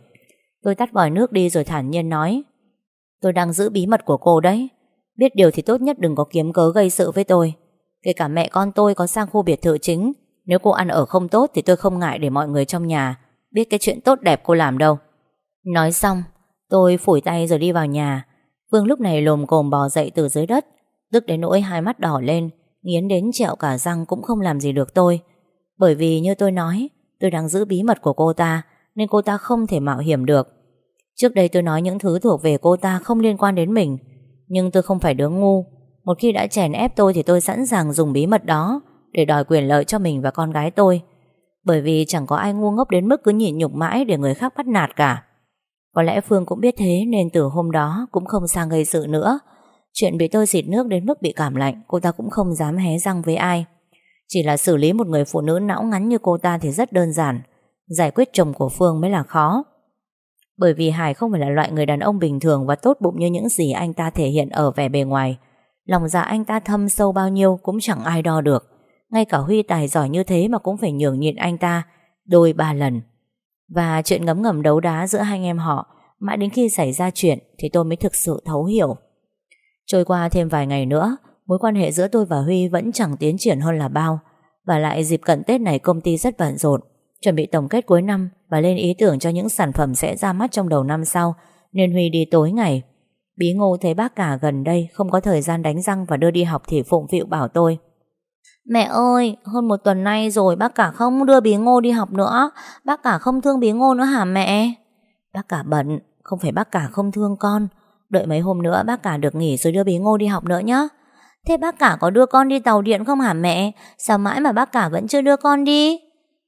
Tôi tắt vòi nước đi rồi thản nhiên nói Tôi đang giữ bí mật của cô đấy Biết điều thì tốt nhất đừng có kiếm cớ gây sự với tôi Kể cả mẹ con tôi có sang khu biệt thự chính Nếu cô ăn ở không tốt Thì tôi không ngại để mọi người trong nhà Biết cái chuyện tốt đẹp cô làm đâu Nói xong Tôi phủi tay rồi đi vào nhà. Vương lúc này lồm cồm bò dậy từ dưới đất, Tức đến nỗi hai mắt đỏ lên, Nghiến đến trẹo cả răng cũng không làm gì được tôi. Bởi vì như tôi nói, Tôi đang giữ bí mật của cô ta, Nên cô ta không thể mạo hiểm được. Trước đây tôi nói những thứ thuộc về cô ta Không liên quan đến mình, Nhưng tôi không phải đứa ngu. Một khi đã chèn ép tôi thì tôi sẵn sàng dùng bí mật đó Để đòi quyền lợi cho mình và con gái tôi. Bởi vì chẳng có ai ngu ngốc đến mức cứ nhịn nhục mãi Để người khác bắt nạt cả có lẽ Phương cũng biết thế nên từ hôm đó cũng không sang gây sự nữa. Chuyện bị tôi xịt nước đến mức bị cảm lạnh, cô ta cũng không dám hé răng với ai. Chỉ là xử lý một người phụ nữ não ngắn như cô ta thì rất đơn giản. Giải quyết chồng của Phương mới là khó. Bởi vì Hải không phải là loại người đàn ông bình thường và tốt bụng như những gì anh ta thể hiện ở vẻ bề ngoài. Lòng dạ anh ta thâm sâu bao nhiêu cũng chẳng ai đo được. Ngay cả Huy tài giỏi như thế mà cũng phải nhường nhịn anh ta đôi ba lần. Và chuyện ngấm ngầm đấu đá giữa hai anh em họ, Mãi đến khi xảy ra chuyện Thì tôi mới thực sự thấu hiểu. Trôi qua thêm vài ngày nữa, Mối quan hệ giữa tôi và Huy vẫn chẳng tiến triển hơn là bao, Và lại dịp cận Tết này công ty rất bận rộn, Chuẩn bị tổng kết cuối năm Và lên ý tưởng cho những sản phẩm sẽ ra mắt trong đầu năm sau, Nên Huy đi tối ngày. Bí ngô thấy bác cả gần đây Không có thời gian đánh răng và đưa đi học Thì phụng phịu bảo tôi. Mẹ ơi, hơn một tuần nay rồi bác cả không đưa bí ngô đi học nữa. Bác cả không thương bí ngô nữa hả mẹ? Bác cả bận, không phải bác cả không thương con. Đợi mấy hôm nữa bác cả được nghỉ rồi đưa bí ngô đi học nữa nhé. Thế bác cả có đưa con đi tàu điện không hả mẹ? Sao mãi mà bác cả vẫn chưa đưa con đi?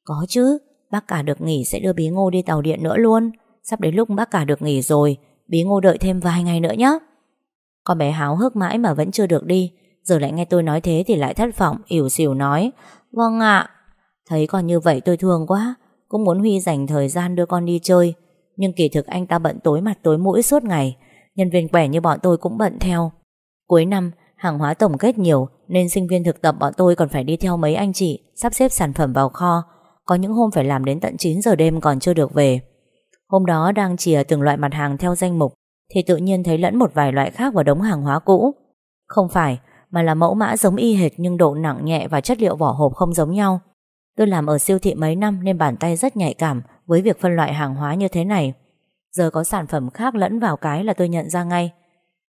Có chứ, bác cả được nghỉ sẽ đưa bí ngô đi tàu điện nữa luôn. Sắp đến lúc bác cả được nghỉ rồi, bí ngô đợi thêm vài ngày nữa nhé. Con bé háo hức mãi mà vẫn chưa được đi. Giờ lại nghe tôi nói thế thì lại thất vọng, ỉu xỉu nói. Vâng ạ. Thấy con như vậy tôi thương quá, Cũng muốn Huy dành thời gian đưa con đi chơi. Nhưng kỳ thực anh ta bận tối mặt tối mũi suốt ngày, Nhân viên quẻ như bọn tôi cũng bận theo. Cuối năm, hàng hóa tổng kết nhiều, Nên sinh viên thực tập bọn tôi còn phải đi theo mấy anh chị, Sắp xếp sản phẩm vào kho. Có những hôm phải làm đến tận 9 giờ đêm còn chưa được về. Hôm đó đang chìa từng loại mặt hàng theo danh mục, Thì tự nhiên thấy lẫn một vài loại khác vào đống hàng hóa cũ. Không phải mà là mẫu mã giống y hệt nhưng độ nặng nhẹ và chất liệu vỏ hộp không giống nhau. Tôi làm ở siêu thị mấy năm nên bàn tay rất nhạy cảm với việc phân loại hàng hóa như thế này. Giờ có sản phẩm khác lẫn vào cái là tôi nhận ra ngay.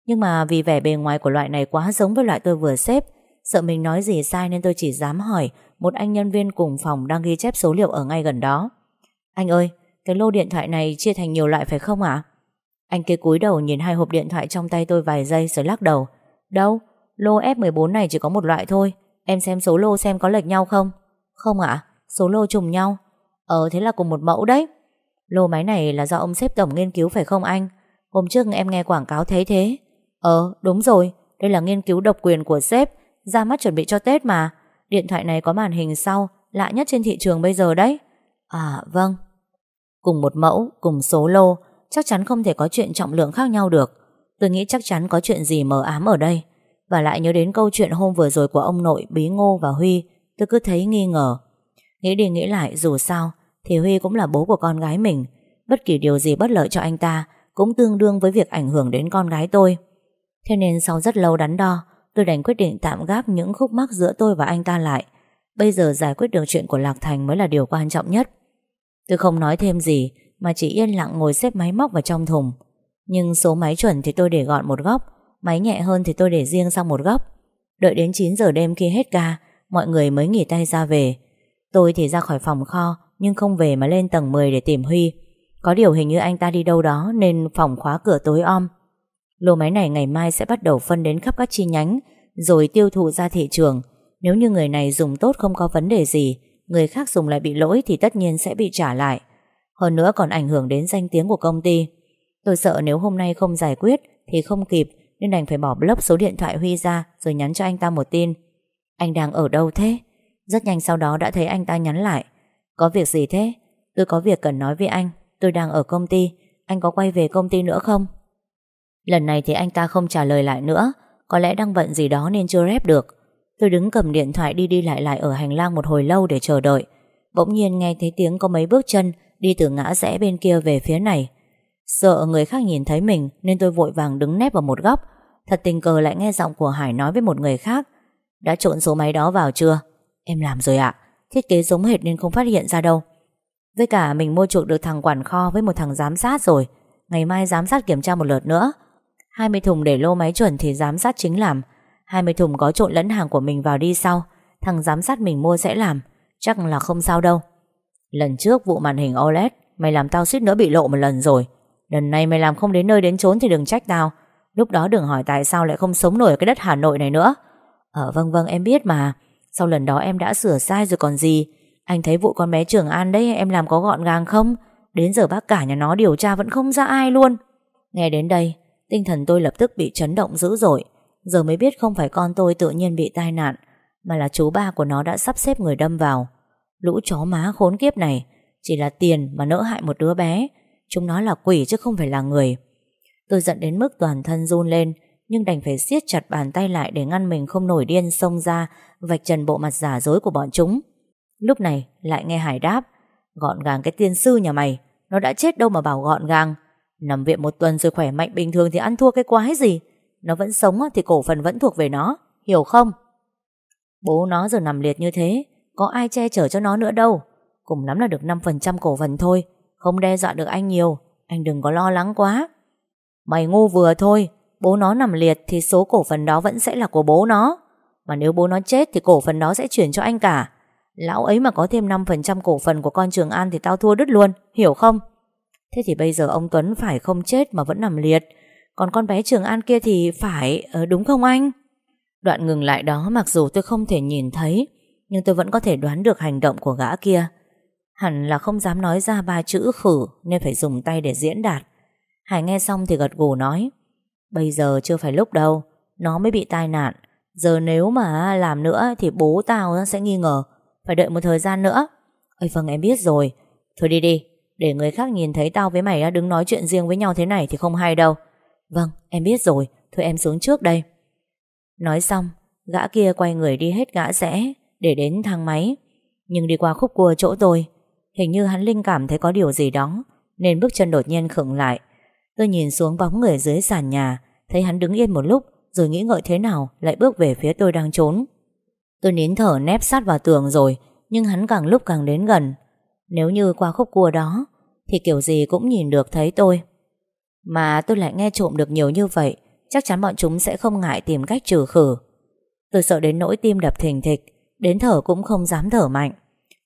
Nhưng mà vì vẻ bề ngoài của loại này quá giống với loại tôi vừa xếp, sợ mình nói gì sai nên tôi chỉ dám hỏi một anh nhân viên cùng phòng đang ghi chép số liệu ở ngay gần đó. Anh ơi, cái lô điện thoại này chia thành nhiều loại phải không ạ? Anh kia cúi đầu nhìn hai hộp điện thoại trong tay tôi vài giây rồi lắc đầu. Đâu, Lô F14 này chỉ có một loại thôi. Em xem số lô xem có lệch nhau không? Không ạ, số lô trùng nhau. Ờ thế là cùng một mẫu đấy. Lô máy này là do ông xếp tổng nghiên cứu phải không anh? Hôm trước em nghe quảng cáo thấy thế. Ờ đúng rồi Đây là nghiên cứu độc quyền của sếp Ra mắt chuẩn bị cho Tết mà. Điện thoại này có màn hình sau Lạ nhất trên thị trường bây giờ đấy. À vâng. Cùng một mẫu, cùng số lô Chắc chắn không thể có chuyện trọng lượng khác nhau được. Tôi nghĩ chắc chắn có chuyện gì mờ ám ở đây và lại nhớ đến câu chuyện hôm vừa rồi của ông nội Bí Ngô và Huy, Tôi cứ thấy nghi ngờ. Nghĩ đi nghĩ lại, dù sao, Thì Huy cũng là bố của con gái mình. Bất kỳ điều gì bất lợi cho anh ta Cũng tương đương với việc ảnh hưởng đến con gái tôi. Thế nên sau rất lâu đắn đo, Tôi đành quyết định tạm gác những khúc mắc giữa tôi và anh ta lại. Bây giờ giải quyết được chuyện của Lạc Thành mới là điều quan trọng nhất. Tôi không nói thêm gì, Mà chỉ yên lặng ngồi xếp máy móc vào trong thùng. Nhưng số máy chuẩn thì tôi để gọn một góc Máy nhẹ hơn thì tôi để riêng sang một góc. Đợi đến 9 giờ đêm khi hết ca, Mọi người mới nghỉ tay ra về. Tôi thì ra khỏi phòng kho, Nhưng không về mà lên tầng 10 để tìm Huy. Có điều hình như anh ta đi đâu đó Nên phòng khóa cửa tối om. Lô máy này ngày mai sẽ bắt đầu phân đến khắp các chi nhánh, Rồi tiêu thụ ra thị trường. Nếu như người này dùng tốt không có vấn đề gì, Người khác dùng lại bị lỗi Thì tất nhiên sẽ bị trả lại. Hơn nữa còn ảnh hưởng đến danh tiếng của công ty. Tôi sợ nếu hôm nay không giải quyết Thì không kịp nên đành phải bỏ block số điện thoại Huy ra, Rồi nhắn cho anh ta một tin. Anh đang ở đâu thế? Rất nhanh sau đó đã thấy anh ta nhắn lại. Có việc gì thế? Tôi có việc cần nói với anh. Tôi đang ở công ty. Anh có quay về công ty nữa không? Lần này thì anh ta không trả lời lại nữa. Có lẽ đang bận gì đó nên chưa rep được. Tôi đứng cầm điện thoại đi đi lại lại Ở hành lang một hồi lâu để chờ đợi. Bỗng nhiên nghe thấy tiếng có mấy bước chân Đi từ ngã rẽ bên kia về phía này. Sợ người khác nhìn thấy mình, Nên tôi vội vàng đứng nép vào một góc. Thật tình cờ lại nghe giọng của Hải nói với một người khác. Đã trộn số máy đó vào chưa? Em làm rồi ạ. Thiết kế giống hệt nên không phát hiện ra đâu. Với cả mình mua chuộc được thằng quản kho Với một thằng giám sát rồi. Ngày mai giám sát kiểm tra một lượt nữa. 20 thùng để lô máy chuẩn thì giám sát chính làm. 20 thùng có trộn lẫn hàng của mình vào đi sau. Thằng giám sát mình mua sẽ làm. Chắc là không sao đâu. Lần trước vụ màn hình OLED Mày làm tao suýt nữa bị lộ một lần rồi. Lần này mày làm không đến nơi đến chốn Thì đừng trách tao. Lúc đó đừng hỏi tại sao lại không sống nổi ở cái đất Hà Nội này nữa. Ờ vâng vâng em biết mà. Sau lần đó em đã sửa sai rồi còn gì. Anh thấy vụ con bé Trường An đấy, Em làm có gọn gàng không? Đến giờ bác cả nhà nó điều tra vẫn không ra ai luôn. Nghe đến đây, Tinh thần tôi lập tức bị chấn động dữ dội. Giờ mới biết không phải con tôi tự nhiên bị tai nạn, Mà là chú ba của nó đã sắp xếp người đâm vào. Lũ chó má khốn kiếp này, Chỉ là tiền mà nỡ hại một đứa bé. Chúng nó là quỷ chứ không phải là người. Tôi giận đến mức toàn thân run lên, Nhưng đành phải siết chặt bàn tay lại Để ngăn mình không nổi điên xông ra, Vạch trần bộ mặt giả dối của bọn chúng. Lúc này, lại nghe Hải đáp, Gọn gàng cái tiên sư nhà mày, Nó đã chết đâu mà bảo gọn gàng. Nằm viện một tuần rồi khỏe mạnh bình thường Thì ăn thua cái quái gì? Nó vẫn sống thì cổ phần vẫn thuộc về nó, Hiểu không? Bố nó giờ nằm liệt như thế, Có ai che chở cho nó nữa đâu. Cùng lắm là được 5% cổ phần thôi không đe dọa được anh nhiều Anh đừng có lo lắng quá. Mày ngu vừa thôi Bố nó nằm liệt thì số cổ phần đó vẫn sẽ là của bố nó. Mà nếu bố nó chết Thì cổ phần đó sẽ chuyển cho anh cả. Lão ấy mà có thêm 5% cổ phần của con Trường An Thì tao thua đứt luôn, hiểu không? Thế thì bây giờ ông Tuấn phải không chết Mà vẫn nằm liệt. Còn con bé Trường An kia thì phải ờ, Đúng không anh? Đoạn ngừng lại đó mặc dù tôi không thể nhìn thấy Nhưng tôi vẫn có thể đoán được hành động của gã kia. Hẳn là không dám nói ra ba chữ khử, Nên phải dùng tay để diễn đạt. Hải nghe xong thì gật gù nói, Bây giờ chưa phải lúc đâu, Nó mới bị tai nạn. Giờ nếu mà làm nữa thì bố tao sẽ nghi ngờ. Phải đợi một thời gian nữa. Ây vâng em biết rồi. Thôi đi đi, Để người khác nhìn thấy tao với mày đứng nói chuyện riêng với nhau thế này thì không hay đâu. Vâng em biết rồi. Thôi em xuống trước đây. Nói xong, Gã kia quay người đi hết gã rẽ Để đến thang máy. Nhưng đi qua khúc cua chỗ tôi Hình như hắn linh cảm thấy có điều gì đó, Nên bước chân đột nhiên khựng lại. Tôi nhìn xuống bóng người dưới sàn nhà, Thấy hắn đứng yên một lúc, Rồi nghĩ ngợi thế nào, lại bước về phía tôi đang trốn. Tôi nín thở nép sát vào tường rồi, Nhưng hắn càng lúc càng đến gần. Nếu như qua khúc cua đó, Thì kiểu gì cũng nhìn được thấy tôi. Mà tôi lại nghe trộm được nhiều như vậy, Chắc chắn bọn chúng sẽ không ngại tìm cách trừ khử. Tôi sợ đến nỗi tim đập thình thịch, Đến thở cũng không dám thở mạnh.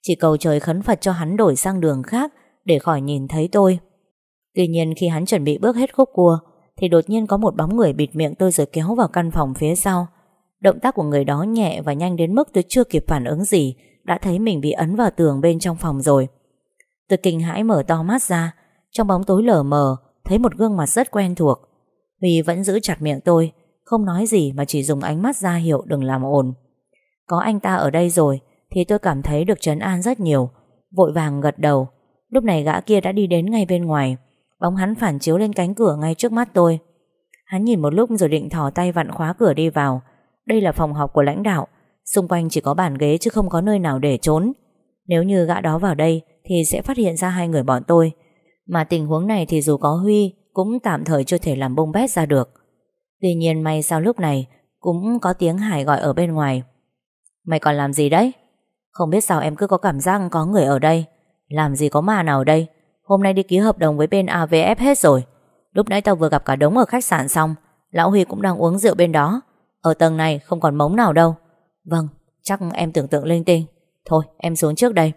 Chỉ cầu trời khấn Phật cho hắn đổi sang đường khác Để khỏi nhìn thấy tôi. Tuy nhiên khi hắn chuẩn bị bước hết khúc cua, Thì đột nhiên có một bóng người bịt miệng tôi rồi kéo vào căn phòng phía sau. Động tác của người đó nhẹ và nhanh đến mức tôi chưa kịp phản ứng gì, Đã thấy mình bị ấn vào tường bên trong phòng rồi. Tôi kinh hãi mở to mắt ra, Trong bóng tối lờ mờ, Thấy một gương mặt rất quen thuộc. Huy vẫn giữ chặt miệng tôi, Không nói gì mà chỉ dùng ánh mắt ra hiệu đừng làm ồn. Có anh ta ở đây rồi thì tôi cảm thấy được trấn an rất nhiều. Vội vàng gật đầu. Lúc này gã kia đã đi đến ngay bên ngoài. Bóng hắn phản chiếu lên cánh cửa ngay trước mắt tôi. Hắn nhìn một lúc rồi định thò tay vặn khóa cửa đi vào. Đây là phòng học của lãnh đạo. Xung quanh chỉ có bàn ghế chứ không có nơi nào để trốn. Nếu như gã đó vào đây Thì sẽ phát hiện ra hai người bọn tôi. Mà tình huống này thì dù có Huy Cũng tạm thời chưa thể làm bông bét ra được. Tuy nhiên may sao lúc này Cũng có tiếng Hải gọi ở bên ngoài. Mày còn làm gì đấy? Không biết sao em cứ có cảm giác có người ở đây. Làm gì có mà nào ở đây? Hôm nay đi ký hợp đồng với bên AVF hết rồi. Lúc nãy tao vừa gặp cả đống ở khách sạn xong Lão Huy cũng đang uống rượu bên đó. Ở tầng này không còn mống nào đâu. Vâng, chắc em tưởng tượng linh tinh. Thôi em xuống trước đây.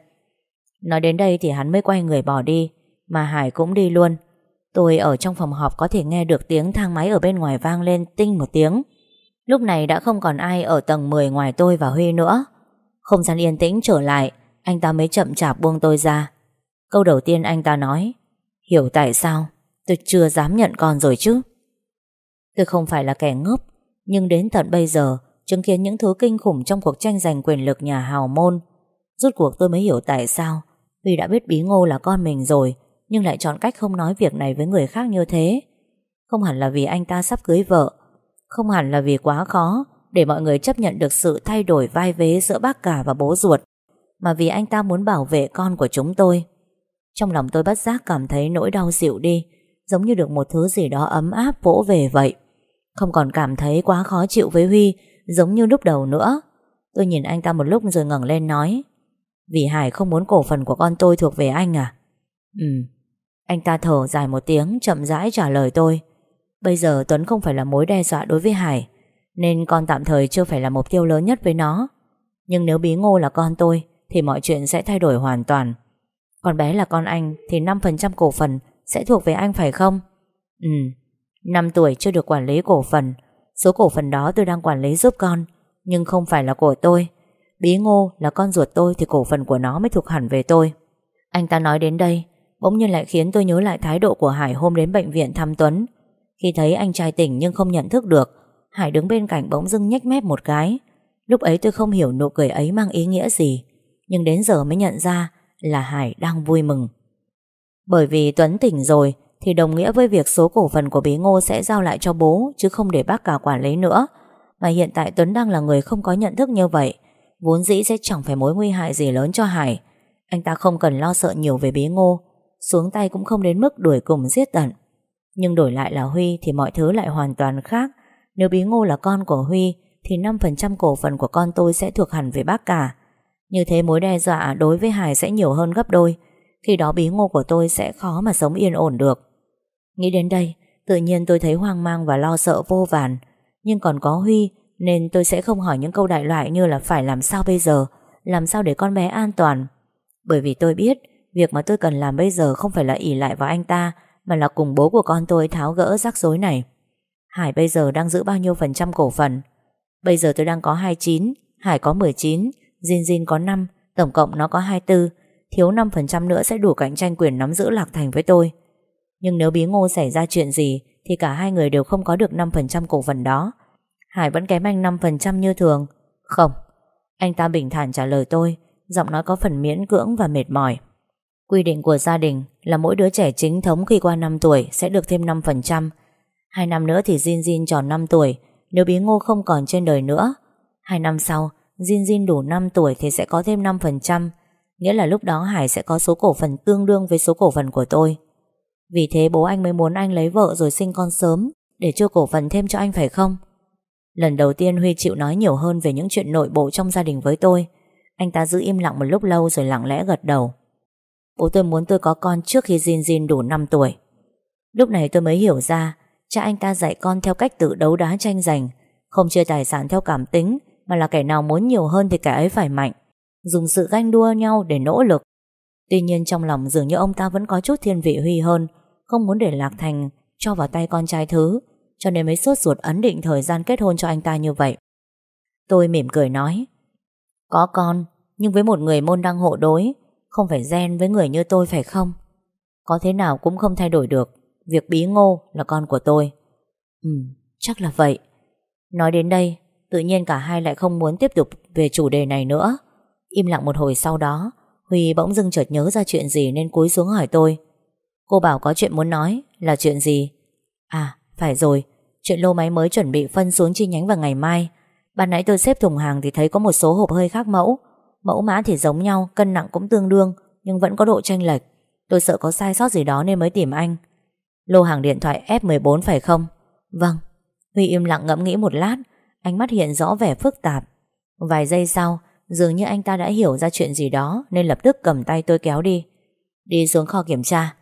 Nói đến đây thì hắn mới quay người bỏ đi Mà Hải cũng đi luôn. Tôi ở trong phòng họp có thể nghe được tiếng thang máy ở bên ngoài vang lên tinh một tiếng. Lúc này đã không còn ai ở tầng 10 ngoài tôi và Huy nữa. Không gian yên tĩnh trở lại, Anh ta mới chậm chạp buông tôi ra. Câu đầu tiên anh ta nói, Hiểu tại sao? Tôi chưa dám nhận con rồi chứ. Tôi không phải là kẻ ngốc, Nhưng đến tận bây giờ Chứng kiến những thứ kinh khủng trong cuộc tranh giành quyền lực nhà hào môn, Rốt cuộc tôi mới hiểu tại sao Vì đã biết bí ngô là con mình rồi, Nhưng lại chọn cách không nói việc này với người khác như thế. Không hẳn là vì anh ta sắp cưới vợ, Không hẳn là vì quá khó để mọi người chấp nhận được sự thay đổi vai vế Giữa bác cả và bố ruột. Mà vì anh ta muốn bảo vệ con của chúng tôi, Trong lòng tôi bất giác cảm thấy nỗi đau dịu đi, Giống như được một thứ gì đó ấm áp vỗ về vậy. Không còn cảm thấy quá khó chịu với Huy, Giống như lúc đầu nữa. Tôi nhìn anh ta một lúc rồi ngẩng lên nói, Vì Hải không muốn cổ phần của con tôi thuộc về anh à? Ừ. Anh ta thở dài một tiếng, chậm rãi trả lời tôi, Bây giờ Tuấn không phải là mối đe dọa đối với Hải nên con tạm thời chưa phải là mục tiêu lớn nhất với nó. Nhưng nếu bí ngô là con tôi, Thì mọi chuyện sẽ thay đổi hoàn toàn. Còn bé là con anh, Thì 5% cổ phần sẽ thuộc về anh phải không? Ừ 5 tuổi chưa được quản lý cổ phần. Số cổ phần đó tôi đang quản lý giúp con, Nhưng không phải là của tôi. Bí ngô là con ruột tôi Thì cổ phần của nó mới thuộc hẳn về tôi. Anh ta nói đến đây, Bỗng nhiên lại khiến tôi nhớ lại thái độ của Hải hôm đến bệnh viện thăm Tuấn. Khi thấy anh trai tỉnh nhưng không nhận thức được Hải đứng bên cạnh bỗng dưng nhếch mép một cái Lúc ấy tôi không hiểu nụ cười ấy mang ý nghĩa gì, Nhưng đến giờ mới nhận ra Là Hải đang vui mừng Bởi vì Tuấn tỉnh rồi, thì đồng nghĩa với việc số cổ phần của bí ngô sẽ giao lại cho bố, chứ không để bác cả quản lý nữa. Mà hiện tại Tuấn đang là người không có nhận thức như vậy. Vốn dĩ sẽ chẳng phải mối nguy hại gì lớn cho Hải. Anh ta không cần lo sợ nhiều về bí ngô. Xuống tay cũng không đến mức đuổi cùng giết tận. Nhưng đổi lại là Huy thì mọi thứ lại hoàn toàn khác. Nếu bí ngô là con của Huy thì 5% cổ phần của con tôi sẽ thuộc hẳn về bác cả. Như thế mối đe dọa đối với Hải sẽ nhiều hơn gấp đôi. Khi đó bí ngô của tôi sẽ khó mà sống yên ổn được. Nghĩ đến đây, tự nhiên tôi thấy hoang mang và lo sợ vô vàn. Nhưng còn có Huy, nên tôi sẽ không hỏi những câu đại loại như là phải làm sao bây giờ, làm sao để con bé an toàn. Bởi vì tôi biết, việc mà tôi cần làm bây giờ không phải là ỉ lại vào anh ta, mà là cùng bố của con tôi tháo gỡ rắc rối này. Hải bây giờ đang giữ bao nhiêu phần trăm cổ phần? Bây giờ tôi đang có 29, Hải có 19, Jin Jin có 5, tổng cộng nó có 24, thiếu 5% nữa sẽ đủ cạnh tranh quyền nắm giữ Lạc Thành với tôi. Nhưng nếu bí ngô xảy ra chuyện gì Thì cả hai người đều không có được 5% cổ phần đó Hải vẫn kém anh 5% như thường Không Anh ta bình thản trả lời tôi Giọng nói có phần miễn cưỡng và mệt mỏi Quy định của gia đình là mỗi đứa trẻ chính thống khi qua 5 tuổi sẽ được thêm 5%. Hai năm nữa thì Jin Jin tròn 5 tuổi, nếu bí ngô không còn trên đời nữa. Hai năm sau, Jin Jin đủ 5 tuổi thì sẽ có thêm 5%, nghĩa là lúc đó Hải sẽ có số cổ phần tương đương với số cổ phần của tôi. Vì thế bố anh mới muốn anh lấy vợ rồi sinh con sớm Để cho cổ phần thêm cho anh phải không Lần đầu tiên Huy chịu nói nhiều hơn Về những chuyện nội bộ trong gia đình với tôi Anh ta giữ im lặng một lúc lâu Rồi lặng lẽ gật đầu Bố tôi muốn tôi có con trước khi Jin Jin đủ 5 tuổi Lúc này tôi mới hiểu ra Cha anh ta dạy con theo cách tự đấu đá tranh giành. Không chia tài sản theo cảm tính, Mà là kẻ nào muốn nhiều hơn thì kẻ ấy phải mạnh. Dùng sự ganh đua nhau để nỗ lực. Tuy nhiên trong lòng dường như ông ta vẫn có chút thiên vị Huy hơn, Không muốn để Lạc Thành cho vào tay con trai thứ, Cho nên mới sốt ruột ấn định thời gian kết hôn cho anh ta như vậy. Tôi mỉm cười nói, Có con, Nhưng với một người môn đăng hộ đối, Không phải gen với người như tôi phải không? Có thế nào cũng không thay đổi được. Việc bí ngô là con của tôi Ừ chắc là vậy Nói đến đây Tự nhiên cả hai lại không muốn tiếp tục về chủ đề này nữa Im lặng một hồi sau đó Huy bỗng dưng chợt nhớ ra chuyện gì nên cúi xuống hỏi tôi. Cô bảo có chuyện muốn nói, là chuyện gì? À, phải rồi, chuyện lô máy mới chuẩn bị phân xuống chi nhánh vào ngày mai. Ban nãy tôi xếp thùng hàng thì thấy có một số hộp hơi khác mẫu. Mẫu mã thì giống nhau, cân nặng cũng tương đương, nhưng vẫn có độ chênh lệch. Tôi sợ có sai sót gì đó nên mới tìm anh. Lô hàng điện thoại F14 phải không? Vâng. Huy im lặng ngẫm nghĩ một lát, ánh mắt hiện rõ vẻ phức tạp. Vài giây sau, Dường như anh ta đã hiểu ra chuyện gì đó Nên lập tức cầm tay tôi kéo đi Đi xuống kho kiểm tra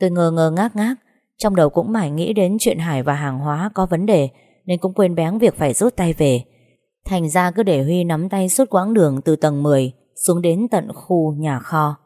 Tôi ngơ ngơ ngác ngác Trong đầu cũng mải nghĩ đến chuyện Hải và hàng hóa có vấn đề Nên cũng quên bén việc phải rút tay về Thành ra cứ để Huy nắm tay suốt quãng đường từ tầng 10 Xuống đến tận khu nhà kho